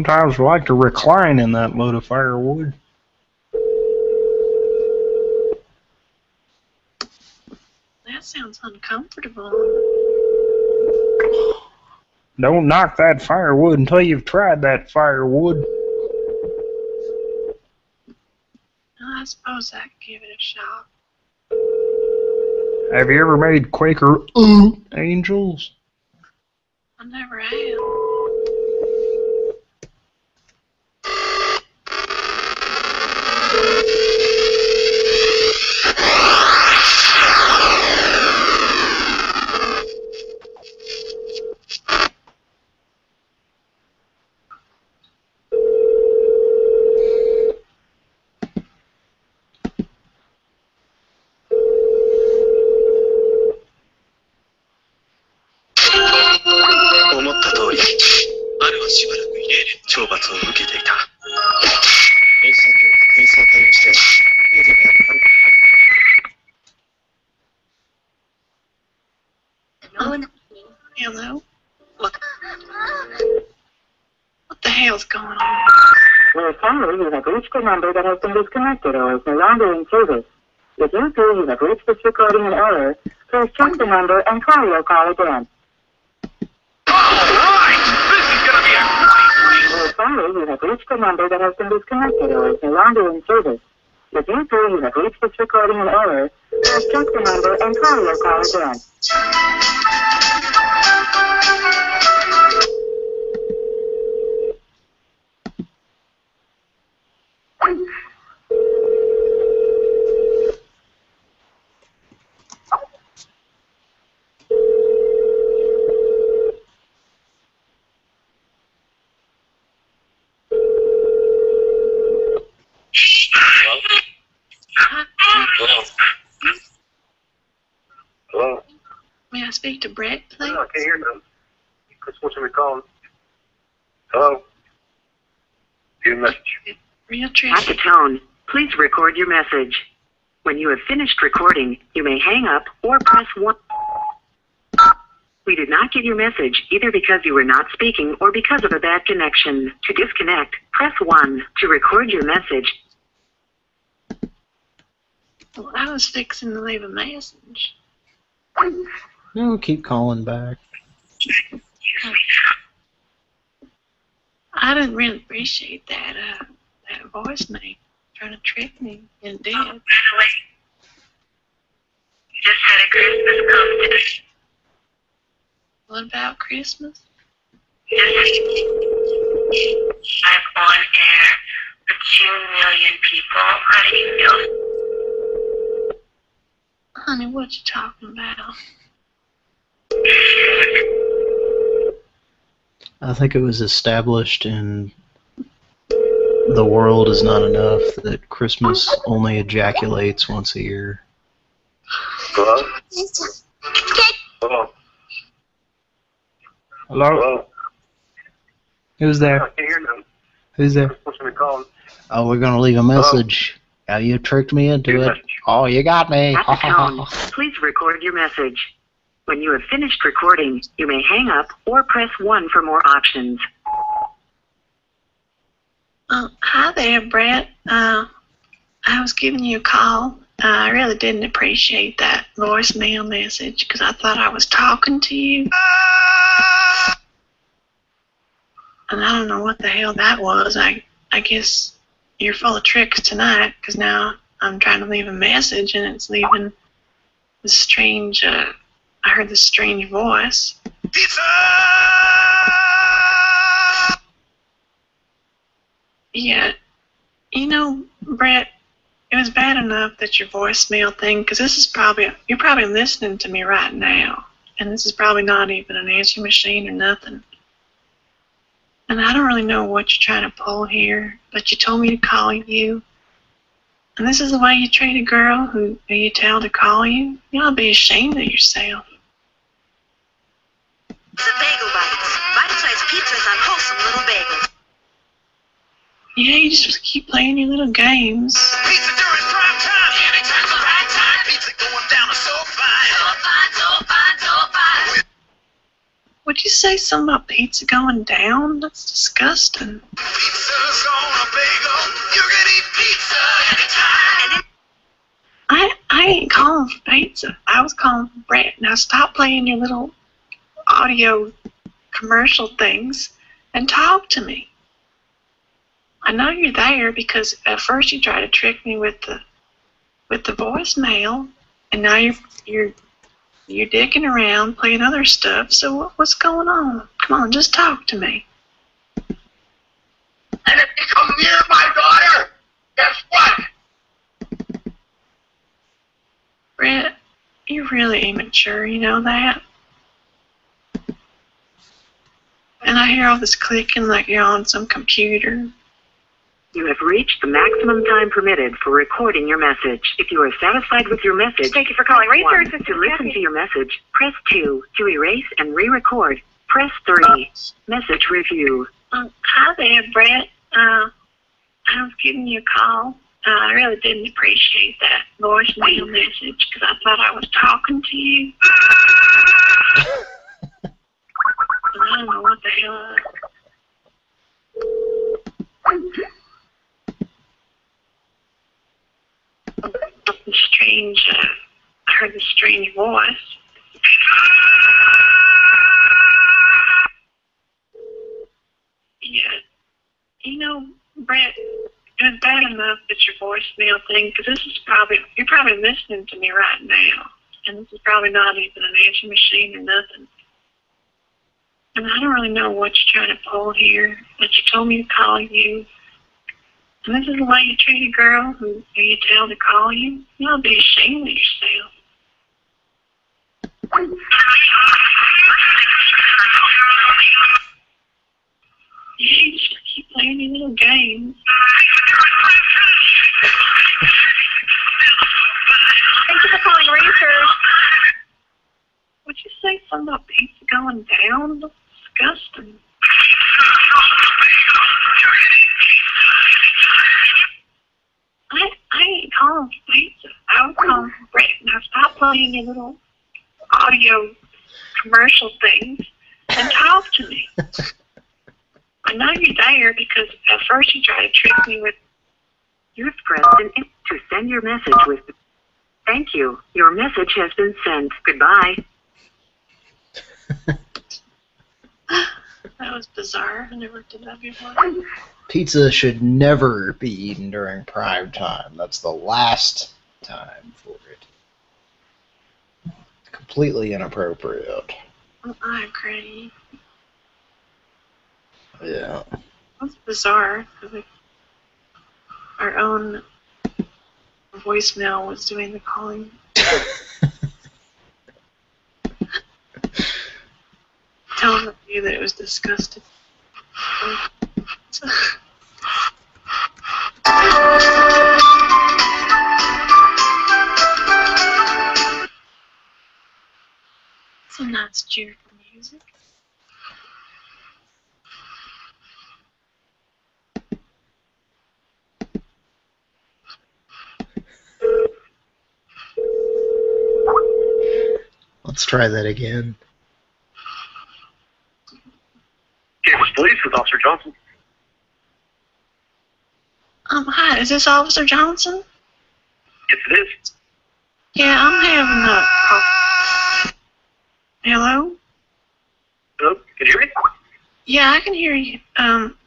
Sometimes we like to recline in that load of firewood. That sounds uncomfortable. Don't knock that firewood until you've tried that firewood. I suppose I could give it a shot. Have you ever made Quaker uh, angels? I never have. A number that has been disconnected or is no longer in service. If you feel you have reached this recording in error, please check the number and try your call again. We're sorry you have reached a number that has been disconnected or is no longer in service. If you feel you have reached this recording in error, please check the number and try your call again. Speak to Brett, please? No, I can't hear nothing. Chris wants me to call him. Hello? Give a message. Real At the tone, please record your message. When you have finished recording, you may hang up or press 1. We did not get your message either because you were not speaking or because of a bad connection. To disconnect, press 1. To record your message, Well, I was fixing to leave a message. No, keep calling back. I didn't really appreciate that, uh, that voicemail. Trying to trick me and oh, did. Just had a Christmas competition. What about Christmas? I'm on air for two million people. How do you feel? Honey, what you talking about? I think it was established in The World Is Not Enough that Christmas only ejaculates once a year. Hello? Hello? Hello? Who's I there? can't hear nothing. Who's there? Chris wants me to call him. Oh, we're gonna leave a message. Now you tricked me into it. Oh, you got me. at the (laughs) tone, please record your message. When you have finished recording, you may hang up or press 1 for more options. Uh, hi there, Brett. Uh, I was giving you a call. Uh, I really didn't appreciate that voicemail message because I thought I was talking to you. And I don't know what the hell that was. I I guess you're full of tricks tonight because now I'm trying to leave a message and it's leaving this strange. Uh, I heard this strange voice. Yeah, you know, Brett, it was bad enough that your voicemail thing, because this is probably, you're probably listening to me right now, and this is probably not even an answering machine or nothing. And I don't really know what you're trying to pull here, but you told me to call you. And this is the way you treat a girl who, who you tell to call you? You ought to be ashamed of yourself. It's a bagel bites. Bite-sized pizzas on wholesome little bagels. Yeah, you just keep playing your little games. Uh, pizza during prime time. Anytime's the right time. Pizza going down so fine. So fine, so fine, so fine. What'd you say something about pizza going down? That's disgusting. Pizza's on a bagel. You can eat pizza anytime. I I ain't calling for pizza. I was calling for Brett. Now stop playing your little audio commercial things and talk to me. I know you're there because at first you tried to trick me with the with the voicemail, and now you're you're you're dicking around playing other stuff. So what, what's going on? Come on, just talk to me. And if you come near my daughter, guess what? Brett, you're really immature. You know that. And I hear all this clicking like you're on some computer. You have reached the maximum time permitted for recording your message. If you are satisfied with your message, Thank you for calling press Reasor's. Assistant To listen Kathy. to your message, press 2. To erase and re-record, press 3. Message review. Um, hi there, Brett. Uh, I was giving you a call. Uh, I really didn't appreciate that voicemail message because I thought I was talking to you. (laughs) I don't know what the hell. The strange. Uh, I heard the strange voice. Yeah. You know, Brett, it was bad enough that your voicemail thing, because this is probably, you're probably listening to me right now. And this is probably not even an answer machine or nothing. And I don't really know what you're trying to pull here, but you told me to call you. And this is the way you treat a girl who, you tell to call you? You'll be ashamed of yourself. You just keep playing your little games. Thank you for calling Reasor's. Would you say something about pizza going down? That's disgusting. I, I ain't calling pizza. I was calling Brett. Now stop playing your little audio commercial things and talk to me. I know you're there because at first you tried to trick me with You've pressed an in to send your message with. Thank you. Your message has been sent. Goodbye. (laughs) that was bizarre. I never did that before. Pizza should never be eaten during prime time. That's the last time for it. Completely inappropriate. I agree. Yeah. That's bizarre. Our own voicemail was doing the calling. (laughs) Telling you that it was disgusting. Some nice cheerful music. Let's try that again. Campus Police with Officer Johnson. Um, hi, is this Officer Johnson? Yes, it is. Yeah, I'm having a. Oh. Hello? Hello? Can you hear me? Yeah, I can hear you. Um,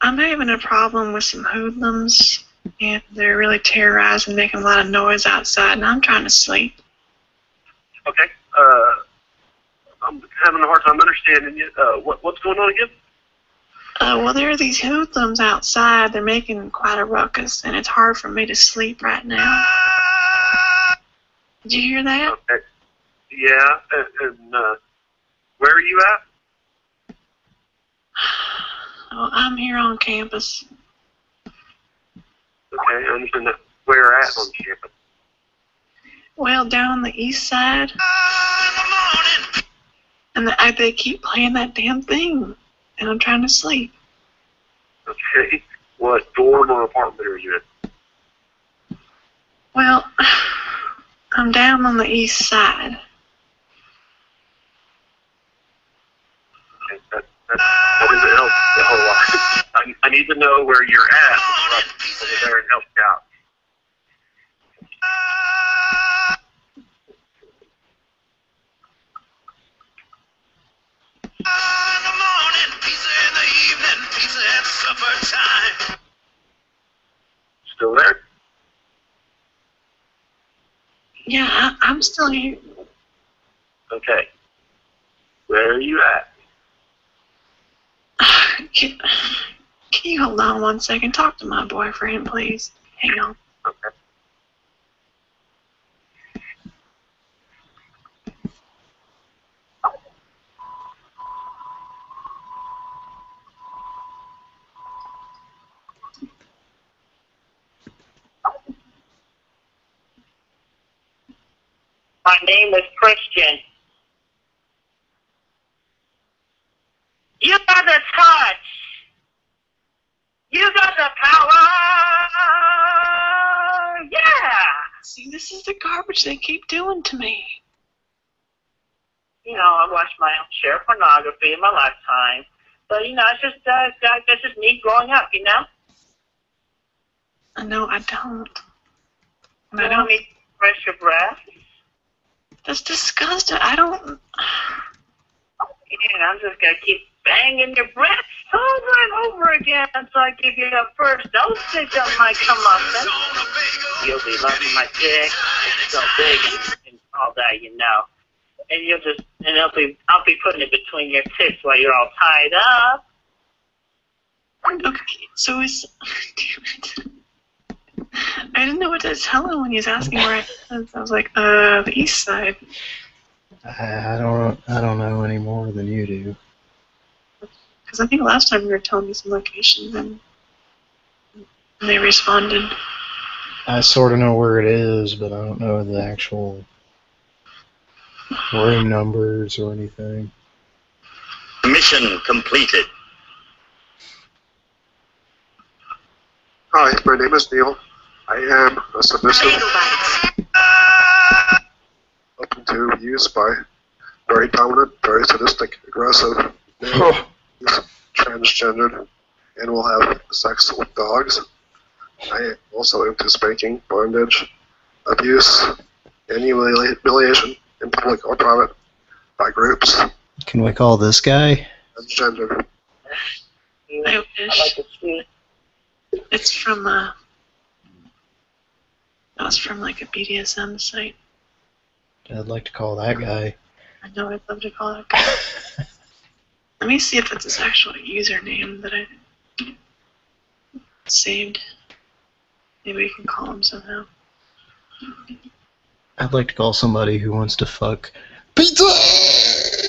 I'm having a problem with some hoodlums, and they're really terrorizing, and making a lot of noise outside, and I'm trying to sleep. Okay. Uh, I'm having a hard time understanding you. Uh, what, what's going on again? Uh, well, there are these hoodlums outside. They're making quite a ruckus, and it's hard for me to sleep right now. Did you hear that? Okay. Yeah, and, and uh, where are you at? (sighs) Oh, I'm here on campus. Okay, I understand that. Where at on campus? Well, down on the east side. And the, I, they keep playing that damn thing, and I'm trying to sleep. Okay. What dorm or apartment are you in? Well, I'm down on the east side. Okay, that, that, that doesn't help a whole lot. I, I need to know where you're at so I can go over there and help you out. Pizza supper time. Still there? Yeah, I, I'm still here. Okay. Where are you at? (sighs) Can, can you hold on one second? Talk to my boyfriend, please. Hang on. Okay. My name is Christian. You got the touch. You got the power. Yeah. See, this is the garbage they keep doing to me. You know, I watched my own share of pornography in my lifetime. But, you know, it's just, uh, that- that's just me growing up, you know? I know I don't. I don't don't. need to press your breath. That's disgusting. I don't. And I'm just to keep banging your breath over and over again until I give you the first dosage of my comeuppance. You'll be loving my dick. It's so big and, and all that, you know. And you'll just, and I'll be, I'll be putting it between your tits while you're all tied up. Okay, so (laughs) it's. I didn't know what to tell him when he was asking where I was. I was like, uh, the east side. I, I don't I don't know any more than you do. Because I think last time you were telling me some locations and they responded. I sort of know where it is, but I don't know the actual room numbers or anything. Mission completed. Hi, my name is Neil. I am a submissive open to use by very dominant, very sadistic, aggressive, male, who's transgendered, and will have sex with dogs. I am also into spanking, bondage, abuse, and humili- humiliation in public or private by groups, Can we call this guy? transgender. I wish. It's from, uh. That was from like a BDSM site. I'd like to call that guy. I know I'd love to call it. (laughs) Let me see if it's his actual username that I saved. Maybe we can call him somehow. I'd like to call somebody who wants to fuck pizza. Pizza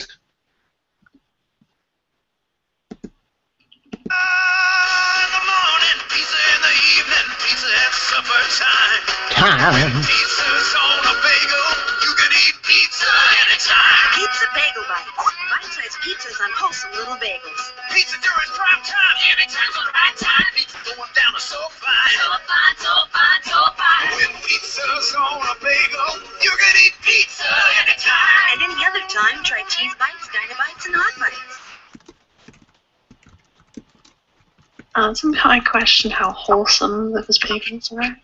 in the evening, pizza at supper time. Time. Pizza's on a bagel. You can eat pizza anytime. Pizza Bagel Bites. Bite-sized pizzas on wholesome little bagels. Pizza during prime time. Anytime's the right time. Pizza going down is so fine. So fine, so fine, so fine. When pizza's on a bagel, you can eat pizza anytime. And any other time, try cheese bites, Dynabites, and hot bites. Um, somehow I question how wholesome those bagels are.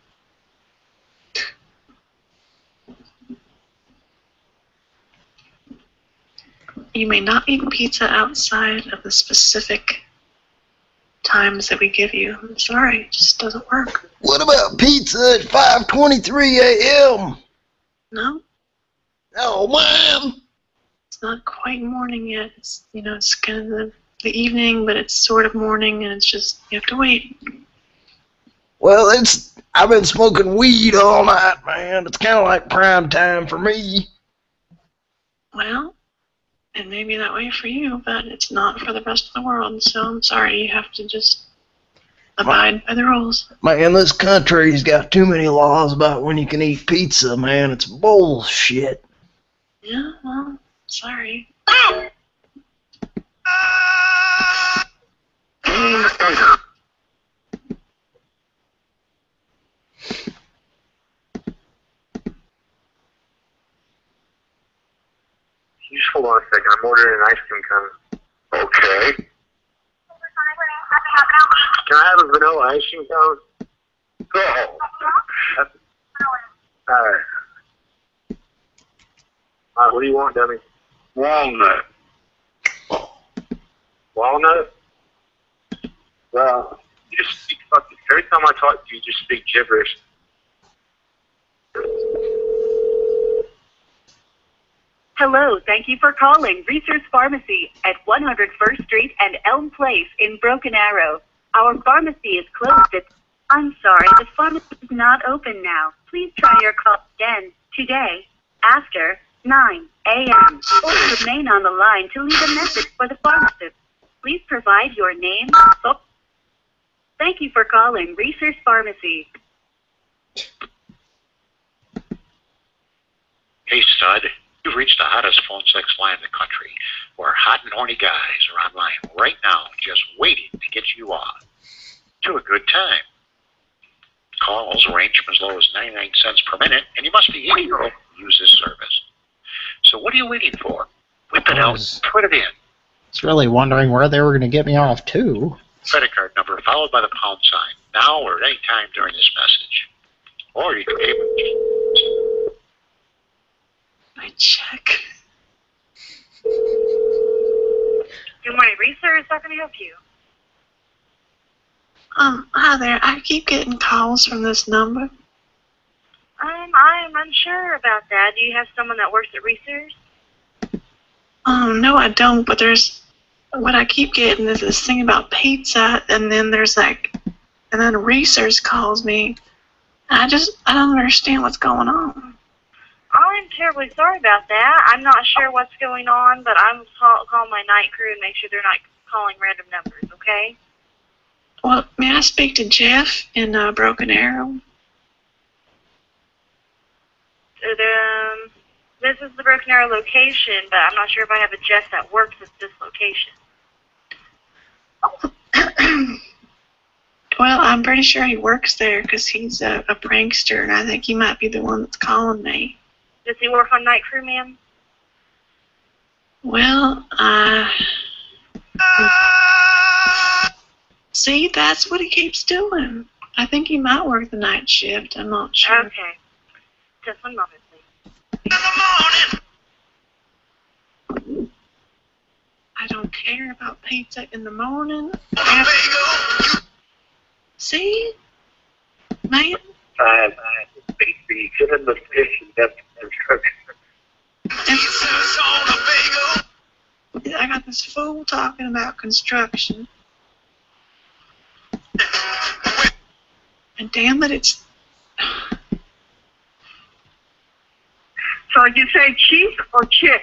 You may not eat pizza outside of the specific times that we give you. I'm sorry, it just doesn't work. What about pizza at 5:23 a.m.? No, Oh ma'am. it's not quite morning yet. It's you know, it's kind of the, the evening, but it's sort of morning, and it's just you have to wait. Well, it's I've been smoking weed all night, man. It's kind of like prime time for me. Well, it may be that way for you, but it's not for the rest of the world. So I'm sorry, you have to just abide by the rules. Man, this country's got too many laws about when you can eat pizza, man. It's bullshit. Yeah, well, sorry. (laughs) just hold on a second. I'm ordering an ice cream cone. Okay. Can I have a vanilla ice cream cone? Go. Alright. Alright, what do you want, dummy? Walnut. Walnut? Well, you just speak fucking, every time I talk to you, you just speak gibberish. Hello, thank you for calling Reasor's Pharmacy at 101st Street and Elm Place in Broken Arrow. Our pharmacy is closed at... I'm sorry, the pharmacy is not open now. Please try your call again today after 9 a.m. or remain on the line to leave a message for the pharmacist. Please provide your name. phone- Thank you for calling Reasor's Pharmacy. Hey, stud, you've reached the hottest phone sex line in the country, where hot and horny guys are online right now just waiting to get you on. To a good time. Calls range from as low as 99 cents per minute, and you must be 80 year old to use this service. So what are you waiting for? Whip it out, put it in. I was really wondering where they were going to get me off to. Credit card number followed by the pound sign, now or at any time during this message. Or you can pay with My check. Good morning, Reasor's. How can I help you? Um, hi there. I keep getting calls from this number. Um, I'm unsure about that. Do you have someone that works at Reasor's? Um, no, I don't. But there's what I keep getting is this thing about pizza, and then there's like, and then Reasor's calls me. I just I don't understand what's going on. I'm terribly sorry about that. I'm not sure what's going on, but I'm call, call my night crew and make sure they're not calling random numbers. Okay? Well, may I speak to Jeff in uh, Broken Arrow? Um, this is the Broken Arrow location, but I'm not sure if I have a Jeff that works at this location. (clears throat) Well, I'm pretty sure he works there because he's a, a prankster, and I think he might be the one that's calling me. Does he work on night crew, ma'am? Well, uh. See, that's what he keeps doing. I think he might work the night shift. I'm not sure. Okay. Just one moment, please. I don't care about pizza in the morning. See? Man, Five, nine, eight, three, get in the station, that's instruction. I got this fool talking about construction. And damn it, it's. So you say chief or chick?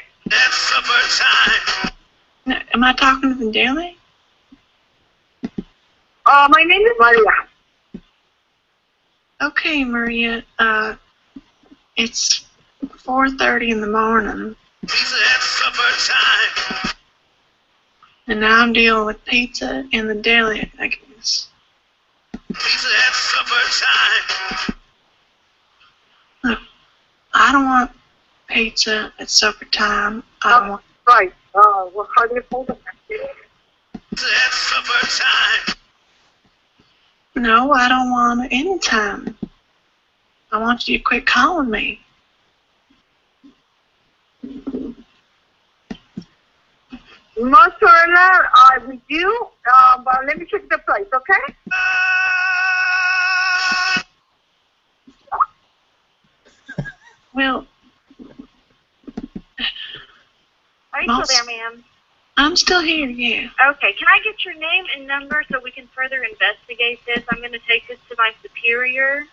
No, Am I talking to the daily? Uh, my name is Maria. Okay, Maria. Uh, it's 4:30 in the morning. And now I'm dealing with pizza and the deli, I guess. Look, I don't want pizza at supper time. I don't want. Right. Uh, well, how do you hold it? No, I don't want any time. I want you to quit calling me. Mozzarella, I with you, um, but let me check the price, okay? Well, Are you still there, ma'am? I'm still here, yeah. Okay. Can I get your name and number so we can further investigate this? I'm going to take this to my superior.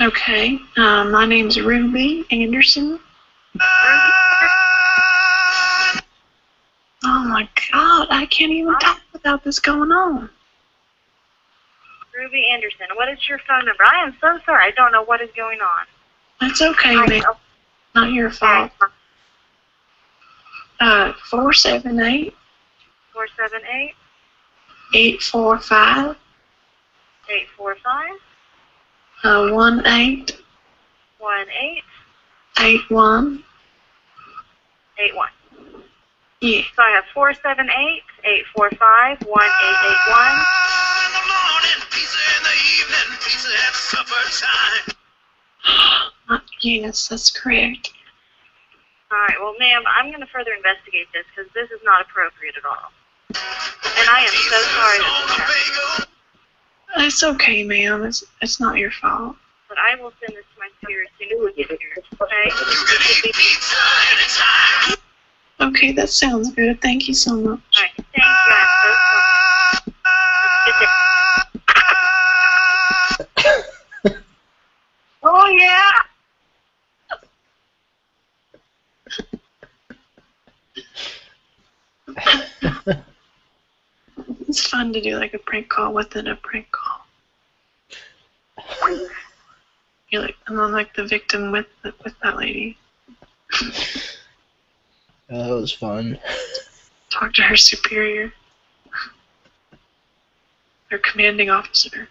Okay. Um, my name's Ruby Anderson. Oh my God, I can't even talk without this going on. Ruby Anderson. What is your phone number? I am so sorry. I don't know what is going on. That's okay, man. know. Not your fault. Uh, four seven eight 478 eight four five 845 one eight 1881. eight one. (gasps) Yeah. So I have 478 845 1881. Uh, yes, that's correct. All right, well, ma'am, I'm going to further investigate this because this is not appropriate at all. And I am so sorry that this happened. It's okay, ma'am. It's it's not your fault. But I will send this to my superior as soon as we get here. Okay? Okay, that sounds good. Thank you so much. All right, thank you. I'm so sorry. Good day. (coughs) Oh yeah. (laughs) It's fun to do like a prank call within a prank call. (laughs) You're like, and then like the victim with the, with that lady. (laughs) Oh, that was fun. Talk to her superior. Her commanding officer.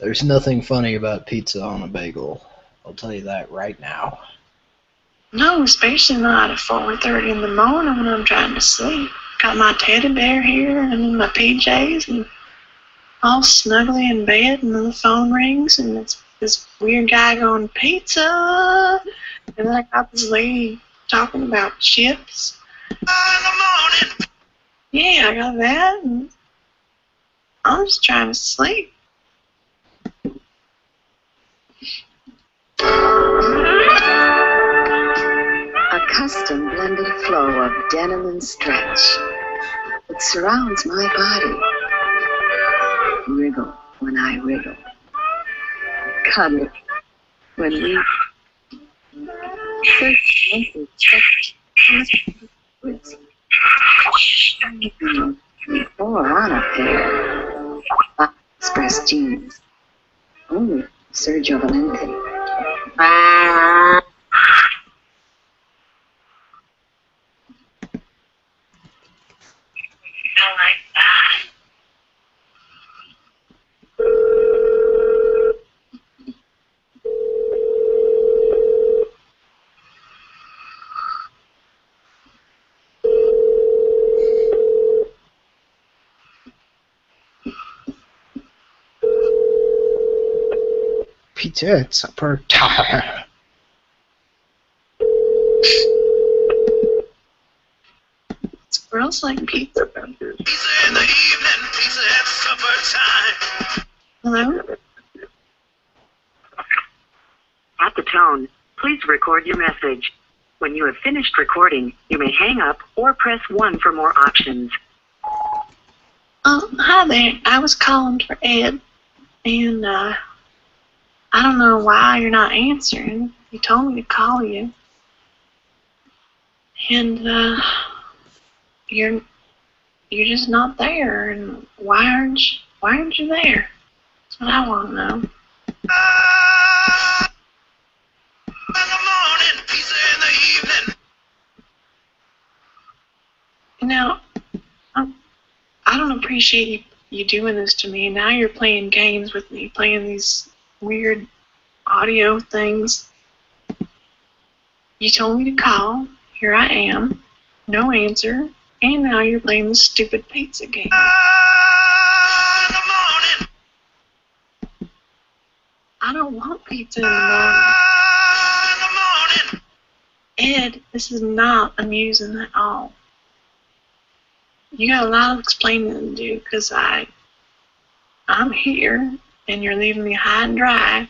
There's nothing funny about pizza on a bagel. I'll tell you that right now. No, especially not at 4.30 in the morning when I'm trying to sleep. Got my teddy bear here and my PJs and all snuggly in bed and then the phone rings and it's this weird guy going, pizza! And then I got this lady talking about chips. Yeah, I got that and I'm just trying to sleep. A custom blended flow of denim and stretch. It surrounds my body. Wriggle when I wriggle. Cuddle when we or on a pair of express jeans. Only Sergio Valente. (laughs) Pizza at supper time. Girls like pizza. better pizza in the evening Hello? At the tone, please record your message. When you have finished recording, you may hang up or press 1 for more options. Oh, hi there. I was calling for Ed, and uh, I don't know why you're not answering. You told me to call you, and uh, you're you're just not there. And why aren't you, why aren't you there? That's what I want to know. Now, I, I don't appreciate you, you doing this to me. Now you're playing games with me, playing these weird audio things. You told me to call. Here I am. No answer. And now you're playing the stupid pizza game. I don't want pizza in the morning. Ed, this is not amusing at all. You got a lot of explaining to do because I, I'm here and you're leaving me high and dry,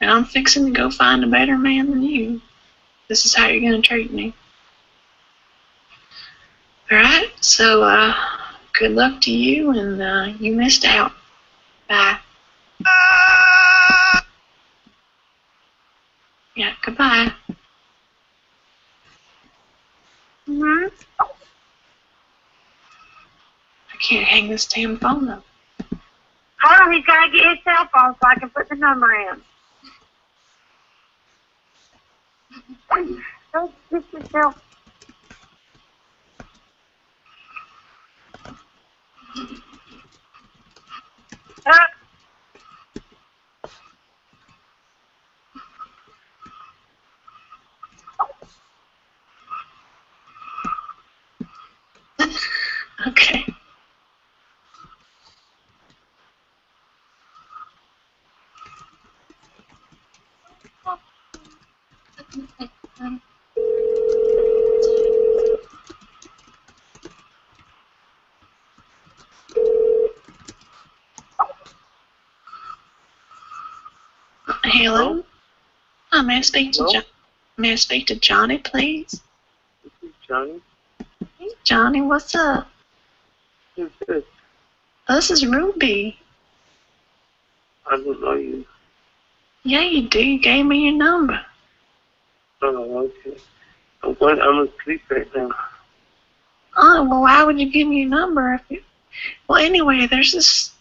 and I'm fixing to go find a better man than you. This is how you're gonna treat me. All right. So, uh, good luck to you, and uh, you missed out. Bye. Yeah. Goodbye. Mm-hmm. I can't hang this damn phone up. Hold on, he's gotta get his cell phone so I can put the number in. (laughs) Don't get yourself. Uh, may I speak to jo- May I speak to Johnny, please? Johnny? Hey, Johnny, what's up? Who's this? This is Ruby. I don't know you. Yeah, you do. You gave me your number. Oh, okay. I'm, going, I'm asleep right now. Oh, well, why would you give me your number if you... Well, anyway, there's this...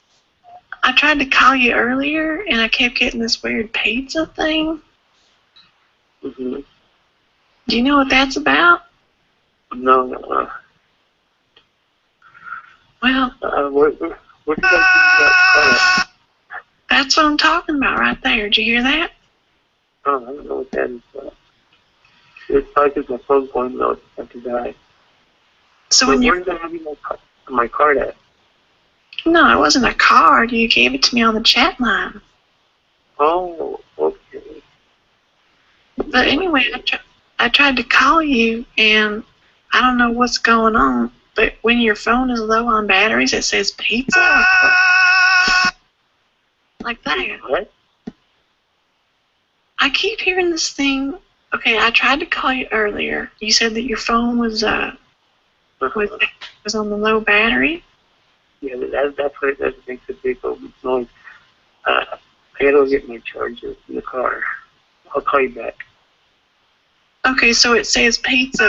I tried to call you earlier, and I kept getting this weird pizza thing. Mm-hmm. Do you know what that's about? No, no. Uh, Well, uh, what, what, did that's what I'm talking about right there. Did you hear that? do? Oh, I don't know what that is. Uh, it's probably because my phone's going low. It's about to die. So when you're... Having my, car- my card at? No, it wasn't a card. You gave it to me on the chat line. Oh. But anyway, I, tr- I tried to call you, and I don't know what's going on. But when your phone is low on batteries, it says pizza. Like that. What? I keep hearing this thing. Okay, I tried to call you earlier. You said that your phone was uh was, was on the low battery. Yeah, that, that's what that makes a big noise. Uh, I gotta go get my charger in the car. I'll call you back. Okay, so it says pizza.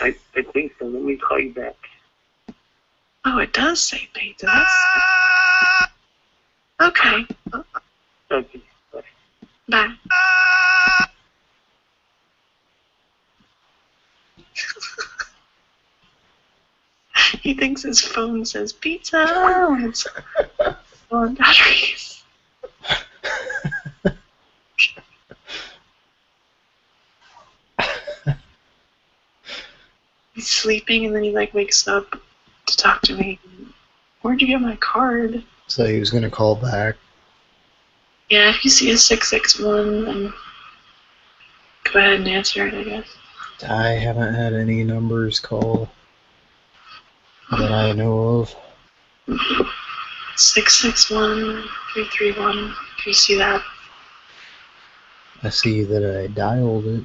I, I think so. Let me call you back. Oh, it does say pizza. That's okay. Okay. Bye. (laughs) he thinks his phone says pizza. and (laughs) It's on batteries. He's sleeping and then he like wakes up to talk to me. Where'd you get my card? So he was gonna call back. Yeah, if you see a 661, then go ahead and answer it, I guess. I haven't had any numbers call that I know of. 661 331, if you see that. I see that I dialed it.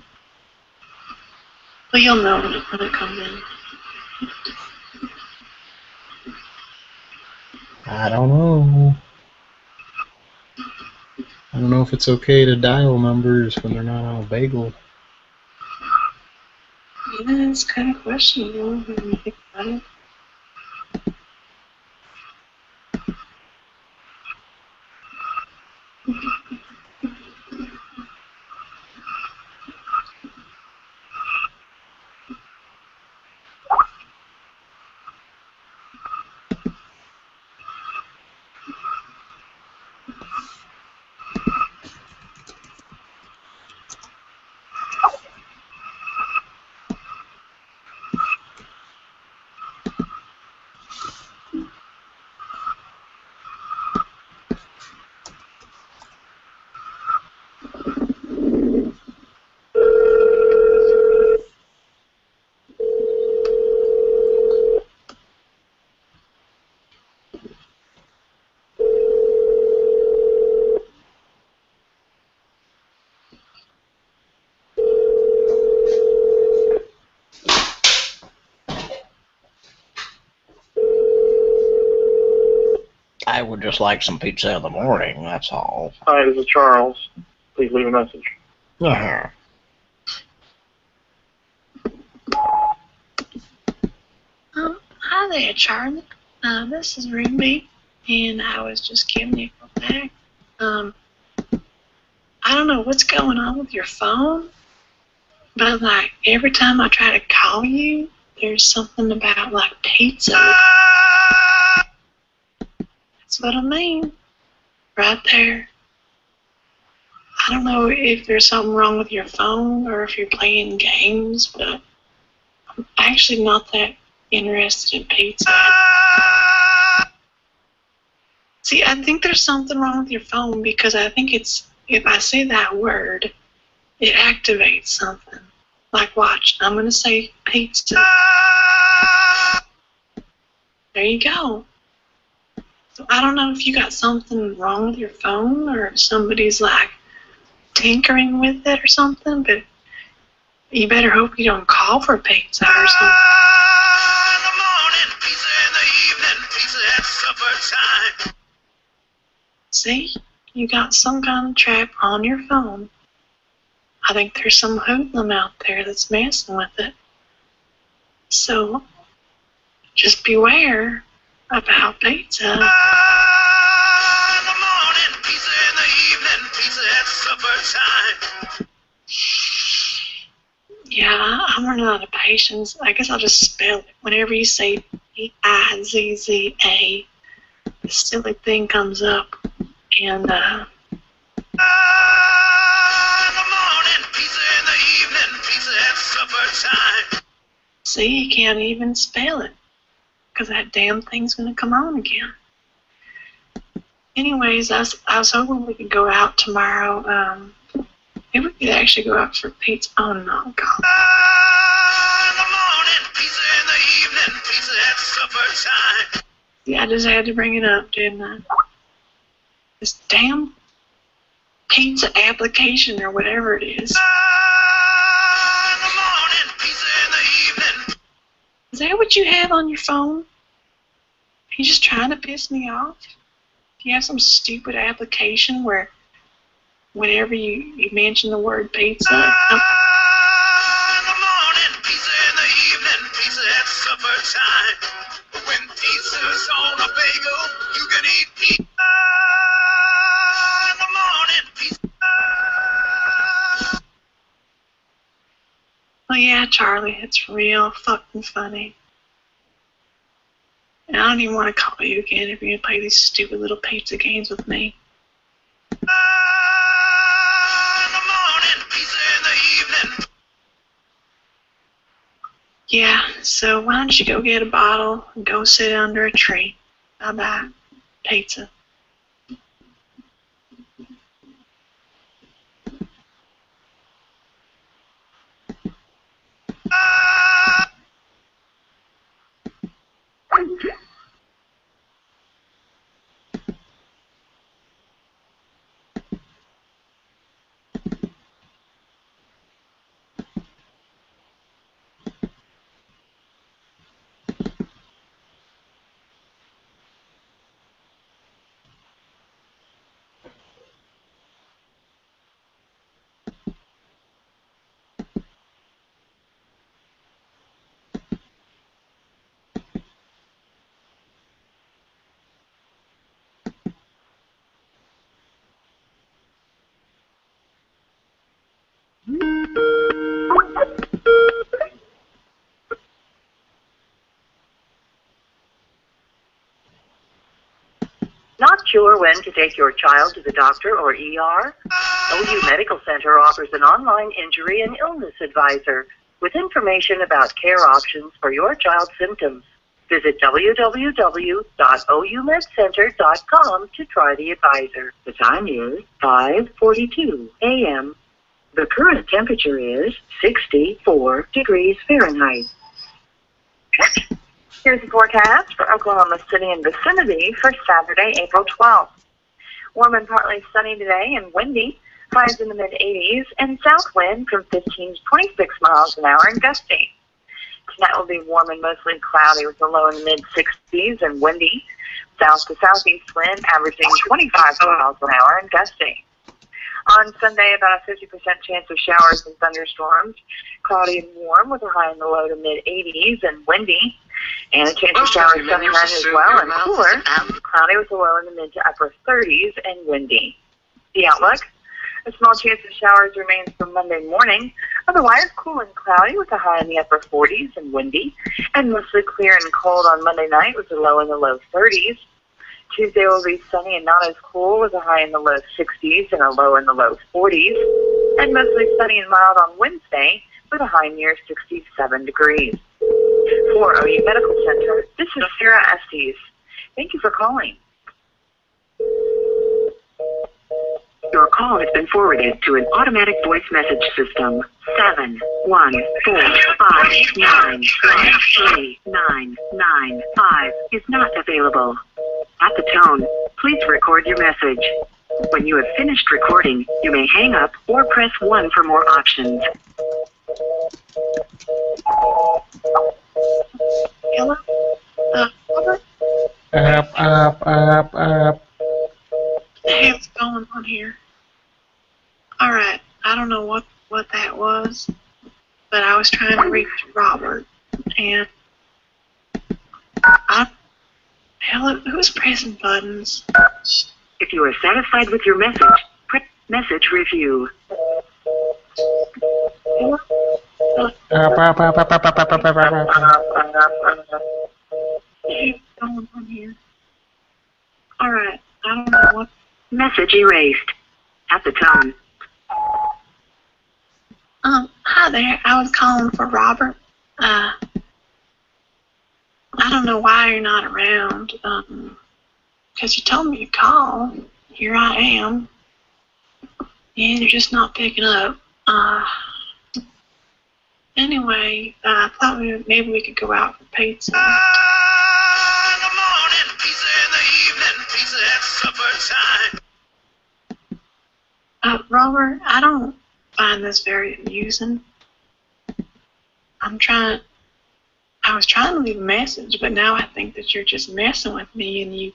Well, you'll know when it, when it comes in. I don't know. I don't know if it's okay to dial numbers when they're not on a bagel. Yeah, it's kind of questionable when you think about it. Just like some pizza in the morning, that's all. Hi, this is Charles. Please leave a message. Uh-huh. Um, hi there, Charlie. Uh, this is Ruby, and I was just giving you a call back. Um, I don't know what's going on with your phone, but like every time I try to call you, there's something about like pizza. That's what I mean. Right there. I don't know if there's something wrong with your phone or if you're playing games, but I'm actually not that interested in pizza. See, I think there's something wrong with your phone because I think it's if I say that word, it activates something. Like, watch, I'm gonna say pizza. There you go. So I don't know if you got something wrong with your phone or if somebody's like tinkering with it or something, but you better hope you don't call for pizza or something. Ah, See? You got some kind of trap on your phone. I think there's some hoodlum out there that's messing with it. So just beware about pizza. Yeah, I'm running out of patience. I guess I'll just spell it. Whenever you say E-I-Z-Z-A, this silly thing comes up. And, uh... The morning pizza in the evening pizza at supper time. See, you can't even spell it. Because that damn thing's going to come on again. Anyways, I was, I was hoping we could go out tomorrow. Um, maybe we could actually go out for pizza. Oh, no, God. Yeah, I just had to bring it up, didn't I? This damn pizza application or whatever it is. That what you have on your phone? Are you just trying to piss me off? Do you have some stupid application where whenever you, you mention the word pizza, it Oh yeah, Charlie, it's real fucking funny. And I don't even want to call you again if you're gonna play these stupid little pizza games with me. Yeah, so why don't you go get a bottle and go sit under a tree? Bye bye. Pizza. Thank you. Sure when to take your child to the doctor or ER? OU Medical Center offers an online injury and illness advisor with information about care options for your child's symptoms. Visit www.oumedcenter.com to try the advisor. The time is 5:42 a.m. The current temperature is 64 degrees Fahrenheit. Here's the forecast for Oklahoma City and vicinity for Saturday, April 12th. Warm and partly sunny today and windy, highs in the mid 80s, and south wind from 15 to 26 miles an hour and gusty. Tonight will be warm and mostly cloudy with a low in the mid 60s and windy, south to southeast wind averaging 25 miles an hour and gusty. On Sunday, about a 50% chance of showers and thunderstorms, cloudy and warm with a high in the low to mid 80s and windy, and a chance of showers sunny night as well and cooler, cloudy with a low in the mid to upper 30s and windy. The outlook, a small chance of showers remains for Monday morning, otherwise cool and cloudy with a high in the upper 40s and windy, and mostly clear and cold on Monday night with a low in the low 30s. Tuesday will be sunny and not as cool with a high in the low 60s and a low in the low 40s, and mostly sunny and mild on Wednesday with a high near 67 degrees. For OU Medical Center, this is Sarah Estes. Thank you for calling. Your call has been forwarded to an automatic voice message system. Seven one four five nine three nine nine five is not available. At the tone, please record your message. When you have finished recording, you may hang up or press 1 for more options. Hello? Uh, Robert? Up, up, up, up. What the heck's going on here? Alright, I don't know what, what that was, but I was trying to reach Robert, and I, Helen, who's pressing buttons? If you are satisfied with your message, press message review. Alright, I don't know what. Message erased. At the tone. Um, hi there. I was calling for Robert. Uh, I don't know why you're not around, um, because you told me to call. Here I am. And you're just not picking up. Uh, anyway, uh, I thought we, maybe we could go out for pizza. pizza at supper time Uh, Robert, I don't find this very amusing. I'm trying. I was trying to leave a message, but now I think that you're just messing with me, and you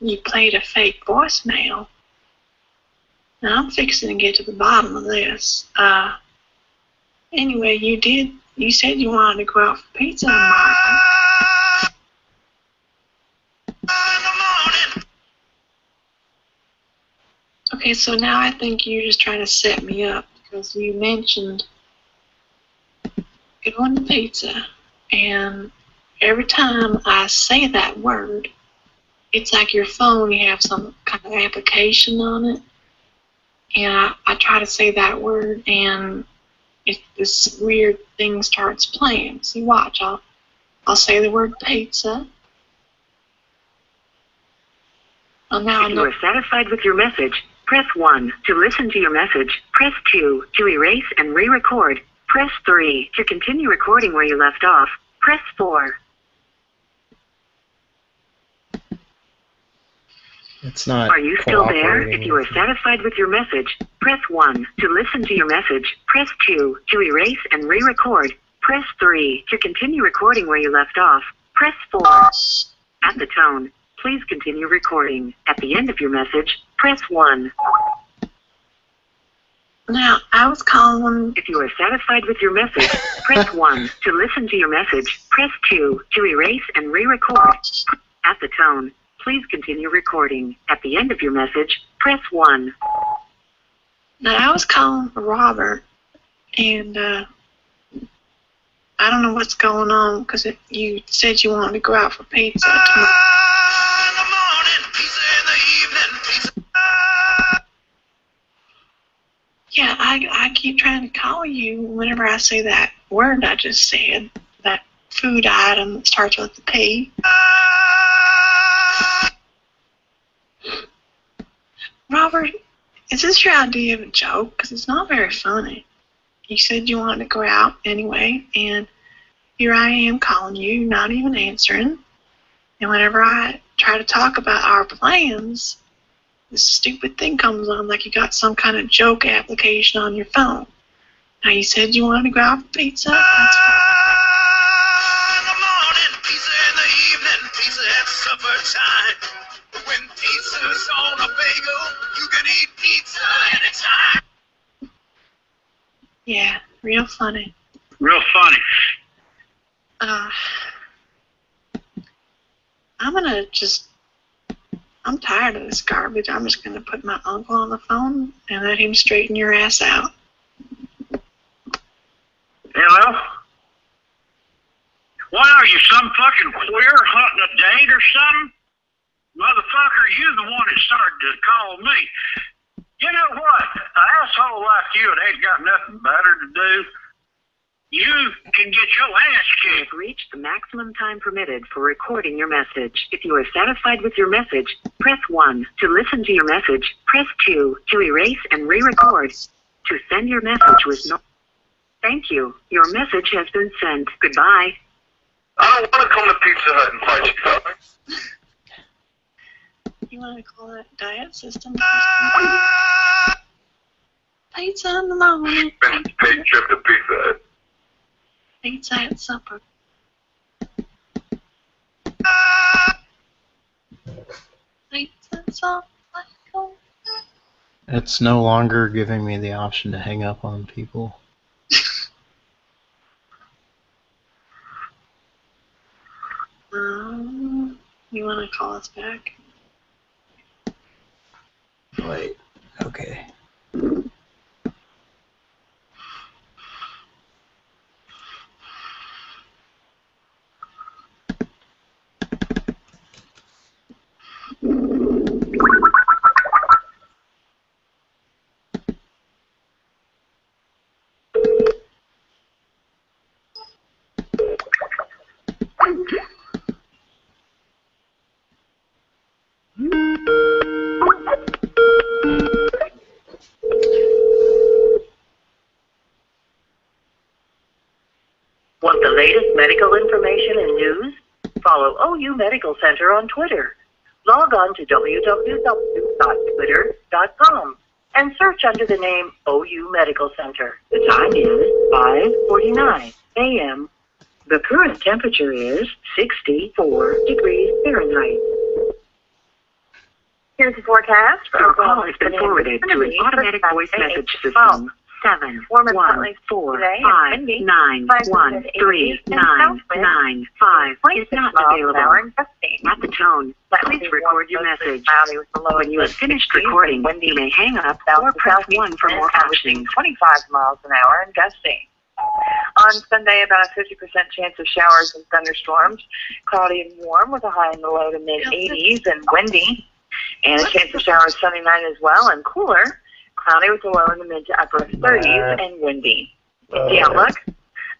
you played a fake voicemail. Now I'm fixing to get to the bottom of this. Uh, anyway, you did. You said you wanted to go out for pizza tomorrow. Okay, so now I think you're just trying to set me up because you mentioned going to pizza, and every time I say that word, it's like your phone, you have some kind of application on it, and I, I try to say that word, and it, this weird thing starts playing. See, watch, I'll, I'll say the word pizza. Oh, now if you are satisfied with your message, press 1. To listen to your message, press 2. To erase and re-record, press 3. To continue recording where you left off, press 4. It's not. Are you still there? If you are satisfied with your message, press 1. To listen to your message, press 2. To erase and re-record, press 3. To continue recording where you left off, press 4. At the tone, please continue recording. At the end of your message, press 1. Now, I was calling. If you are satisfied with your message, press (laughs) 1. To listen to your message, press 2. To erase and re-record, at the tone, please continue recording. At the end of your message, press 1. Now, I was calling for Robert, and uh, I don't know what's going on because you said you wanted to go out for pizza tomorrow. Yeah, I, I keep trying to call you whenever I say that word I just said, that food item that starts with the P. Robert, is this your idea of a joke? Because it's not very funny. You said you wanted to go out anyway, and here I am calling you, not even answering. And whenever I try to talk about our plans, this stupid thing comes on like you got some kind of joke application on your phone. Now you said you wanted to go out for pizza. That's fine. supper time. When pizza's on a bagel, you can eat pizza anytime. Yeah, real funny. Real funny. Uh, I'm gonna just. I'm tired of this garbage. I'm just gonna put my uncle on the phone and let him straighten your ass out. Hello? What are you, some fucking queer hunting a date or something? Motherfucker, you the one that started to call me. You know what? An asshole like you that ain't got nothing better to do, you can get your ass You kicked. have reached the maximum time permitted for recording your message. If you are satisfied with your message, press 1. To listen to your message, press 2. To erase and re-record. To send your message with no... Thank you. Your message has been sent. Goodbye. I don't want to come to Pizza Hut and fight you, fellas. you want to call it diet system? Pizza in the morning. Take trip to Pizza Hut. Pizza at supper. Pizza at supper. It's no longer giving me the option to hang up on people. Um, you want to call us back? Wait. Okay. Latest medical information and news? Follow OU Medical Center on Twitter. Log on to www.twitter.com and search under the name OU Medical Center. The time is 5:49 a.m. The current temperature is 64 degrees Fahrenheit. Here's the forecast. Your call has been forwarded to an automatic voice message system. Seven Warm and one partly four today and five windy. nine Five one percent three eighty and nine southwind. nine five is not miles an hour available. At the tone, please record your message. cloudy with the low When you have finished recording, you may hang up or press 1 for more options. 25 miles an hour and gusting. On Sunday, about a 50% chance of showers and thunderstorms. Cloudy and warm with a high in the low to mid 80s and windy. And a chance of showers Sunday night as well and cooler. Cloudy with a low in the mid to upper 30s and windy. Uh, the outlook.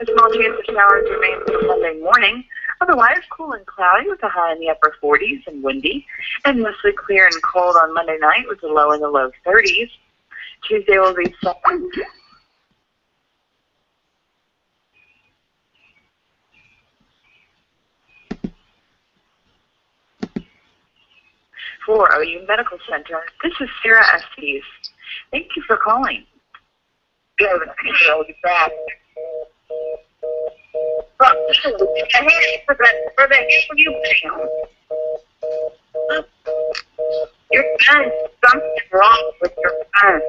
A small chance of showers remains for Monday morning. Otherwise, cool and cloudy with a high in the upper 40s and windy. And mostly clear and cold on Monday night with a low in the low 30s. Tuesday will be sunny. For OU Medical Center, this is Sarah Estes. Thank you for calling. Good. I'll be back. for the for the hell you down. Your phone, something's wrong with your phone.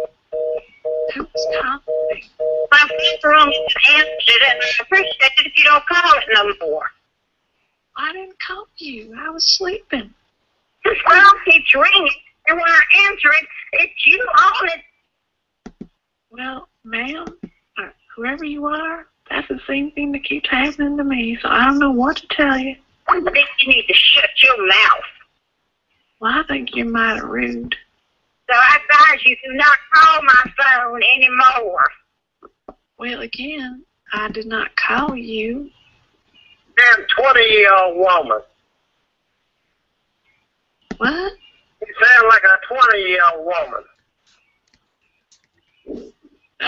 My phone's wrong. You answered it, and I appreciate it if you don't call it no more. I didn't call you. I was sleeping. This phone keeps ringing, and when I answer it, it's you on it. Well, ma'am, or whoever you are, that's the same thing that keeps happening to me, so I don't know what to tell you. I think you need to shut your mouth. Well, I think you're mighty rude. So I advise you to not call my phone anymore. Well, again, I did not call you. Damn 20 year old woman. What? You sound like a 20 year old woman.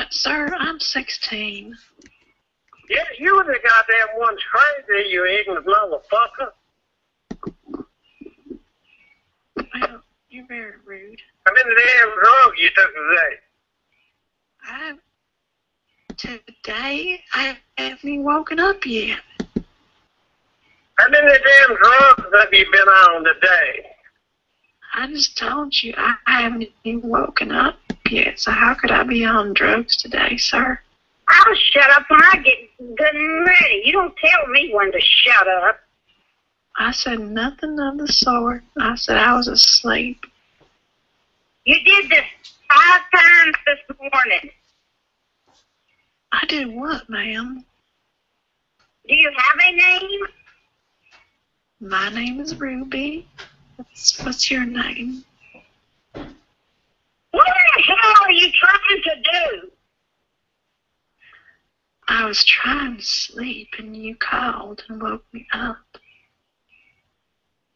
Sir, I'm 16. Yeah, you the goddamn one's crazy, you ignorant motherfucker. Well, you're very rude. How many damn drugs you took today? I today I haven't even woken up yet. How many damn drugs have you been on today? I just told you I haven't even woken up yet. So how could I be on drugs today, sir? I'll shut up when I get good and ready. You don't tell me when to shut up. I said nothing of the sort. I said I was asleep. You did this five times this morning. I did what, ma'am? Do you have a name? My name is Ruby. What's, what's your name? What the hell are you trying to do? I was trying to sleep and you called and woke me up.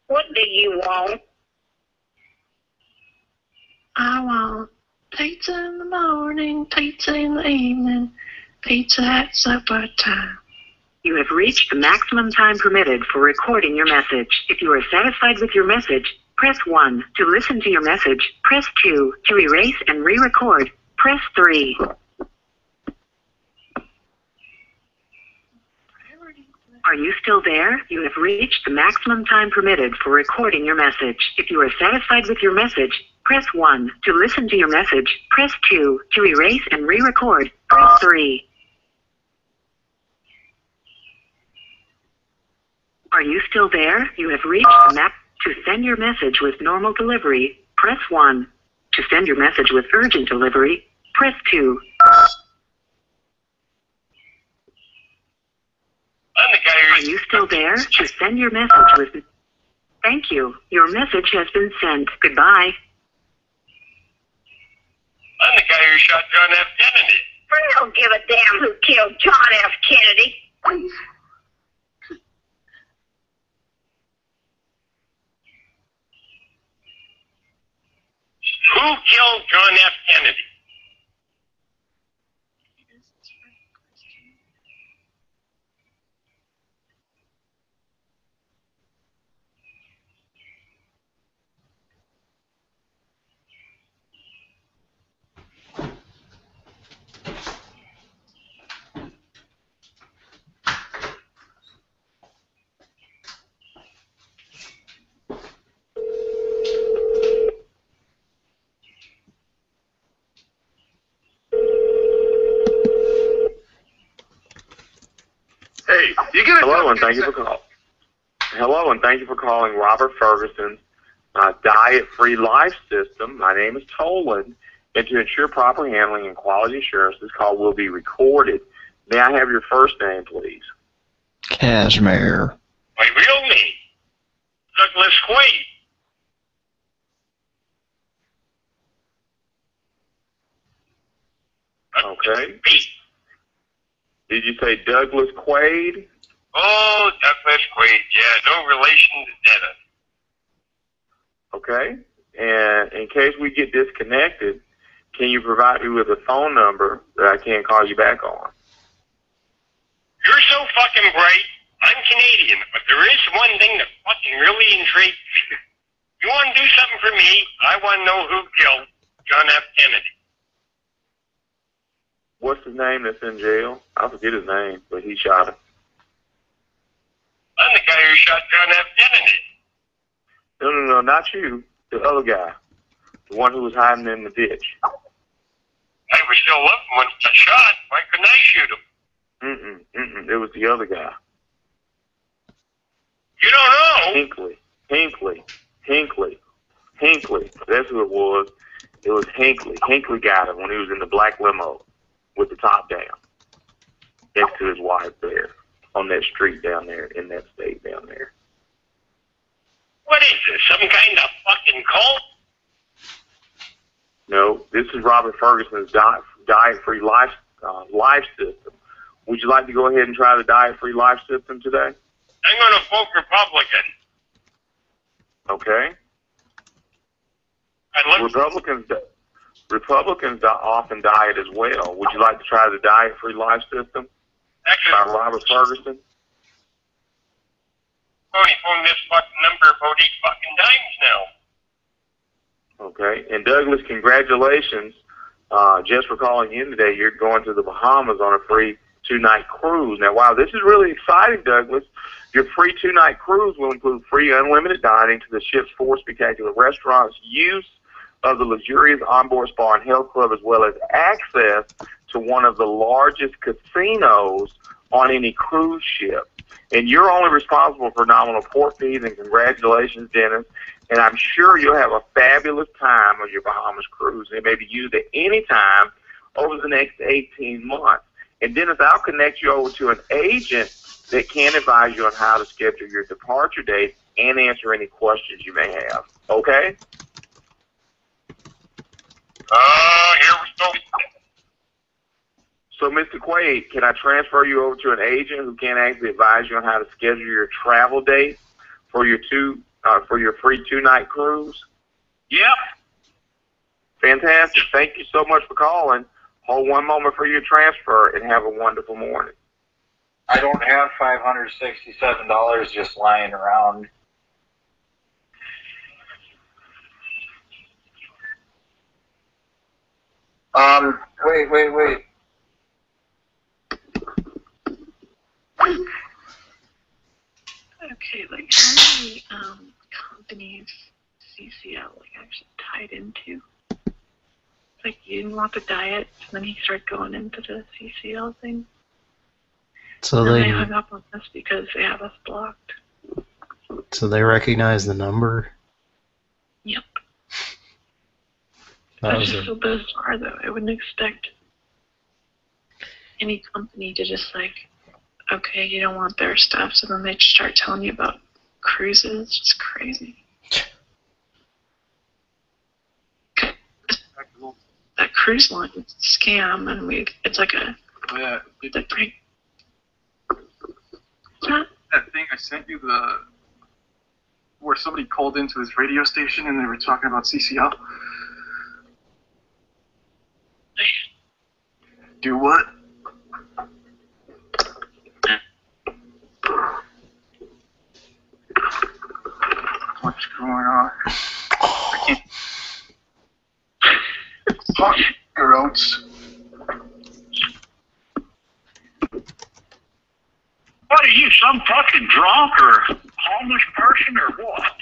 What do you want? I want pizza in the morning, pizza in the evening, pizza at supper time. You have reached the maximum time permitted for recording your message. If you are satisfied with your message, press 1. To listen to your message, press 2. To erase and re-record, press 3. Are you still there? You have reached the maximum time permitted for recording your message. If you are satisfied with your message, press 1. To listen to your message, press 2. To erase and re-record, press 3. Are you still there? You have reached the map. To send your message with normal delivery, press 1. To send your message with urgent delivery, press 2. Are you still there? To send your message with... Thank you. Your message has been sent. Goodbye. I'm the guy who shot John F. Kennedy. I don't give a damn who killed John F. Kennedy. Who killed John F. Kennedy? Hey, you get Hello and thank you for calling. Hello and thank you for calling Robert Ferguson's uh, diet-free life system. My name is Toland, and to ensure proper handling and quality assurance, this call will be recorded. May I have your first name, please? Casimir. My real name, Douglas Quaid. Okay. Did you say Douglas Quaid? Oh, Douglas Quaid, yeah, no relation to Dennis. Okay. And in case we get disconnected, can you provide me with a phone number that I can call you back on? You're so fucking bright. I'm Canadian, but there is one thing that fucking really intrigues me. You want to do something for me? I want to know who killed John F. Kennedy. What's his name that's in jail? I forget his name, but he shot him. I'm the guy who shot John F. Kennedy. No, no, no, not you. The other guy. The one who was hiding in the ditch. I was still up once I shot. Why couldn't I shoot him? Mm-mm, mm-mm. It was the other guy. You don't know. Hinckley. Hinckley. Hinckley. Hinckley. That's who it was. It was Hinckley. Hinckley got him when he was in the black limo with the top down. Next to his wife there. On that street down there, in that state down there. What is this? Some kind of fucking cult? No, this is Robert Ferguson's diet, diet-free life, uh, life system. Would you like to go ahead and try the diet-free life system today? I'm going to vote Republican. Okay. Republicans, di- Republicans often diet as well. Would you like to try the diet-free life system by Robert Ferguson? only phone this fucking number about eight fucking times now. Okay. And Douglas, congratulations. Uh, just for calling in today, you're going to the Bahamas on a free two-night cruise. Now, wow, this is really exciting, Douglas. Your free two-night cruise will include free unlimited dining to the ship's four spectacular restaurants, use of the luxurious onboard spa and health club, as well as access to one of the largest casinos on any cruise ship. And you're only responsible for nominal port fees, and congratulations, Dennis. And I'm sure you'll have a fabulous time on your Bahamas cruise. And it may be used at any time over the next 18 months. And Dennis, I'll connect you over to an agent that can advise you on how to schedule your departure date and answer any questions you may have. Okay? Here we go. So, Mr. Quaid, can I transfer you over to an agent who can actually advise you on how to schedule your travel date for your two uh, for your free two night cruise? Yep. Fantastic. Thank you so much for calling. Hold one moment for your transfer and have a wonderful morning. I don't have five hundred sixty-seven dollars just lying around. Um, wait, wait, wait. Okay, like how many um, companies CCL like actually tied into? Like you didn't want the diet, and then he started going into the CCL thing. So and they they hung up on us because they have us blocked. so they recognize the number. Yep. That That's was just a, so bizarre, though. I wouldn't expect any company to just like, okay, you don't want their stuff, so then they just start telling you about cruises. It's just crazy. That cruise line is a scam, and we it's like a oh, Yeah, it's a prank. that thing I sent you, the where somebody called into his radio station and they were talking about CCL. Do what? What's going on? I can't. Fuck your oats. What are you, some fucking drunk or homeless person or what?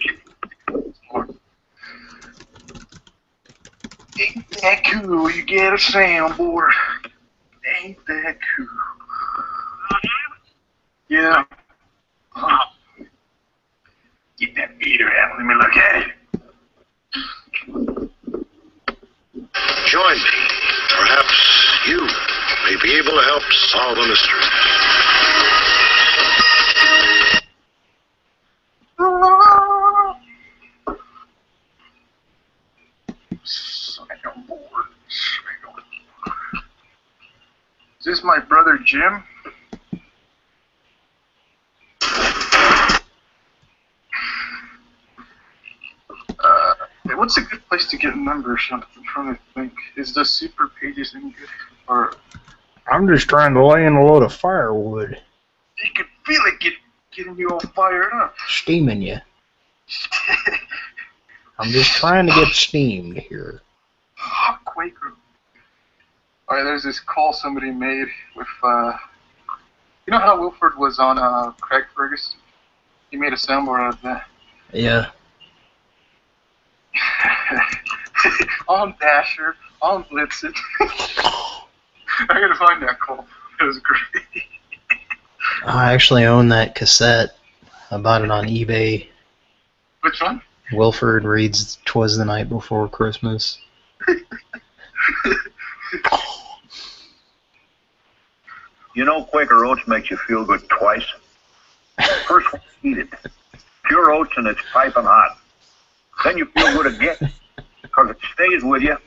Ain't that cool? You get a soundboard. Ain't that cool? Yeah. Huh. Get that beater out. Let me look at it. Join me. Perhaps you may be able to help solve a mystery. My brother Jim? Uh, what's a good place to get a number or something? I'm trying to think. Is the super pages any good? Or I'm just trying to lay in a load of firewood. you can feel it get, getting you all fired up. Steaming you. (laughs) I'm just trying to get steamed here. Hot Quaker. Alright, there's this call somebody made with, uh, you know how Wilford was on, uh, Craig Ferguson? He made a soundboard out of that. yeah. (laughs) on Dasher, on Blitzen. (laughs) I gotta find that call. It was great. (laughs) I actually own that cassette. I bought it on eBay. Which one? Wilford reads "Twas the Night Before Christmas." You know Quaker Oats makes you feel good twice. First, when you eat it. Pure oats and it's piping hot. Then you feel good again because it stays with you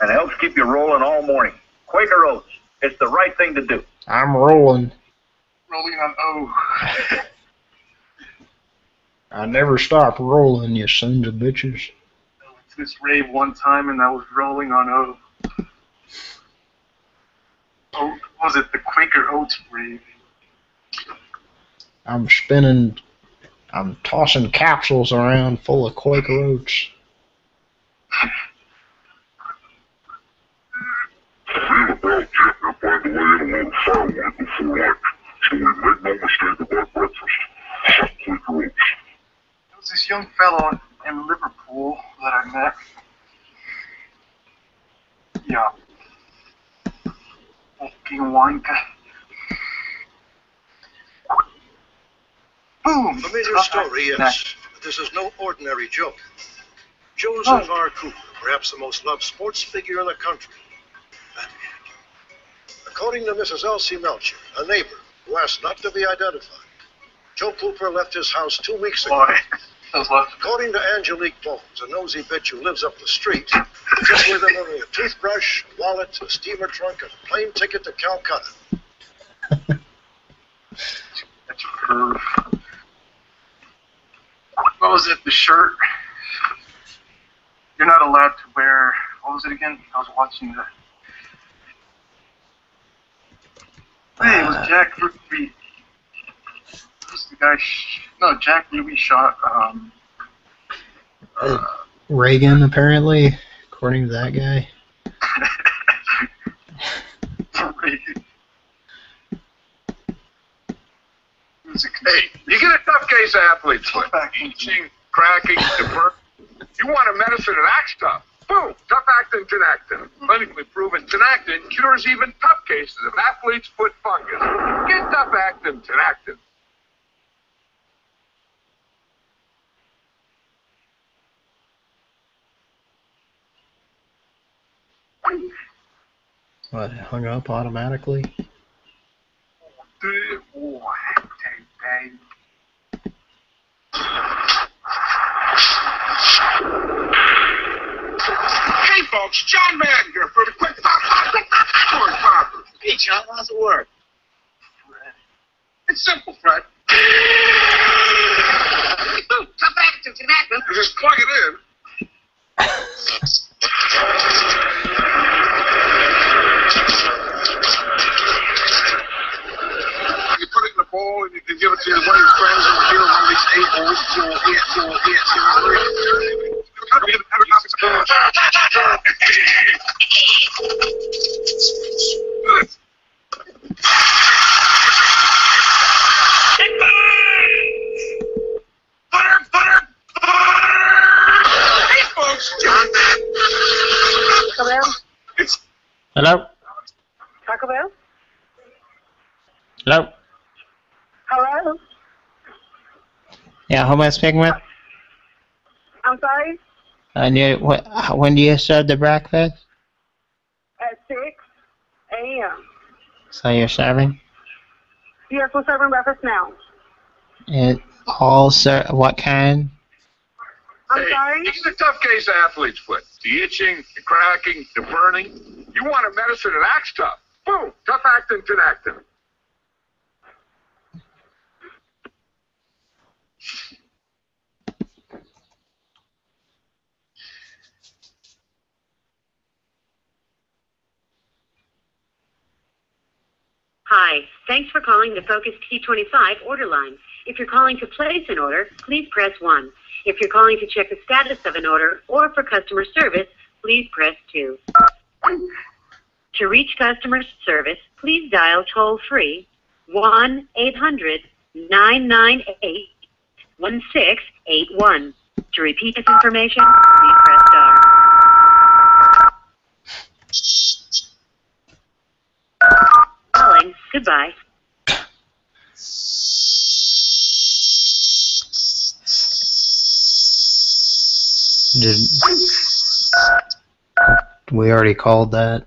and helps keep you rolling all morning. Quaker Oats. It's the right thing to do. I'm rolling. Rolling on O. I never stop rolling, you sons of bitches. i to this rave one time and I was rolling on O. Oh, was it the Quaker Oats rave? I'm spinning, I'm tossing capsules around full of Quaker Oats. There was this young fellow in, in Liverpool that I met. Yeah. Boom! Familiar story, yes. But this is no ordinary joke. Joseph Oh. R. Cooper, perhaps the most loved sports figure in the country. According to Mrs. Elsie Melcher, a neighbor who asked not to be identified, Joe Cooper left his house two weeks ago. According to Angelique Bones, a nosy bitch who lives up the street, he took with him only a toothbrush, a wallet, a steamer trunk, and a plane ticket to Calcutta. That's a curve. What was it? The shirt? You're not allowed to wear. What was it again? I was watching that. Hey, it was uh, Jack Ruby the guy. no, Jack Ruby shot. Um, uh, uh, Reagan, apparently, according to that guy. (laughs) hey, you get a tough case athletes like eating, cracking, you want a medicine and act stuff. Boom! Tough actin, Tinactin. Clinically proven Tinactin cures even tough cases of athlete's foot fungus. Get tough actin, Tinactin. What, it hung up automatically? Oh, dang, dang. Hey, folks, John Madden here for the quick pop pop quick pop popcorn popper. Hey, John, how's it work? It's simple, Fred. Boom, tough actin Tinactin. You just plug it in. (laughs) You put it in the bowl and you can give it to one of your friends and you know one of these eight old school hit, school hit, Butter, butter, butter! Hey, folks, John Taco Bell? Hello? Taco Bell? Hello? Hello? Yeah, who am I speaking with? I'm sorry? Uh, and you, wh- when do you serve the breakfast? At 6 a.m. So you're serving? Yes, we're serving breakfast now. It all sir, what kind? I'm sorry? It's a tough case of athlete's foot. The itching, the cracking, the burning. You want a medicine that acts tough. Boom, tough acting, actin Tinactin. Hi, thanks for calling the Focus T25 order line. If you're calling to place an order, please press 1. If you're calling to check the status of an order or for customer service, please press 2. To reach customer service, please dial toll free 1 800 998 1681. To repeat this information, please press star. Calling. Goodbye. Did we already called that?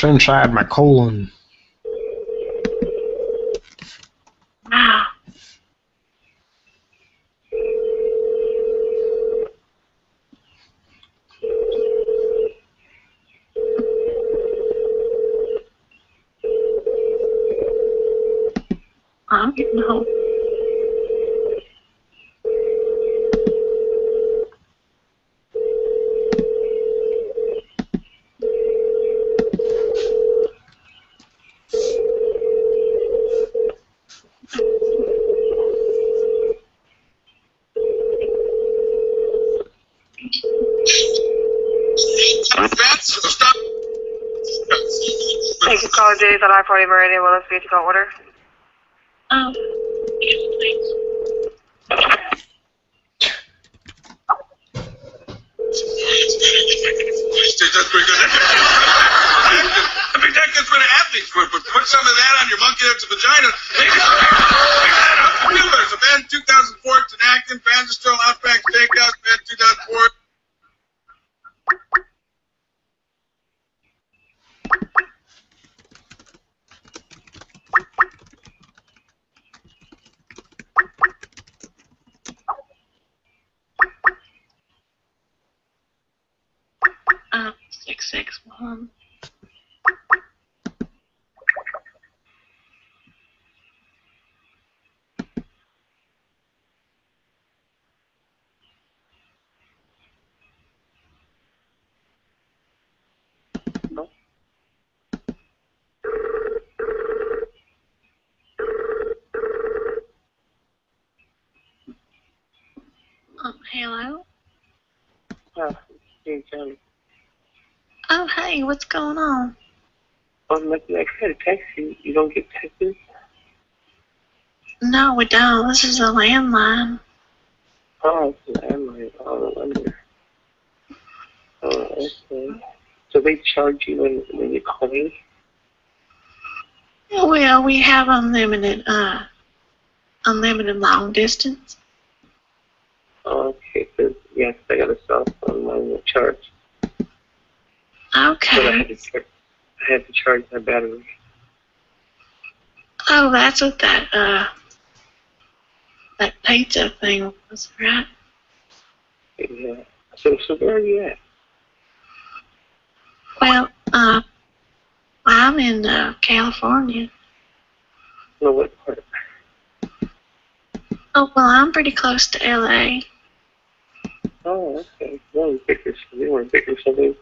That's inside my colon. Wow. I'm getting home. Caller J's on I-40 Meridian. Will this be to go order? Um, yes, please. That's pretty good. (laughs) I mean, that gets rid of athlete's foot, but put some of that on your monkey that's a vagina. Make that Feel better. So, man, 2004, it's an acting. Fans are still Outback Steakhouse, man, 2004. Um, six six one. Um, hello. Oh, hey, Johnny. Oh, hey, what's going on? I'm like, I tried to text you. You don't get texts? No, we don't. This is a landline. Oh, it's an landline. Oh, no wonder. Oh, okay. So they charge you when, when you call me? Well, we have unlimited, uh, unlimited long distance. Oh, okay. Cause, yes, I got a cell phone. Mine will charge. But I Okay. had to, I had to charge my battery. Oh, that's what that, uh, that pizza thing was, right? Yeah. So, so where are you at? Well, uh, I'm in, uh, California. No, what part? Oh, well, I'm pretty close to LA. Oh, okay. In Bakersfield. We were in Bakersfield.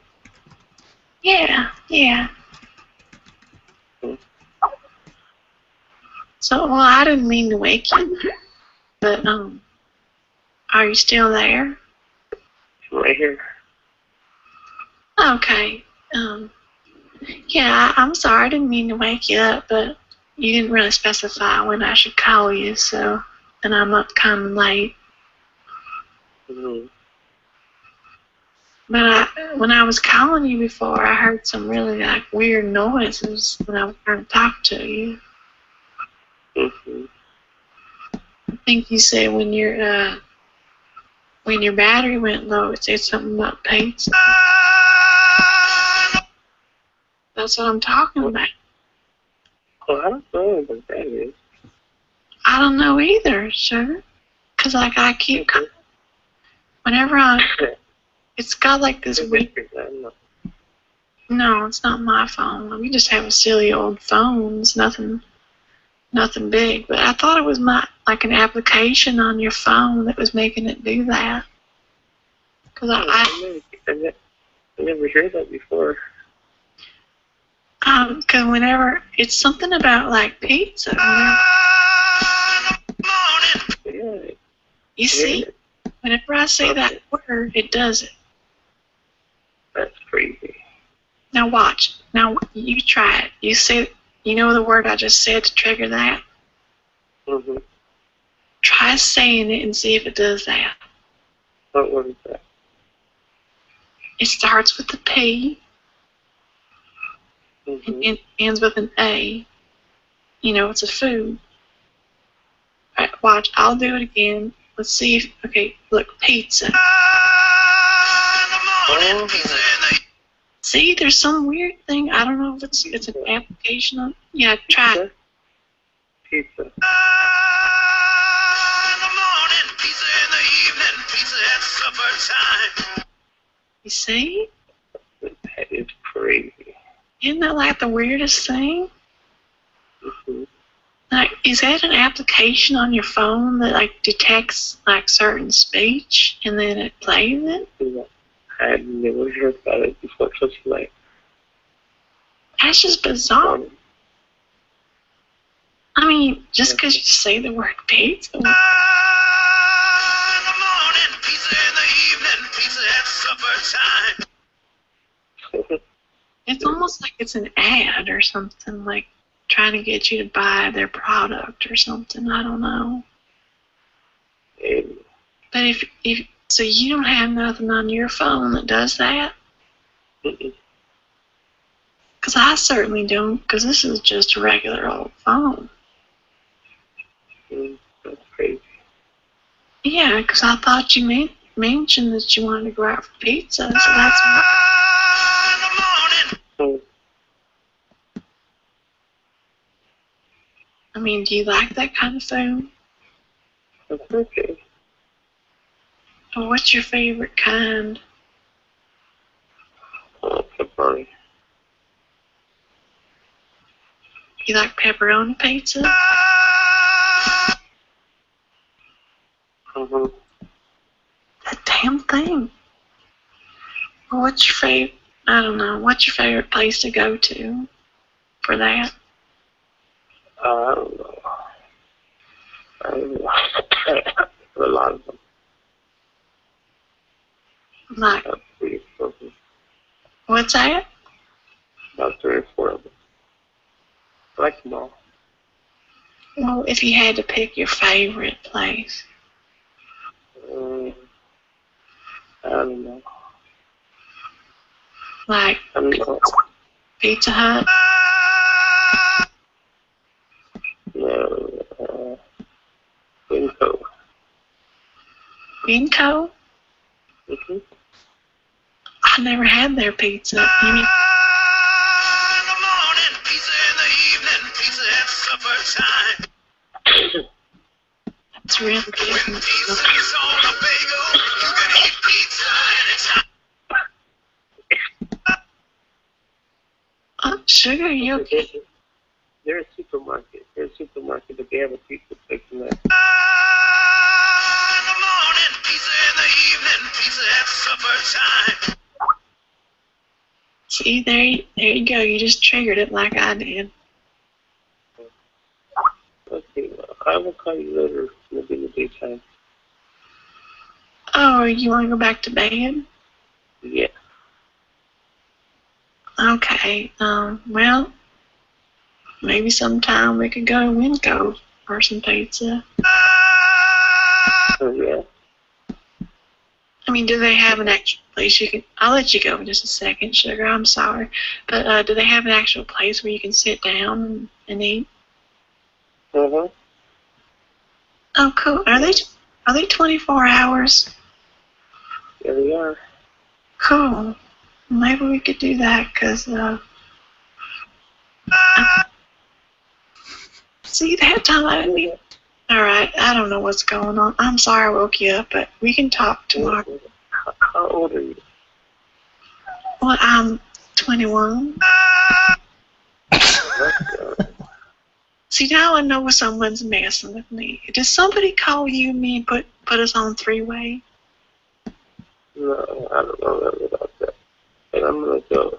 Yeah, yeah. So, well, I didn't mean to wake you, but, um, are you still there? Right here. Okay. Um, yeah, I, I'm sorry. I didn't mean to wake you up, but you didn't really specify when I should call you, so, and I'm up kind of late. Mm-hmm. But I, when I was calling you before, I heard some really like weird noises when I was trying to talk to you. Mm-hmm. I think you said when your uh, when your battery went low, it said something about pizza. That's what I'm talking about. Well, I don't know what that is. I don't know either, sir. Cause like I keep ca- whenever I, it's got like this weird. No, it's not my phone. We just have a silly old phone. It's nothing, nothing big. But I thought it was my like an application on your phone that was making it do that. Cause I, I I never, I never heard that before. um, cause whenever it's something about like pizza. Whenever, Yeah. you see, whenever I say that word, it does it. That's crazy. Now watch. Now you try it. You say, you know the word I just said to trigger that. Mm-hmm. Try saying it and see if it does that. What was that? It starts with a P Mm-hmm. and it ends with an A. You know, it's a food. Alright, watch. I'll do it again, let's see if okay, look, pizza. See, there's some weird thing. I don't know if it's it's an application on. Yeah, try. it. Pizza. Uh, morning, pizza, evening, pizza You see? That is crazy. Isn't that like the weirdest thing? Like, is that an application on your phone that like detects like certain speech and then it plays it? I had never heard about it before such like That's just bizarre. I mean, just because you say the word pizza. (laughs) It's almost like it's an ad or something, like trying to get you to buy their product or something. I don't know. But if if so, you don't have nothing on your phone that does that. Because I certainly don't. Because this is just a regular old phone. that's crazy. Yeah, because I thought you men- mentioned that you wanted to go out for pizza, so that's why. I mean, do you like that kind of food? That's okay. Or what's your favorite kind? Uh, pepperoni. You like pepperoni pizza? Uh-huh. That damn thing. Well, what's your favorite? I don't know. What's your favorite place to go to for that? Uh, I don't know. I don't know. (laughs) a lot of them. Like, About three or what's that? About three or four of them. I like them all. Well, if you had to pick your favorite place, Um, I don't know. like I don't know. Pizza Hut, No, uh, Winco. Winco. Mm-hmm. I never had their pizza. You mean, it's real good. Uh, sugar, you okay? They're a supermarket. They're a supermarket, but they have a pizza place in there. See, there, you- there you go. You just triggered it like I did. Okay, I will call you later, maybe in the daytime. Oh, you want to go back to bed? Yeah. Okay. Um. Well, maybe sometime we could go to Winco for some pizza. Oh, yeah. Mean, do they have an actual place you can? I'll let you go in just a second, sugar. I'm sorry, but uh, do they have an actual place where you can sit down and, and eat? Uh-huh. Oh, cool. Are they are they 24 hours? Yeah, they are. Cool. Maybe we could do that, cause uh. See that time I didn't even. All right, I don't know what's going on. I'm sorry I woke you up, but we can talk tomorrow. How old are you? Well, I'm 21. (laughs) See, now I know someone's messing with me. Does somebody call you and me and put put us on three way? No, I don't know nothing about that. And I'm gonna go.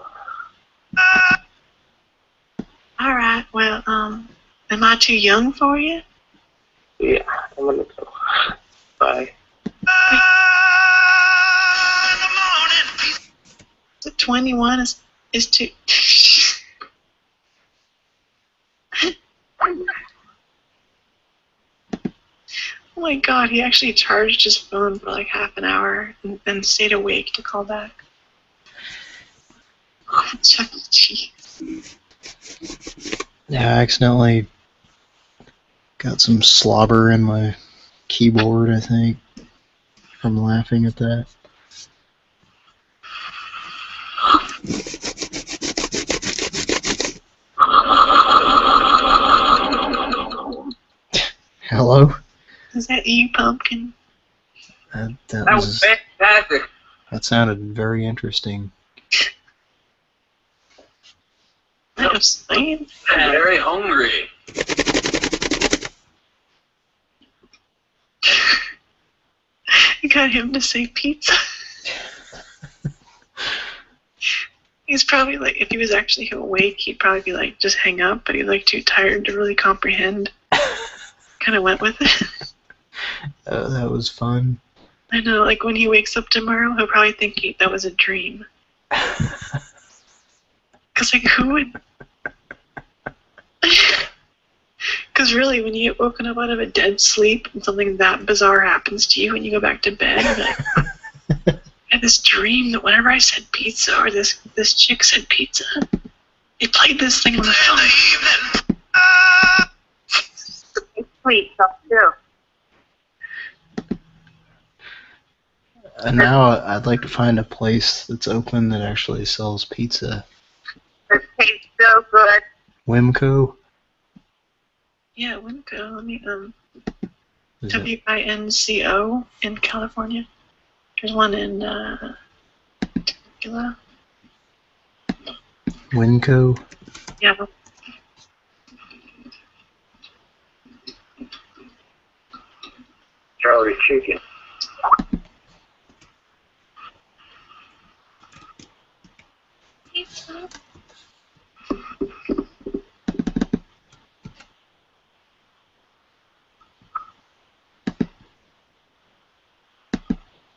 All right. Well, um, am I too young for you? Yeah, I'm gonna go. Bye. So 21 is is too. Oh my god, he actually charged his phone for like half an hour and then stayed awake to call back. Oh, (laughs) Chuck E. Cheese. Yeah, I accidentally got some slobber in my keyboard, I think, from laughing at that. Hello? Is that you, Pumpkin? That, that, That was, was fantastic. that sounded very interesting. I was saying. I'm very hungry. I got him to say pizza. He's probably like, if he was actually awake, he'd probably be like, just hang up, but he's like too tired to really comprehend. (laughs) kind of went with it. Oh, that was fun. I know, like when he wakes up tomorrow, he'll probably think he, that was a dream. (laughs) Because, like, who would. Because really, when you get woken up out of a dead sleep and something that bizarre happens to you when you go back to bed, you're like, (laughs) I had this dream that whenever I said pizza or this this chick said pizza, it played this thing on the phone. Sweet stuff too. And now I'd like to find a place that's open that actually sells pizza. It tastes so good. Wimco? Yeah, Winco. Let me um Is W I N C O in California. There's one in uh Temecula. Winco? Yeah. Charlie Chicken.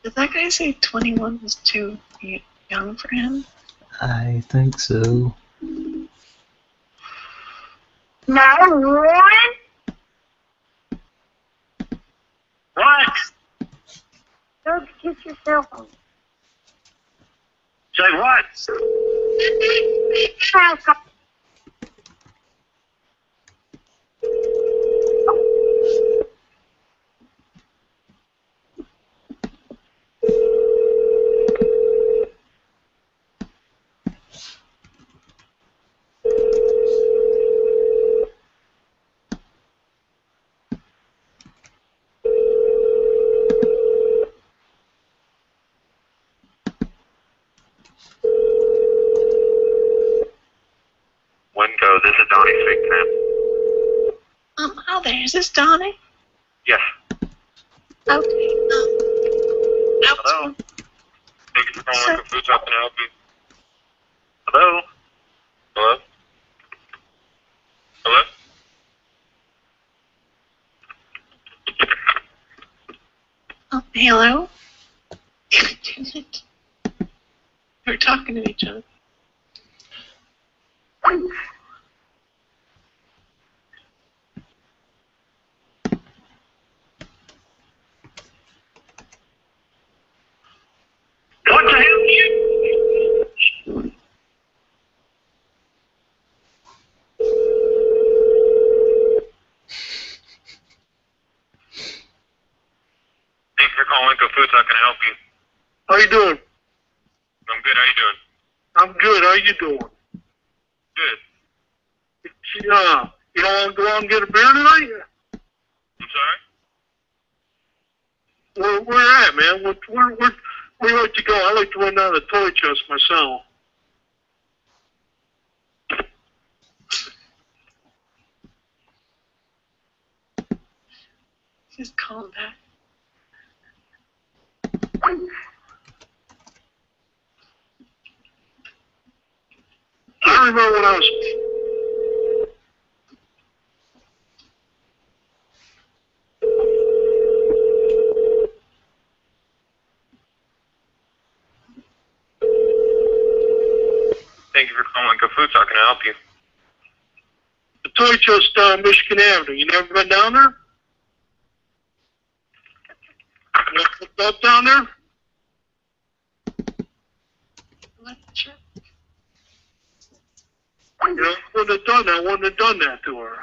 Did that guy say 21 was too young for him? I think so. No, one. What? Go get your cell phone. Say what? Winco, this is Donnie speaking. Um, oh there, is this Donnie? Yes. Okay. Um, Hello. Thank you for calling Winco Foods. How can I help you? Hello. Hello. Hello. Oh, hello? (laughs) We're talking to each other. What the hell you? Thank you for calling Winco Foods. How can I help you? How you doing? I'm good. How you doing? I'm good. How you doing? Good. Yeah. You don't want to go out and get a beer tonight? I'm sorry. Where, where you at, man? Where, where, where, where you like to go? I like to run down the toy chest myself. Just call back. I remember when I was. Thank you for calling Winco Foods. How can I help you? The toy chest down uh, Michigan Avenue. You never been down there? You never been up down there? You know, I wouldn't have done that. I wouldn't have done that to her.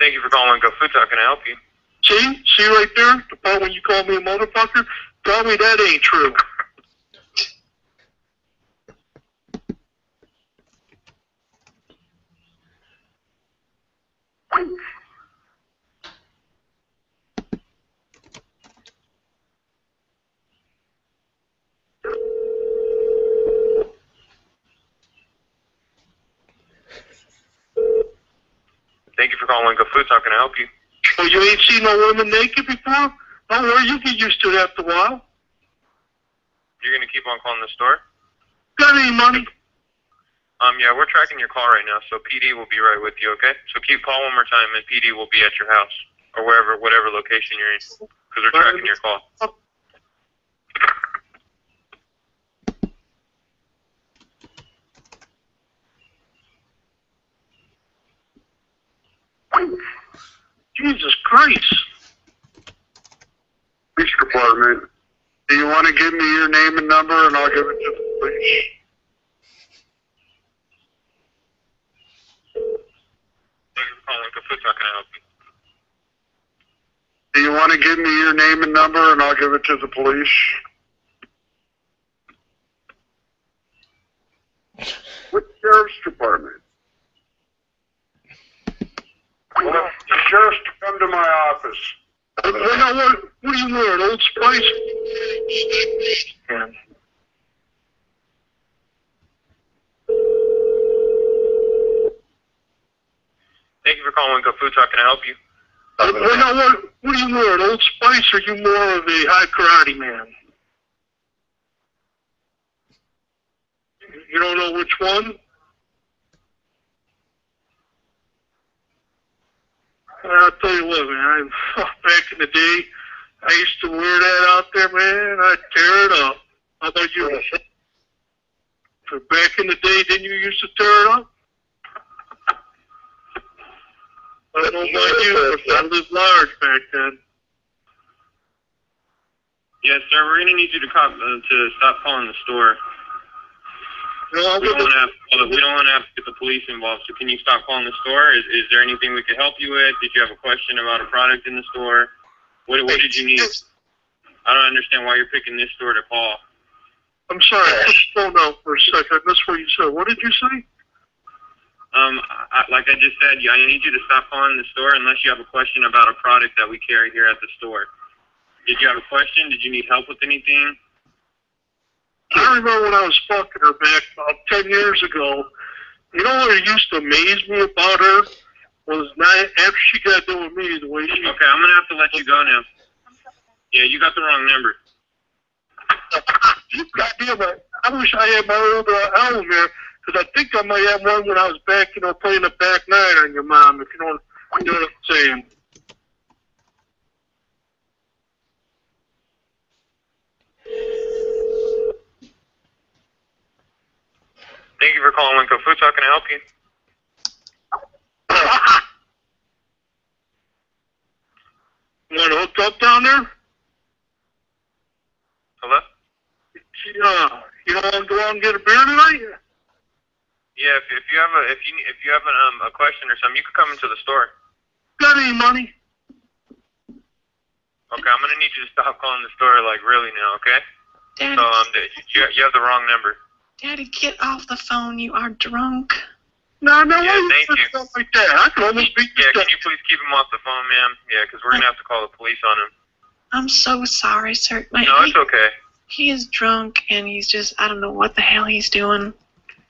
Thank you for calling Go Food Talk. Can I help you? See? See right there? The part when you called me a motherfucker? Tell me that ain't true. (laughs) Thank you for calling Go Foods. How can I help you? Oh, you ain't seen no women naked before? Don't worry, you get used to it after a while. You're gonna keep on calling the store? Got any money? Um, yeah, we're tracking your call right now, so PD will be right with you. Okay? So keep calling one more time, and PD will be at your house or wherever, whatever location you're in, because we're tracking your call. Jesus Christ. Police department. Do you want to give me your name and number, and I'll give it to the police? Thank you for calling Go Foods. How can help you? Do you want to give me your name and number, and I'll give it to the police? What sheriff's department? Well, the sheriff's to come to my office. What, what, what, what are you wearing, Old Spice? Thank you for calling Go Foods. How can I help you? What, what, what, what are you wearing, Old Spice, or are you more of a Hai Karate man? You don't know which one? I'll tell you what, man. I, (laughs) back in the day, I used to wear that out there, man. I'd tear it up. How about you? For back in the day, didn't you used to tear it up? I don't know about you, but I lived large back then. Yes, sir. We're gonna need you to call, uh, to stop calling the store. No, we don't want to have well, we don't want to have to get the police involved. So can you stop calling the store? Is is there anything we could help you with? Did you have a question about a product in the store? What what did you need? I don't understand why you're picking this store to call. I'm sorry, I just phone out for a second. I missed what you said. What did you say? Um, I, like I just said, I need you to stop calling the store unless you have a question about a product that we carry here at the store. Did you have a question? Did you need help with anything? I remember when I was fucking her back about ten years ago. You know what used to amaze me about her was not after she got done with me the way she. Okay, I'm gonna have to let you go now. Yeah, you got the wrong number. Goddamn it! I wish I had my old uh, album here because I think I might have one when I was back, you know, playing the back nine on your mom. If you know, you know what I'm saying. Thank you for calling Winco Foods. How can I help you? You want to up down there? Hello? Yeah. You don't want to go out and get a beer tonight? Yeah, if, if you have a if you if you have an, um, a question or something, you could come into the store. Got any money? Okay, I'm gonna need you to stop calling the store like really now, okay? Daddy, So um, you you have the wrong number. Daddy, get off the phone. You are drunk. No, no, Yeah, thank you. stuff like that. I can almost beat Yeah, can you please keep him off the phone, ma'am? Yeah, because we're gonna have to call the police on him. I'm so sorry, sir. My, No, he, it's okay. he is drunk and he's just, I don't know what the hell he's doing.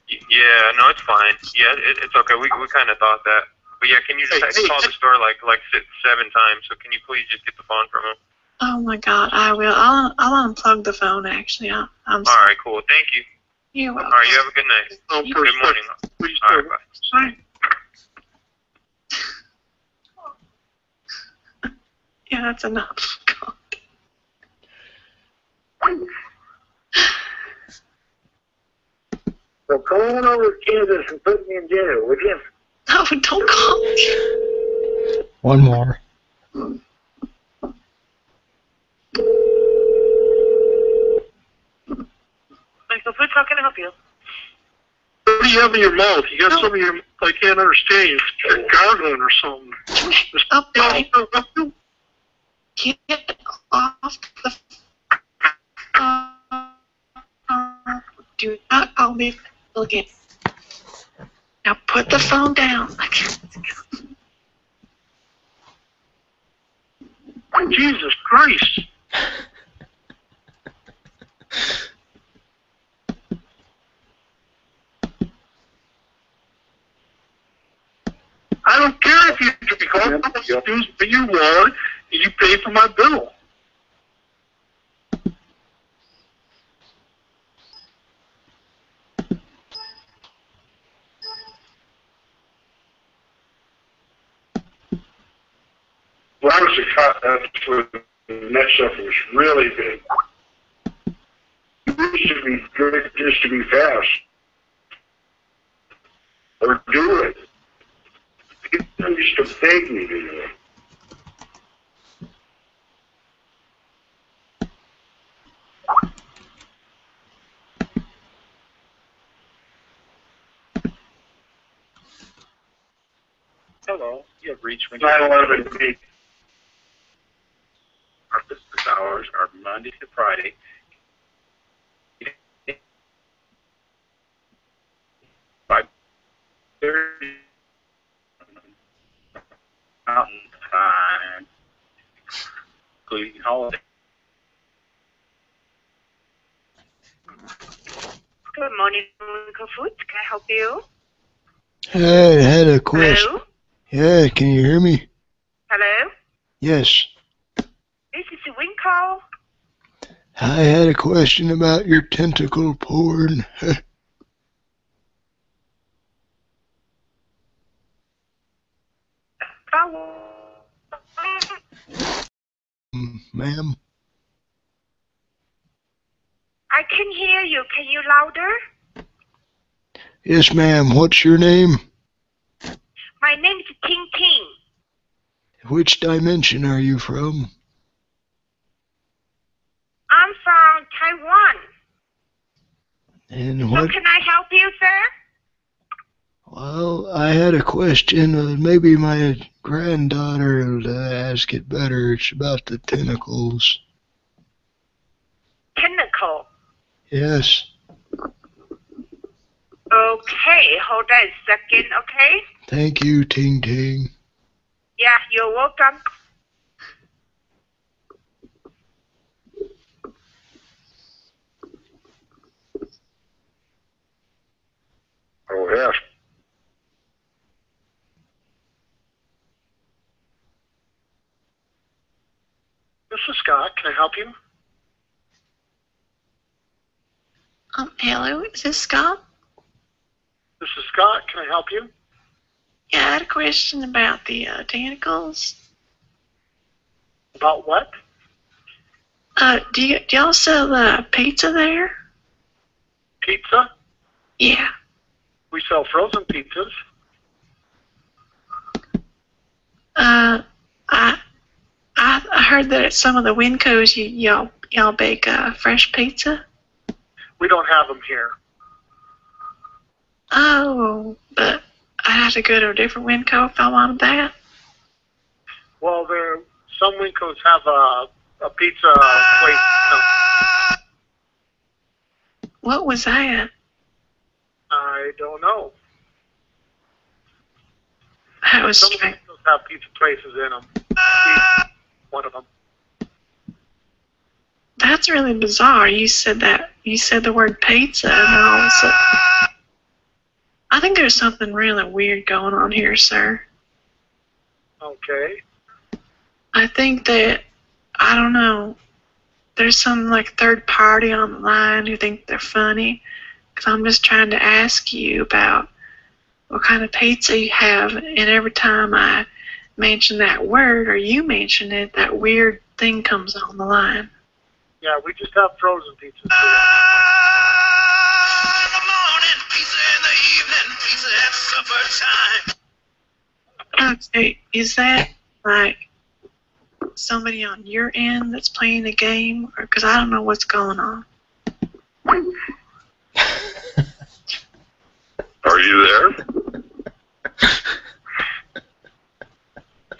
Yeah, no, it's fine. Yeah, it, it's okay. We we kind of thought that. But yeah, can you just Hey, hey, call the store like like six, seven times? So can you please just get the phone from him? Oh my god, I will. I'll, I'll unplug the phone actually. I, I'm All sorry. right, cool. Thank you. You're All welcome. right, you have a good night. Oh, Good morning. Please All right, bye. Say. Yeah, that's enough. (laughs) God. So come on over to Kansas and put me in jail, would you? (laughs) No, don't call me. One more. Hmm. Michael Foods, how can I help you? What do you have in your mouth? You got oh. something in your I can't understand. You're gargling or something. Just, Up, you know, Get off the phone. Do not call me again. Now put the phone down. I can't. Jesus Christ. (laughs) don't care if you drink all the juice that you want and you pay for my bill. When I was a cop, uh, that's when the net stuff was really big. It used to be good just to be fast. Or do it. Used to beg me. Hello, you have reached 9/11 big. Our business hours are Monday to Friday. Five thirty Mountain Time, including. Good morning, Winkle Foods. Can I help you? I had a question. Hello? Yeah, can you hear me? Hello? Yes. This is Winkle. I had a question about your tentacle porn. (laughs) Mm, Mm, ma'am? I can hear you. Can you louder? Yes, ma'am. What's your name? My name is Ting Ting. Which dimension are you from? I'm from Taiwan. And So what? can I help you, sir? Well, I had a question. Uh, maybe my granddaughter will uh, ask it better. It's about the tentacles. Tentacle. Yes. Okay, hold on a second, okay? Thank you, Ting Ting. Yeah, you're welcome. Oh, yes. This is Scott. Can I help you? Um, hello, is this Scott? This is Scott. Can I help you? Yeah, I had a question about the uh, tentacles. About what? Uh, do you do y'all sell uh, pizza there? Pizza? Yeah. We sell frozen pizzas. Uh, I I, I heard that at some of the Wincos you y'all y'all bake uh, fresh pizza. We don't have them here. Oh, but I have to go to a different Winco if I wanted that. Well, there some Wincos have a a pizza place. What was that? I don't know. That was Some strange. Wincos have pizza places in them. One of them. That's really bizarre. You said that. You said the word pizza, and of a sudden, I think there's something really weird going on here, sir. Okay. I think that I don't know. There's some like third party on the line who think they're funny. Cause I'm just trying to ask you about what kind of pizza you have, and every time I mention that word or you mention it, that weird thing comes on the line. Yeah, we just have frozen pizzas here. Okay, is that like somebody on your end that's playing the game, or because I don't know what's going on? (laughs) Are you there? (laughs)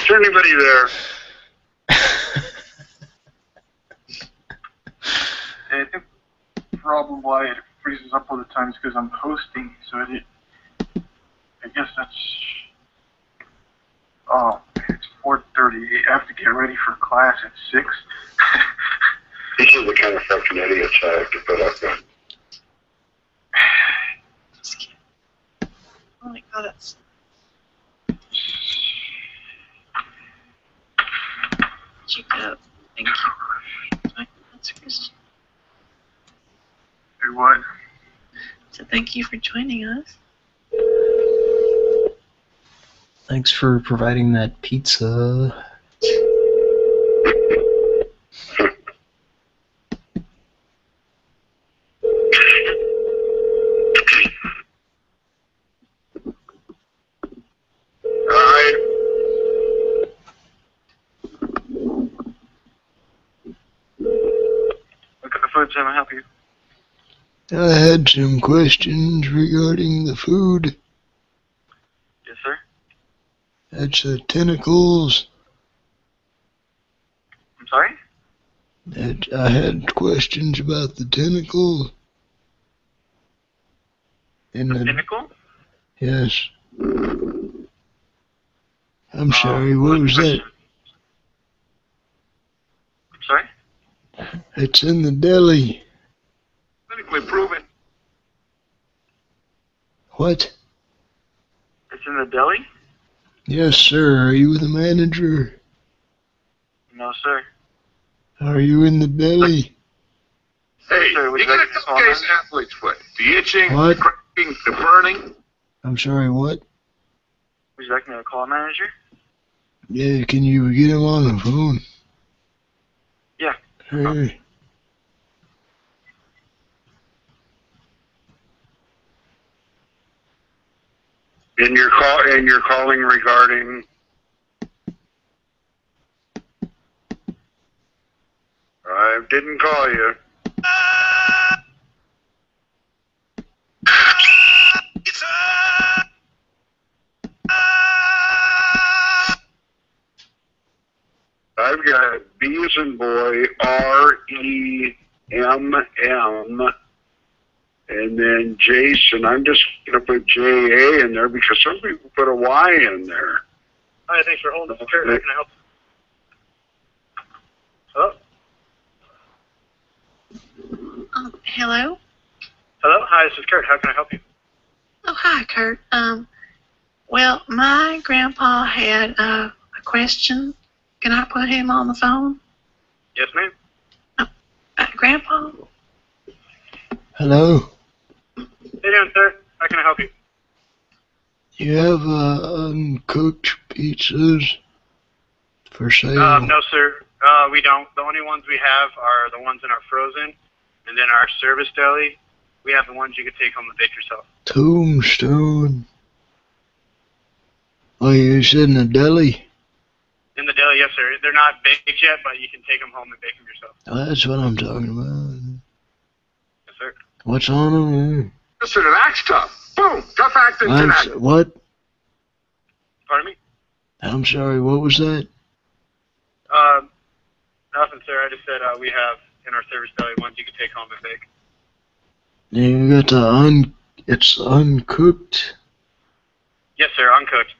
Is there anybody there? (laughs) I think the problem why it freezes up all the time is because I'm hosting, so it, I guess that's, oh, it's 4.30. I have to get ready for class at 6. (laughs) These are the kind of fucking idiots I have to put up with. Oh my god, that's. Jacob, thank you. My what? So thank you for joining us. Thanks for providing that pizza. What kind of food can I help you? I had some questions regarding the food. Yes, sir. That's the tentacles. I'm sorry? That I had questions about the tentacle. In the, Pinnacle? yes. I'm uh, sorry, what was that? I'm sorry? It's in the deli. Clinically proven. What? It's in the deli? Yes, sir. Are you the manager? No, sir. Are you in the deli? Hey, Sir, you you like to tough case athlete's foot. The itching, What? the cracking, the burning. I'm sorry, what? Would you like me to call a manager? Yeah, can you get him on the phone? Yeah. Hey. And you're call in you're calling regarding. I didn't call you. I've got B as in boy, R E M M, and then Jason. I'm just going to put J A in there because some people put a Y in there. Hi, thanks for holding. Kurt, how can I help? Hello? Um, hello? Hello? Hi, this is Kurt. How can I help you? Oh, hi, Kurt. Um, well, my grandpa had uh, a question. Can I put him on the phone? Yes, ma'am. Uh, grandpa? Hello? How you sir? How can I help you? You have uh, uncooked pizzas for sale? Uh, no, sir. Uh, we don't. The only ones we have are the ones in our frozen, and then our service deli. We have the ones you could take home and bake yourself. Tombstone. Oh, you said in the deli? In the deli, yes, sir. They're not baked yet, but you can take them home and bake them yourself. Oh, that's what I'm talking about. Yes, sir. What's on them? Listen, and that's tough. Boom, tough acting I'm tonight. s- what? Pardon me? I'm sorry, what was that? Uh, nothing, sir. I just said uh, we have in our service deli ones you can take home and bake. You got the un... It's uncooked. Yes, sir. Uncooked.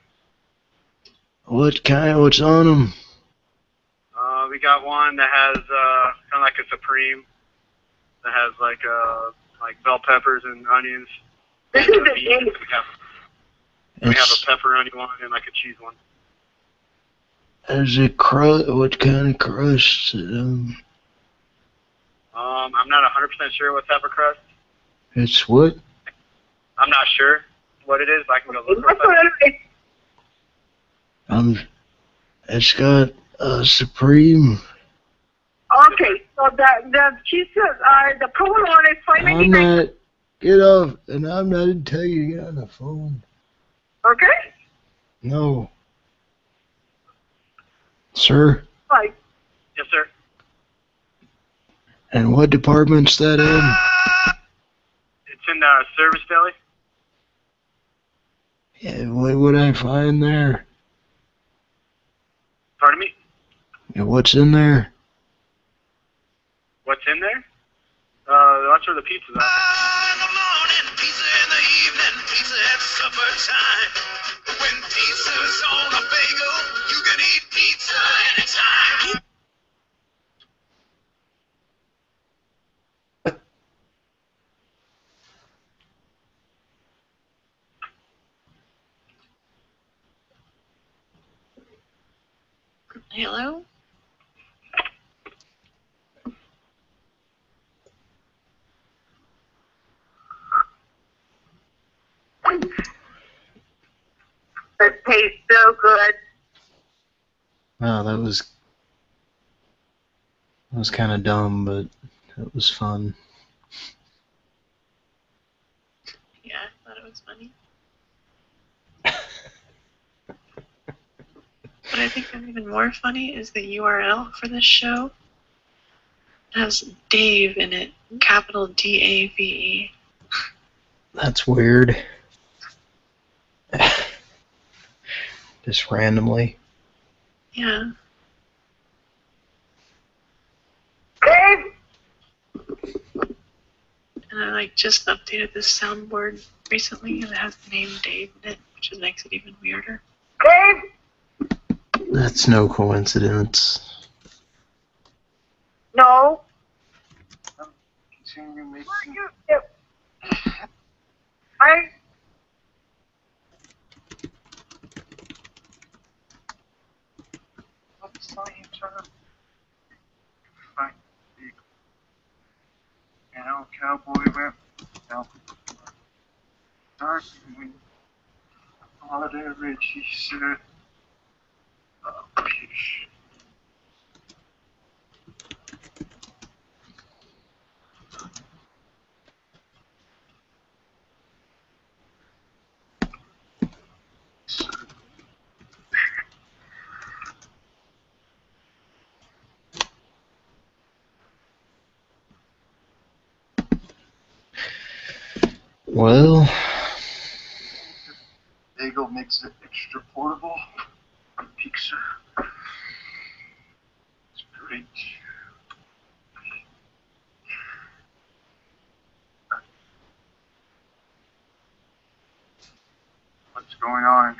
What kind? What's on them? Uh, we got one that has uh, kind of like a supreme that has like uh, like bell peppers and onions. This And is a the meat. game. We have, we have a pepperoni one and like a cheese one. Is it crust? What kind of crust? Um, Um, I'm not 100% sure what type of crust. it's what? I'm not sure what it is, but I can go look real That's quick. what it is. Um, it's got a supreme. Okay, so the the cheese, uh, the promo one is five ninety I'm not. Get off, and I'm not to tell you to get on the phone. Okay, No. Sir, fine. Yes, sir. and what department's that in? It's in the service deli. Yeah, what would I find there? Pardon me? Yeah, What's in there? What's in there? Uh, that's where the pizza's at. In the morning, pizza in the evening, pizza at supper time. When pizza's on a bagel, you can eat pizza anytime. Hello? It tastes so good. Wow, that was that was kind of dumb, but it was fun. Yeah, I thought it was funny. What I think is even more funny is the URL for this show. It has Dave in it, capital D A V E. That's weird. (laughs) Just randomly. Yeah. Dave, And I like just updated this soundboard recently and it has the name Dave in it, which makes it even weirder. Dave, That's no coincidence. no. Continue making. I. Trying to find the You know, cowboy whip. Now, dark green. Holiday said. Oh, pish. Well, Bagel makes it extra portable. Pizza. It's great. What's going on?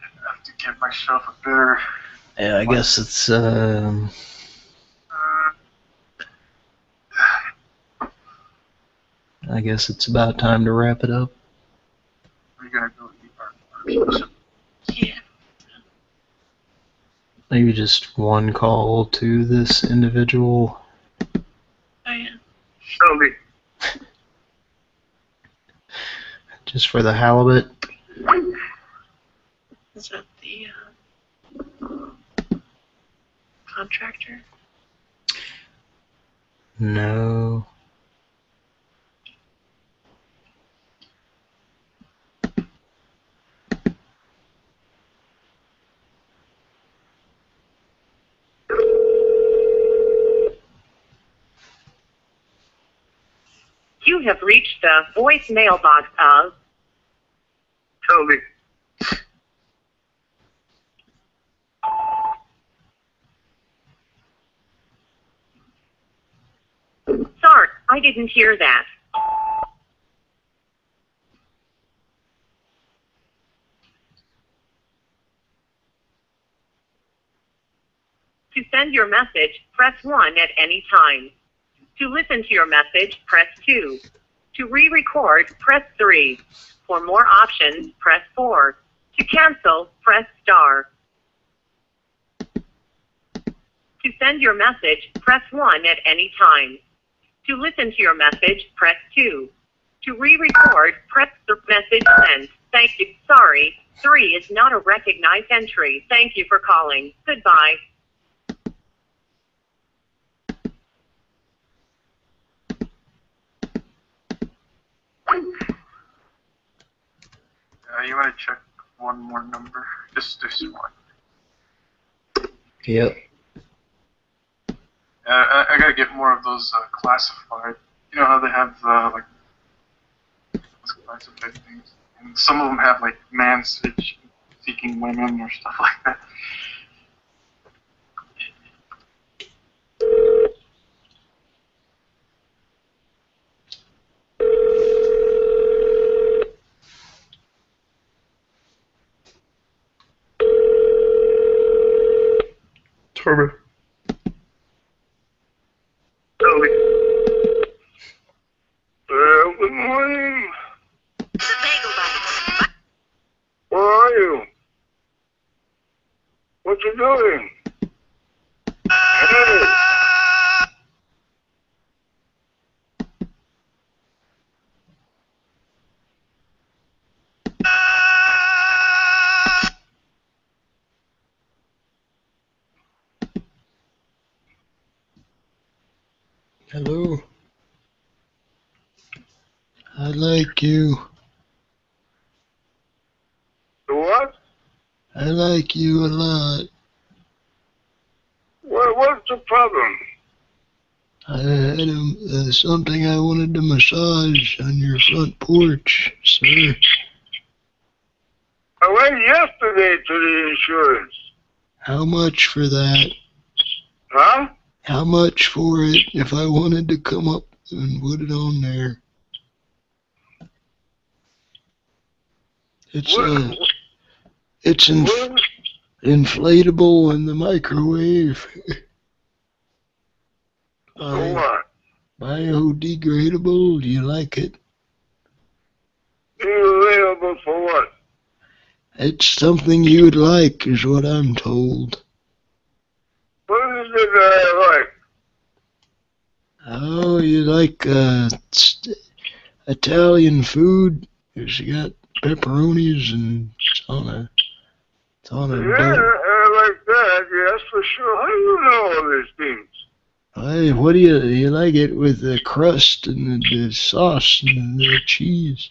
I have to get myself a better. yeah, I guess it's um I guess it's about time to wrap it up. We gotta go eat our Maybe just one call to this individual. Oh yeah. Shelby. Just for the halibut. Is that the uh, contractor? No. You have reached the voicemail box of Toby. Sorry, I didn't hear that. To send your message, press 1 at any time. To listen to your message, press 2. To re-record, press 3. For more options, press 4. To cancel, press star. To send your message, press 1 at any time. To listen to your message, press 2. To re-record, press the message sent. Thank you. Sorry, 3 is not a recognized entry. Thank you for calling. Goodbye. Uh, you want to check one more number. Just this one. Yep. Uh, I, I gotta get more of those uh, classified. You know how they have uh, like those classified things, and some of them have like man seek- seeking women or stuff like that. Toby. Uh, good morning. Where are you? What you doing? Like you. What? I like you a lot. What, what's the problem? I had a, uh, something I wanted to massage on your front porch, sir. I went yesterday to the insurance. How much for that? Huh? How much for it if I wanted to come up and put it on there? It's uh, it's inf- inflatable in the microwave. (laughs) For what? Biodegradable. Do you like it? Available for what? It's something you'd like, is what I'm told. What is it that I like? Oh, you like uh, Italian food? It's got pepperonis and it's on a it's on a Yeah. I like that. Yes, for sure. How do you know all these things? Hey, what do you you like it with the crust and the, the sauce and the cheese?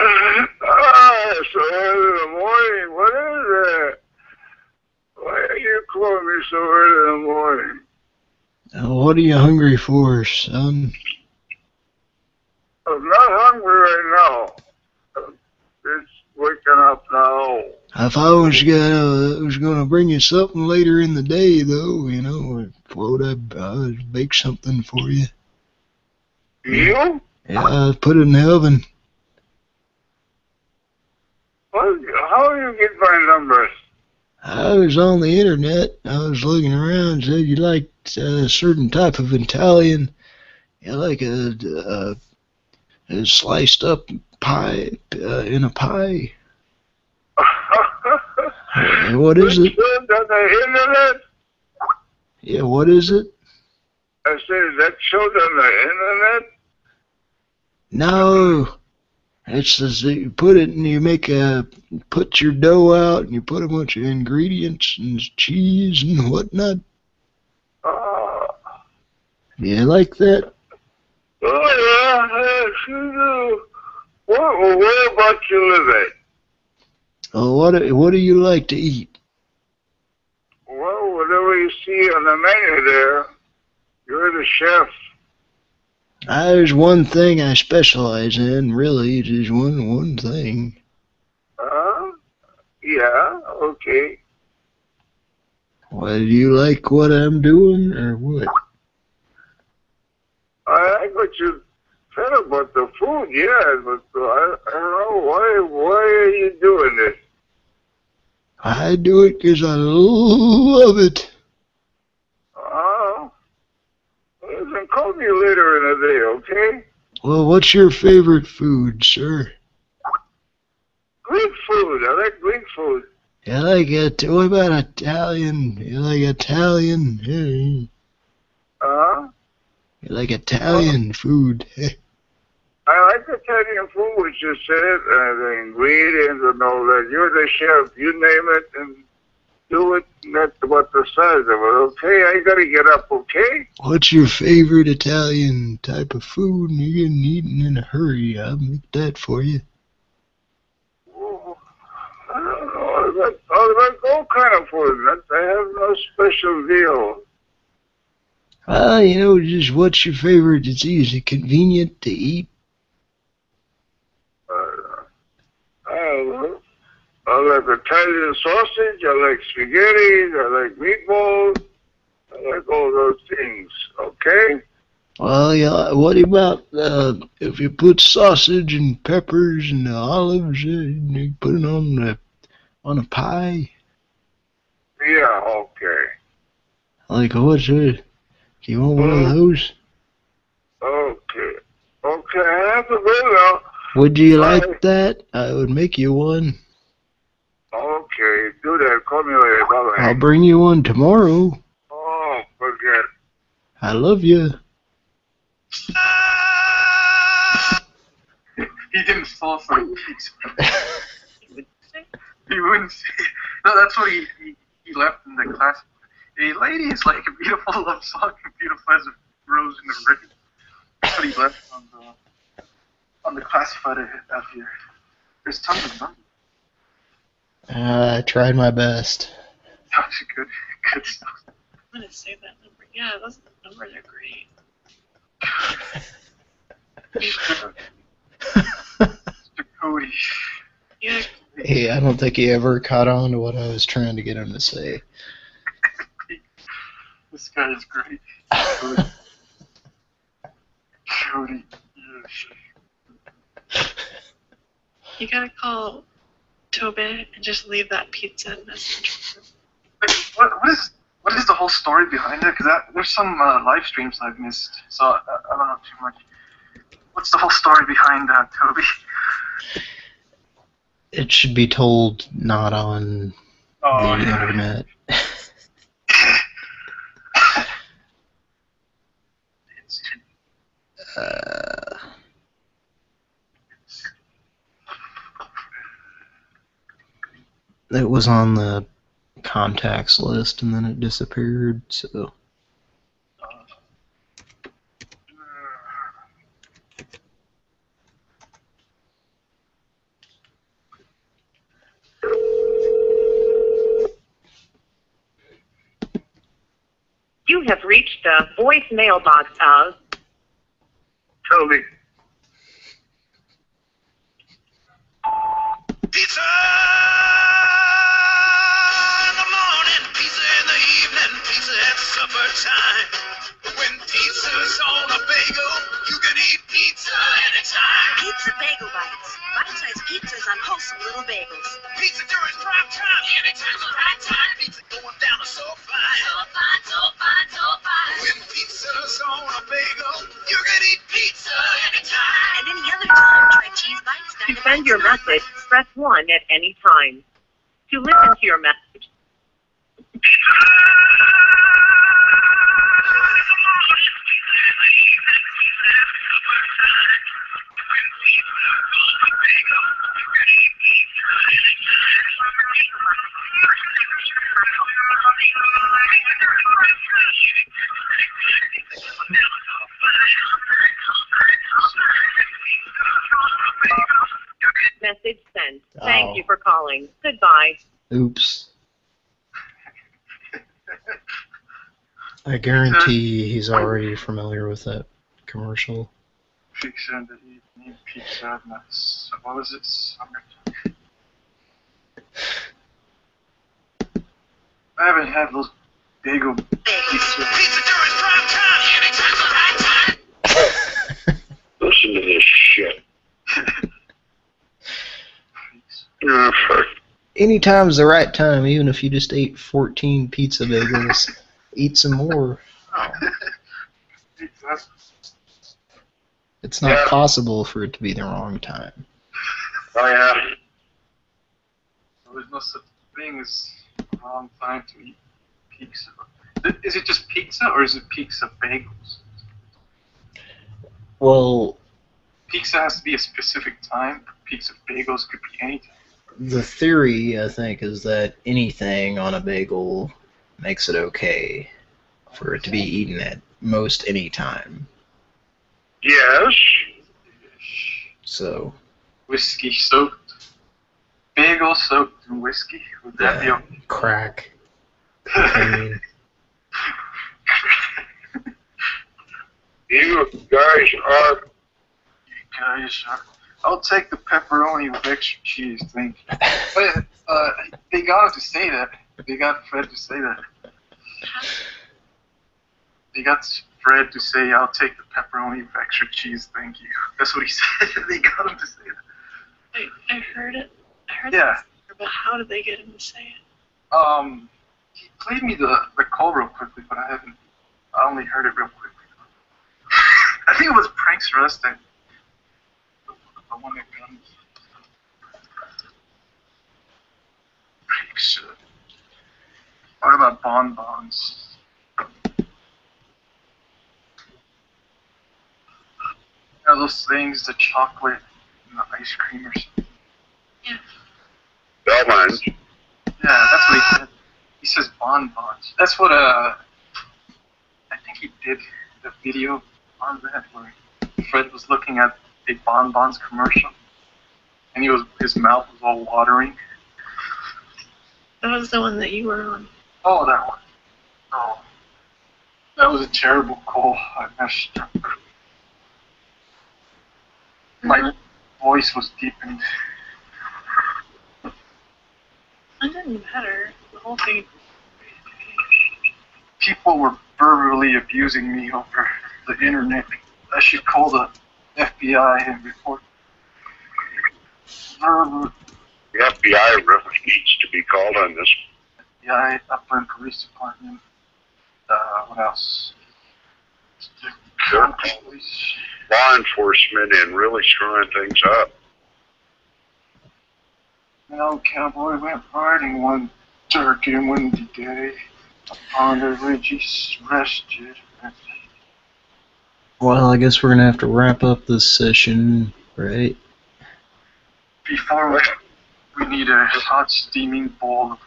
ah, so early in the morning. What is that? Why are you calling me so early in the morning? Uh, what are you hungry for, son? I'm not hungry right now. I'm waking up now. If I was gonna was gonna bring you something later in the day, though, you know, float up, I would bake something for you. You? Yeah, I'd put it in the oven. What, how do you get my numbers? I was on the internet. I was looking around. Said you liked uh, a certain type of Italian. You like a, a, a sliced up pie uh, in a pie. (laughs) Uh, what is it? On the internet? Yeah, what is it? I said, that showed on the internet? No, it's the you put it and you make a put your dough out and you put a bunch of ingredients and cheese and whatnot. Oh, You like that? Oh yeah, yes. Where, where about you live at? Oh, what do- what do you like to eat? Well, whatever you see on the menu there, you're the chef. There's one thing I specialize in. Really, there's one one thing. Huh? Yeah, okay. What do you like? What I'm doing, or what? I like what you said about the food, yeah, but uh, I, I don't know why. Why are you doing this? I do it 'cause I love it. Oh, well, then call me later in the day, okay? Well, what's your favorite food, sir? Greek food. I like Greek food. You like it? What about Italian? You like Italian? Hey, Huh? You like Italian food? (laughs) I like Italian food, which you said, uh, the ingredients and all that. You're the chef. You name it and do it. And that's about the size of it, okay? I gotta get up, okay? What's your favorite Italian type of food? And you're getting eaten in a hurry. I'll make that for you. that, oh, that's all kind of food. I have no special deal. Ah, you know, just what's your favorite? It's easy, convenient to eat. Uh, I don't know. I like Italian sausage. I like spaghetti. I like meatballs. I like all those things. Okay. Well, yeah. What about uh, if you put sausage and peppers and olives, and you put it on the on a pie? Yeah. Okay. Like what's it? Do you want one of those? Okay. Okay. I have to go now. Would you like that? I would make you one. Okay. Do that. Call me later. Bye bye. I'll bring you one tomorrow. Oh, forget. I love you. (laughs) He didn't fall for pizza. (laughs) he wouldn't say. (laughs) No, that's what he, he, he left in the class. A lady is like a beautiful love song, beautiful as a rose in the ribbon. That's what he left on the on the classified out here. There's tons of them. Uh, I tried my best. That's good, good stuff. I'm gonna save that number. Yeah, those numbers are great. Mr. Cody. Yeah, Hey, I don't think he ever caught on to what I was trying to get him to say. This guy is great. Cody. (laughs) Cody. Yes. (laughs) you gotta call Tobe and just leave that pizza message. Wait, what, what is what is the whole story behind it? Because there's some uh, live streams I've missed, so I, I don't know too much. What's the whole story behind that, Toby? It should be told not on Oh, the yeah. internet. (laughs) (laughs) uh, it was on the contacts list and then it disappeared, so. You have reached the voicemail box of Toby. Pizza Bagel Bites. Bite-sized pizzas on wholesome little bagels. Pizza during prime time, anytime's the right time. Pizza going down so fine. So fine, so fine, so fine. When pizza's on a bagel, you can eat pizza anytime. And any other time, try cheese bites. to send your message, press 1 at any time. To listen to your message, message sent. Oh. Thank Oh. you for calling. Goodbye. Oops. I guarantee he's already familiar with that commercial. Pizza in the evening, pizza at night. So what was it? Summertime. I haven't had those bagel pizza. Tour is prime time, shooting time Listen to this shit. (laughs) Uh, Anytime's the right time, even if you just ate 14 pizza bagels. (laughs) Eat some more. Pizza. It's not possible for it to be the wrong time. Oh yeah. There's no such thing as wrong time to eat pizza. Is it just pizza or is it pizza bagels? Well, Pizza has to be a specific time. Pizza bagels could be any time. the theory, I think, is that anything on a bagel makes it okay for it to be eaten at most any time. Yes. So, Whiskey soaked. bagel soaked in whiskey. Would that be okay? Crack. Cocaine. (laughs) You guys are You Guys, uh, I'll take the pepperoni with extra cheese, thank you. But uh, they got to say that. They got Fred to say that. They got Fred to say, "I'll take the pepperoni with extra cheese, thank you." That's what he (laughs) said. they got him to say that. I, I heard it. I heard Yeah. that, but how did they get him to say it? Um, he played me the the call real quickly, but I haven't. I only heard it real quickly. (laughs) I think it was Pranks Rust that the one that. Pranks. uh, What about bonbons? Know those things, the chocolate and the ice cream or something. Belmont. Yeah, that's what he said. He says bonbons. That's what uh, I think he did the video on that where Fred was looking at a bonbons commercial, and he was his mouth was all watering. That was the one that you were on. Oh, that one. Oh, that was a terrible call. I messed up. My voice was deepened. It didn't matter. The whole thing. People were verbally abusing me over the internet. I should call the FBI and report. Verbal The FBI really needs to be called on this. FBI, Upland Police Department. Uh, what else? They're law enforcement and really screwing things up. An old cowboy went riding one dark and windy day upon a ridge he rested. Well, I guess we're gonna have to wrap up this session, right? Before we, we need a hot steaming bowl of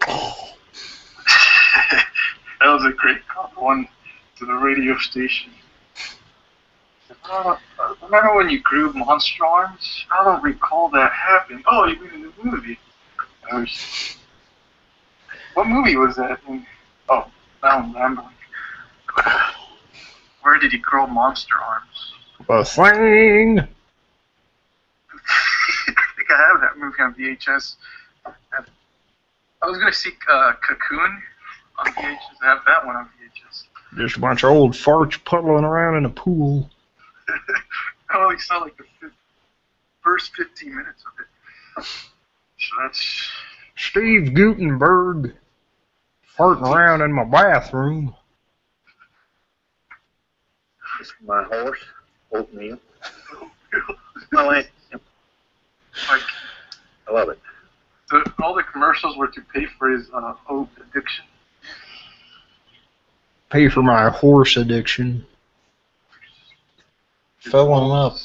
(laughs) that was a great one to the radio station. Uh, remember when you grew monster arms? I don't recall that happening. Oh, you mean in the movie? Was, what movie was that? In? Oh, now I'm rambling. Where did he grow monster arms? The thing. (laughs) I think I have that movie on VHS. I was gonna see uh, Cocoon on VHS. I have that one on VHS. Just a bunch of old farts puddling around in a pool. I only saw like the fif- first 15 minutes of it. So that's Steve Guttenberg farting around in my bathroom. This is my horse, oatmeal. (laughs) I, like I love it. the, all the commercials were to pay for his uh, oat addiction. Pay for my horse addiction. Filling up.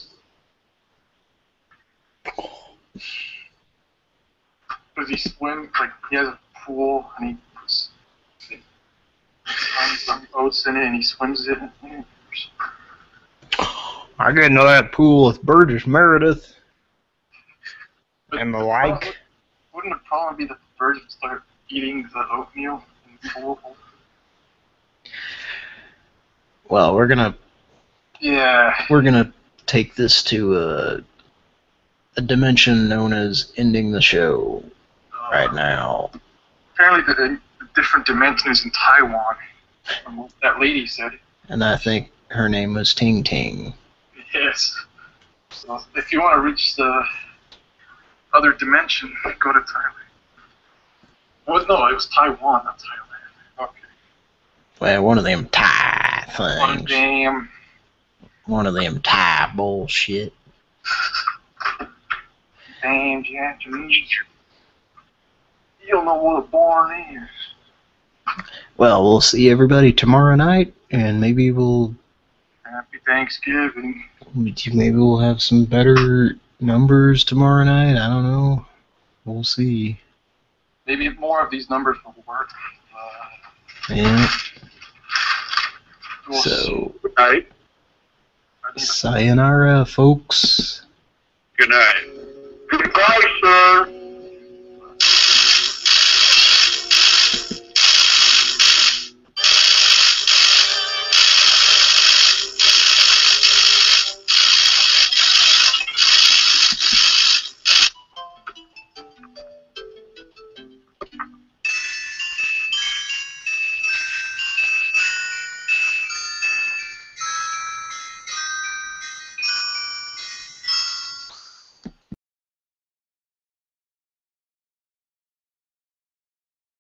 Does he swim? Like he has a pool and he puts some, some oats in it and he swims it. I get into that pool with Burgess Meredith and the like. Wouldn't the problem be that the birds would start eating the oatmeal in the pool? Well, we're gonna Yeah. we're gonna take this to a a dimension known as ending the show right uh, now. Apparently, the, the different dimension is in Taiwan. From what that lady said. And I think her name was Ting Ting. Yes. So if you want to reach the other dimension, go to Thailand. Well, no, it was Taiwan, not Thailand. Okay. Well, one of them Thai One things. damn. One of them Thai bullshit. Damn Japanese. You don't know what a barn is. Well, we'll see everybody tomorrow night, and maybe we'll Happy Thanksgiving. maybe we'll have some better numbers tomorrow night. I don't know. We'll see. Maybe more of these numbers will work. Uh, Yeah. So, night. sayonara, folks. Good night. Goodbye, sir.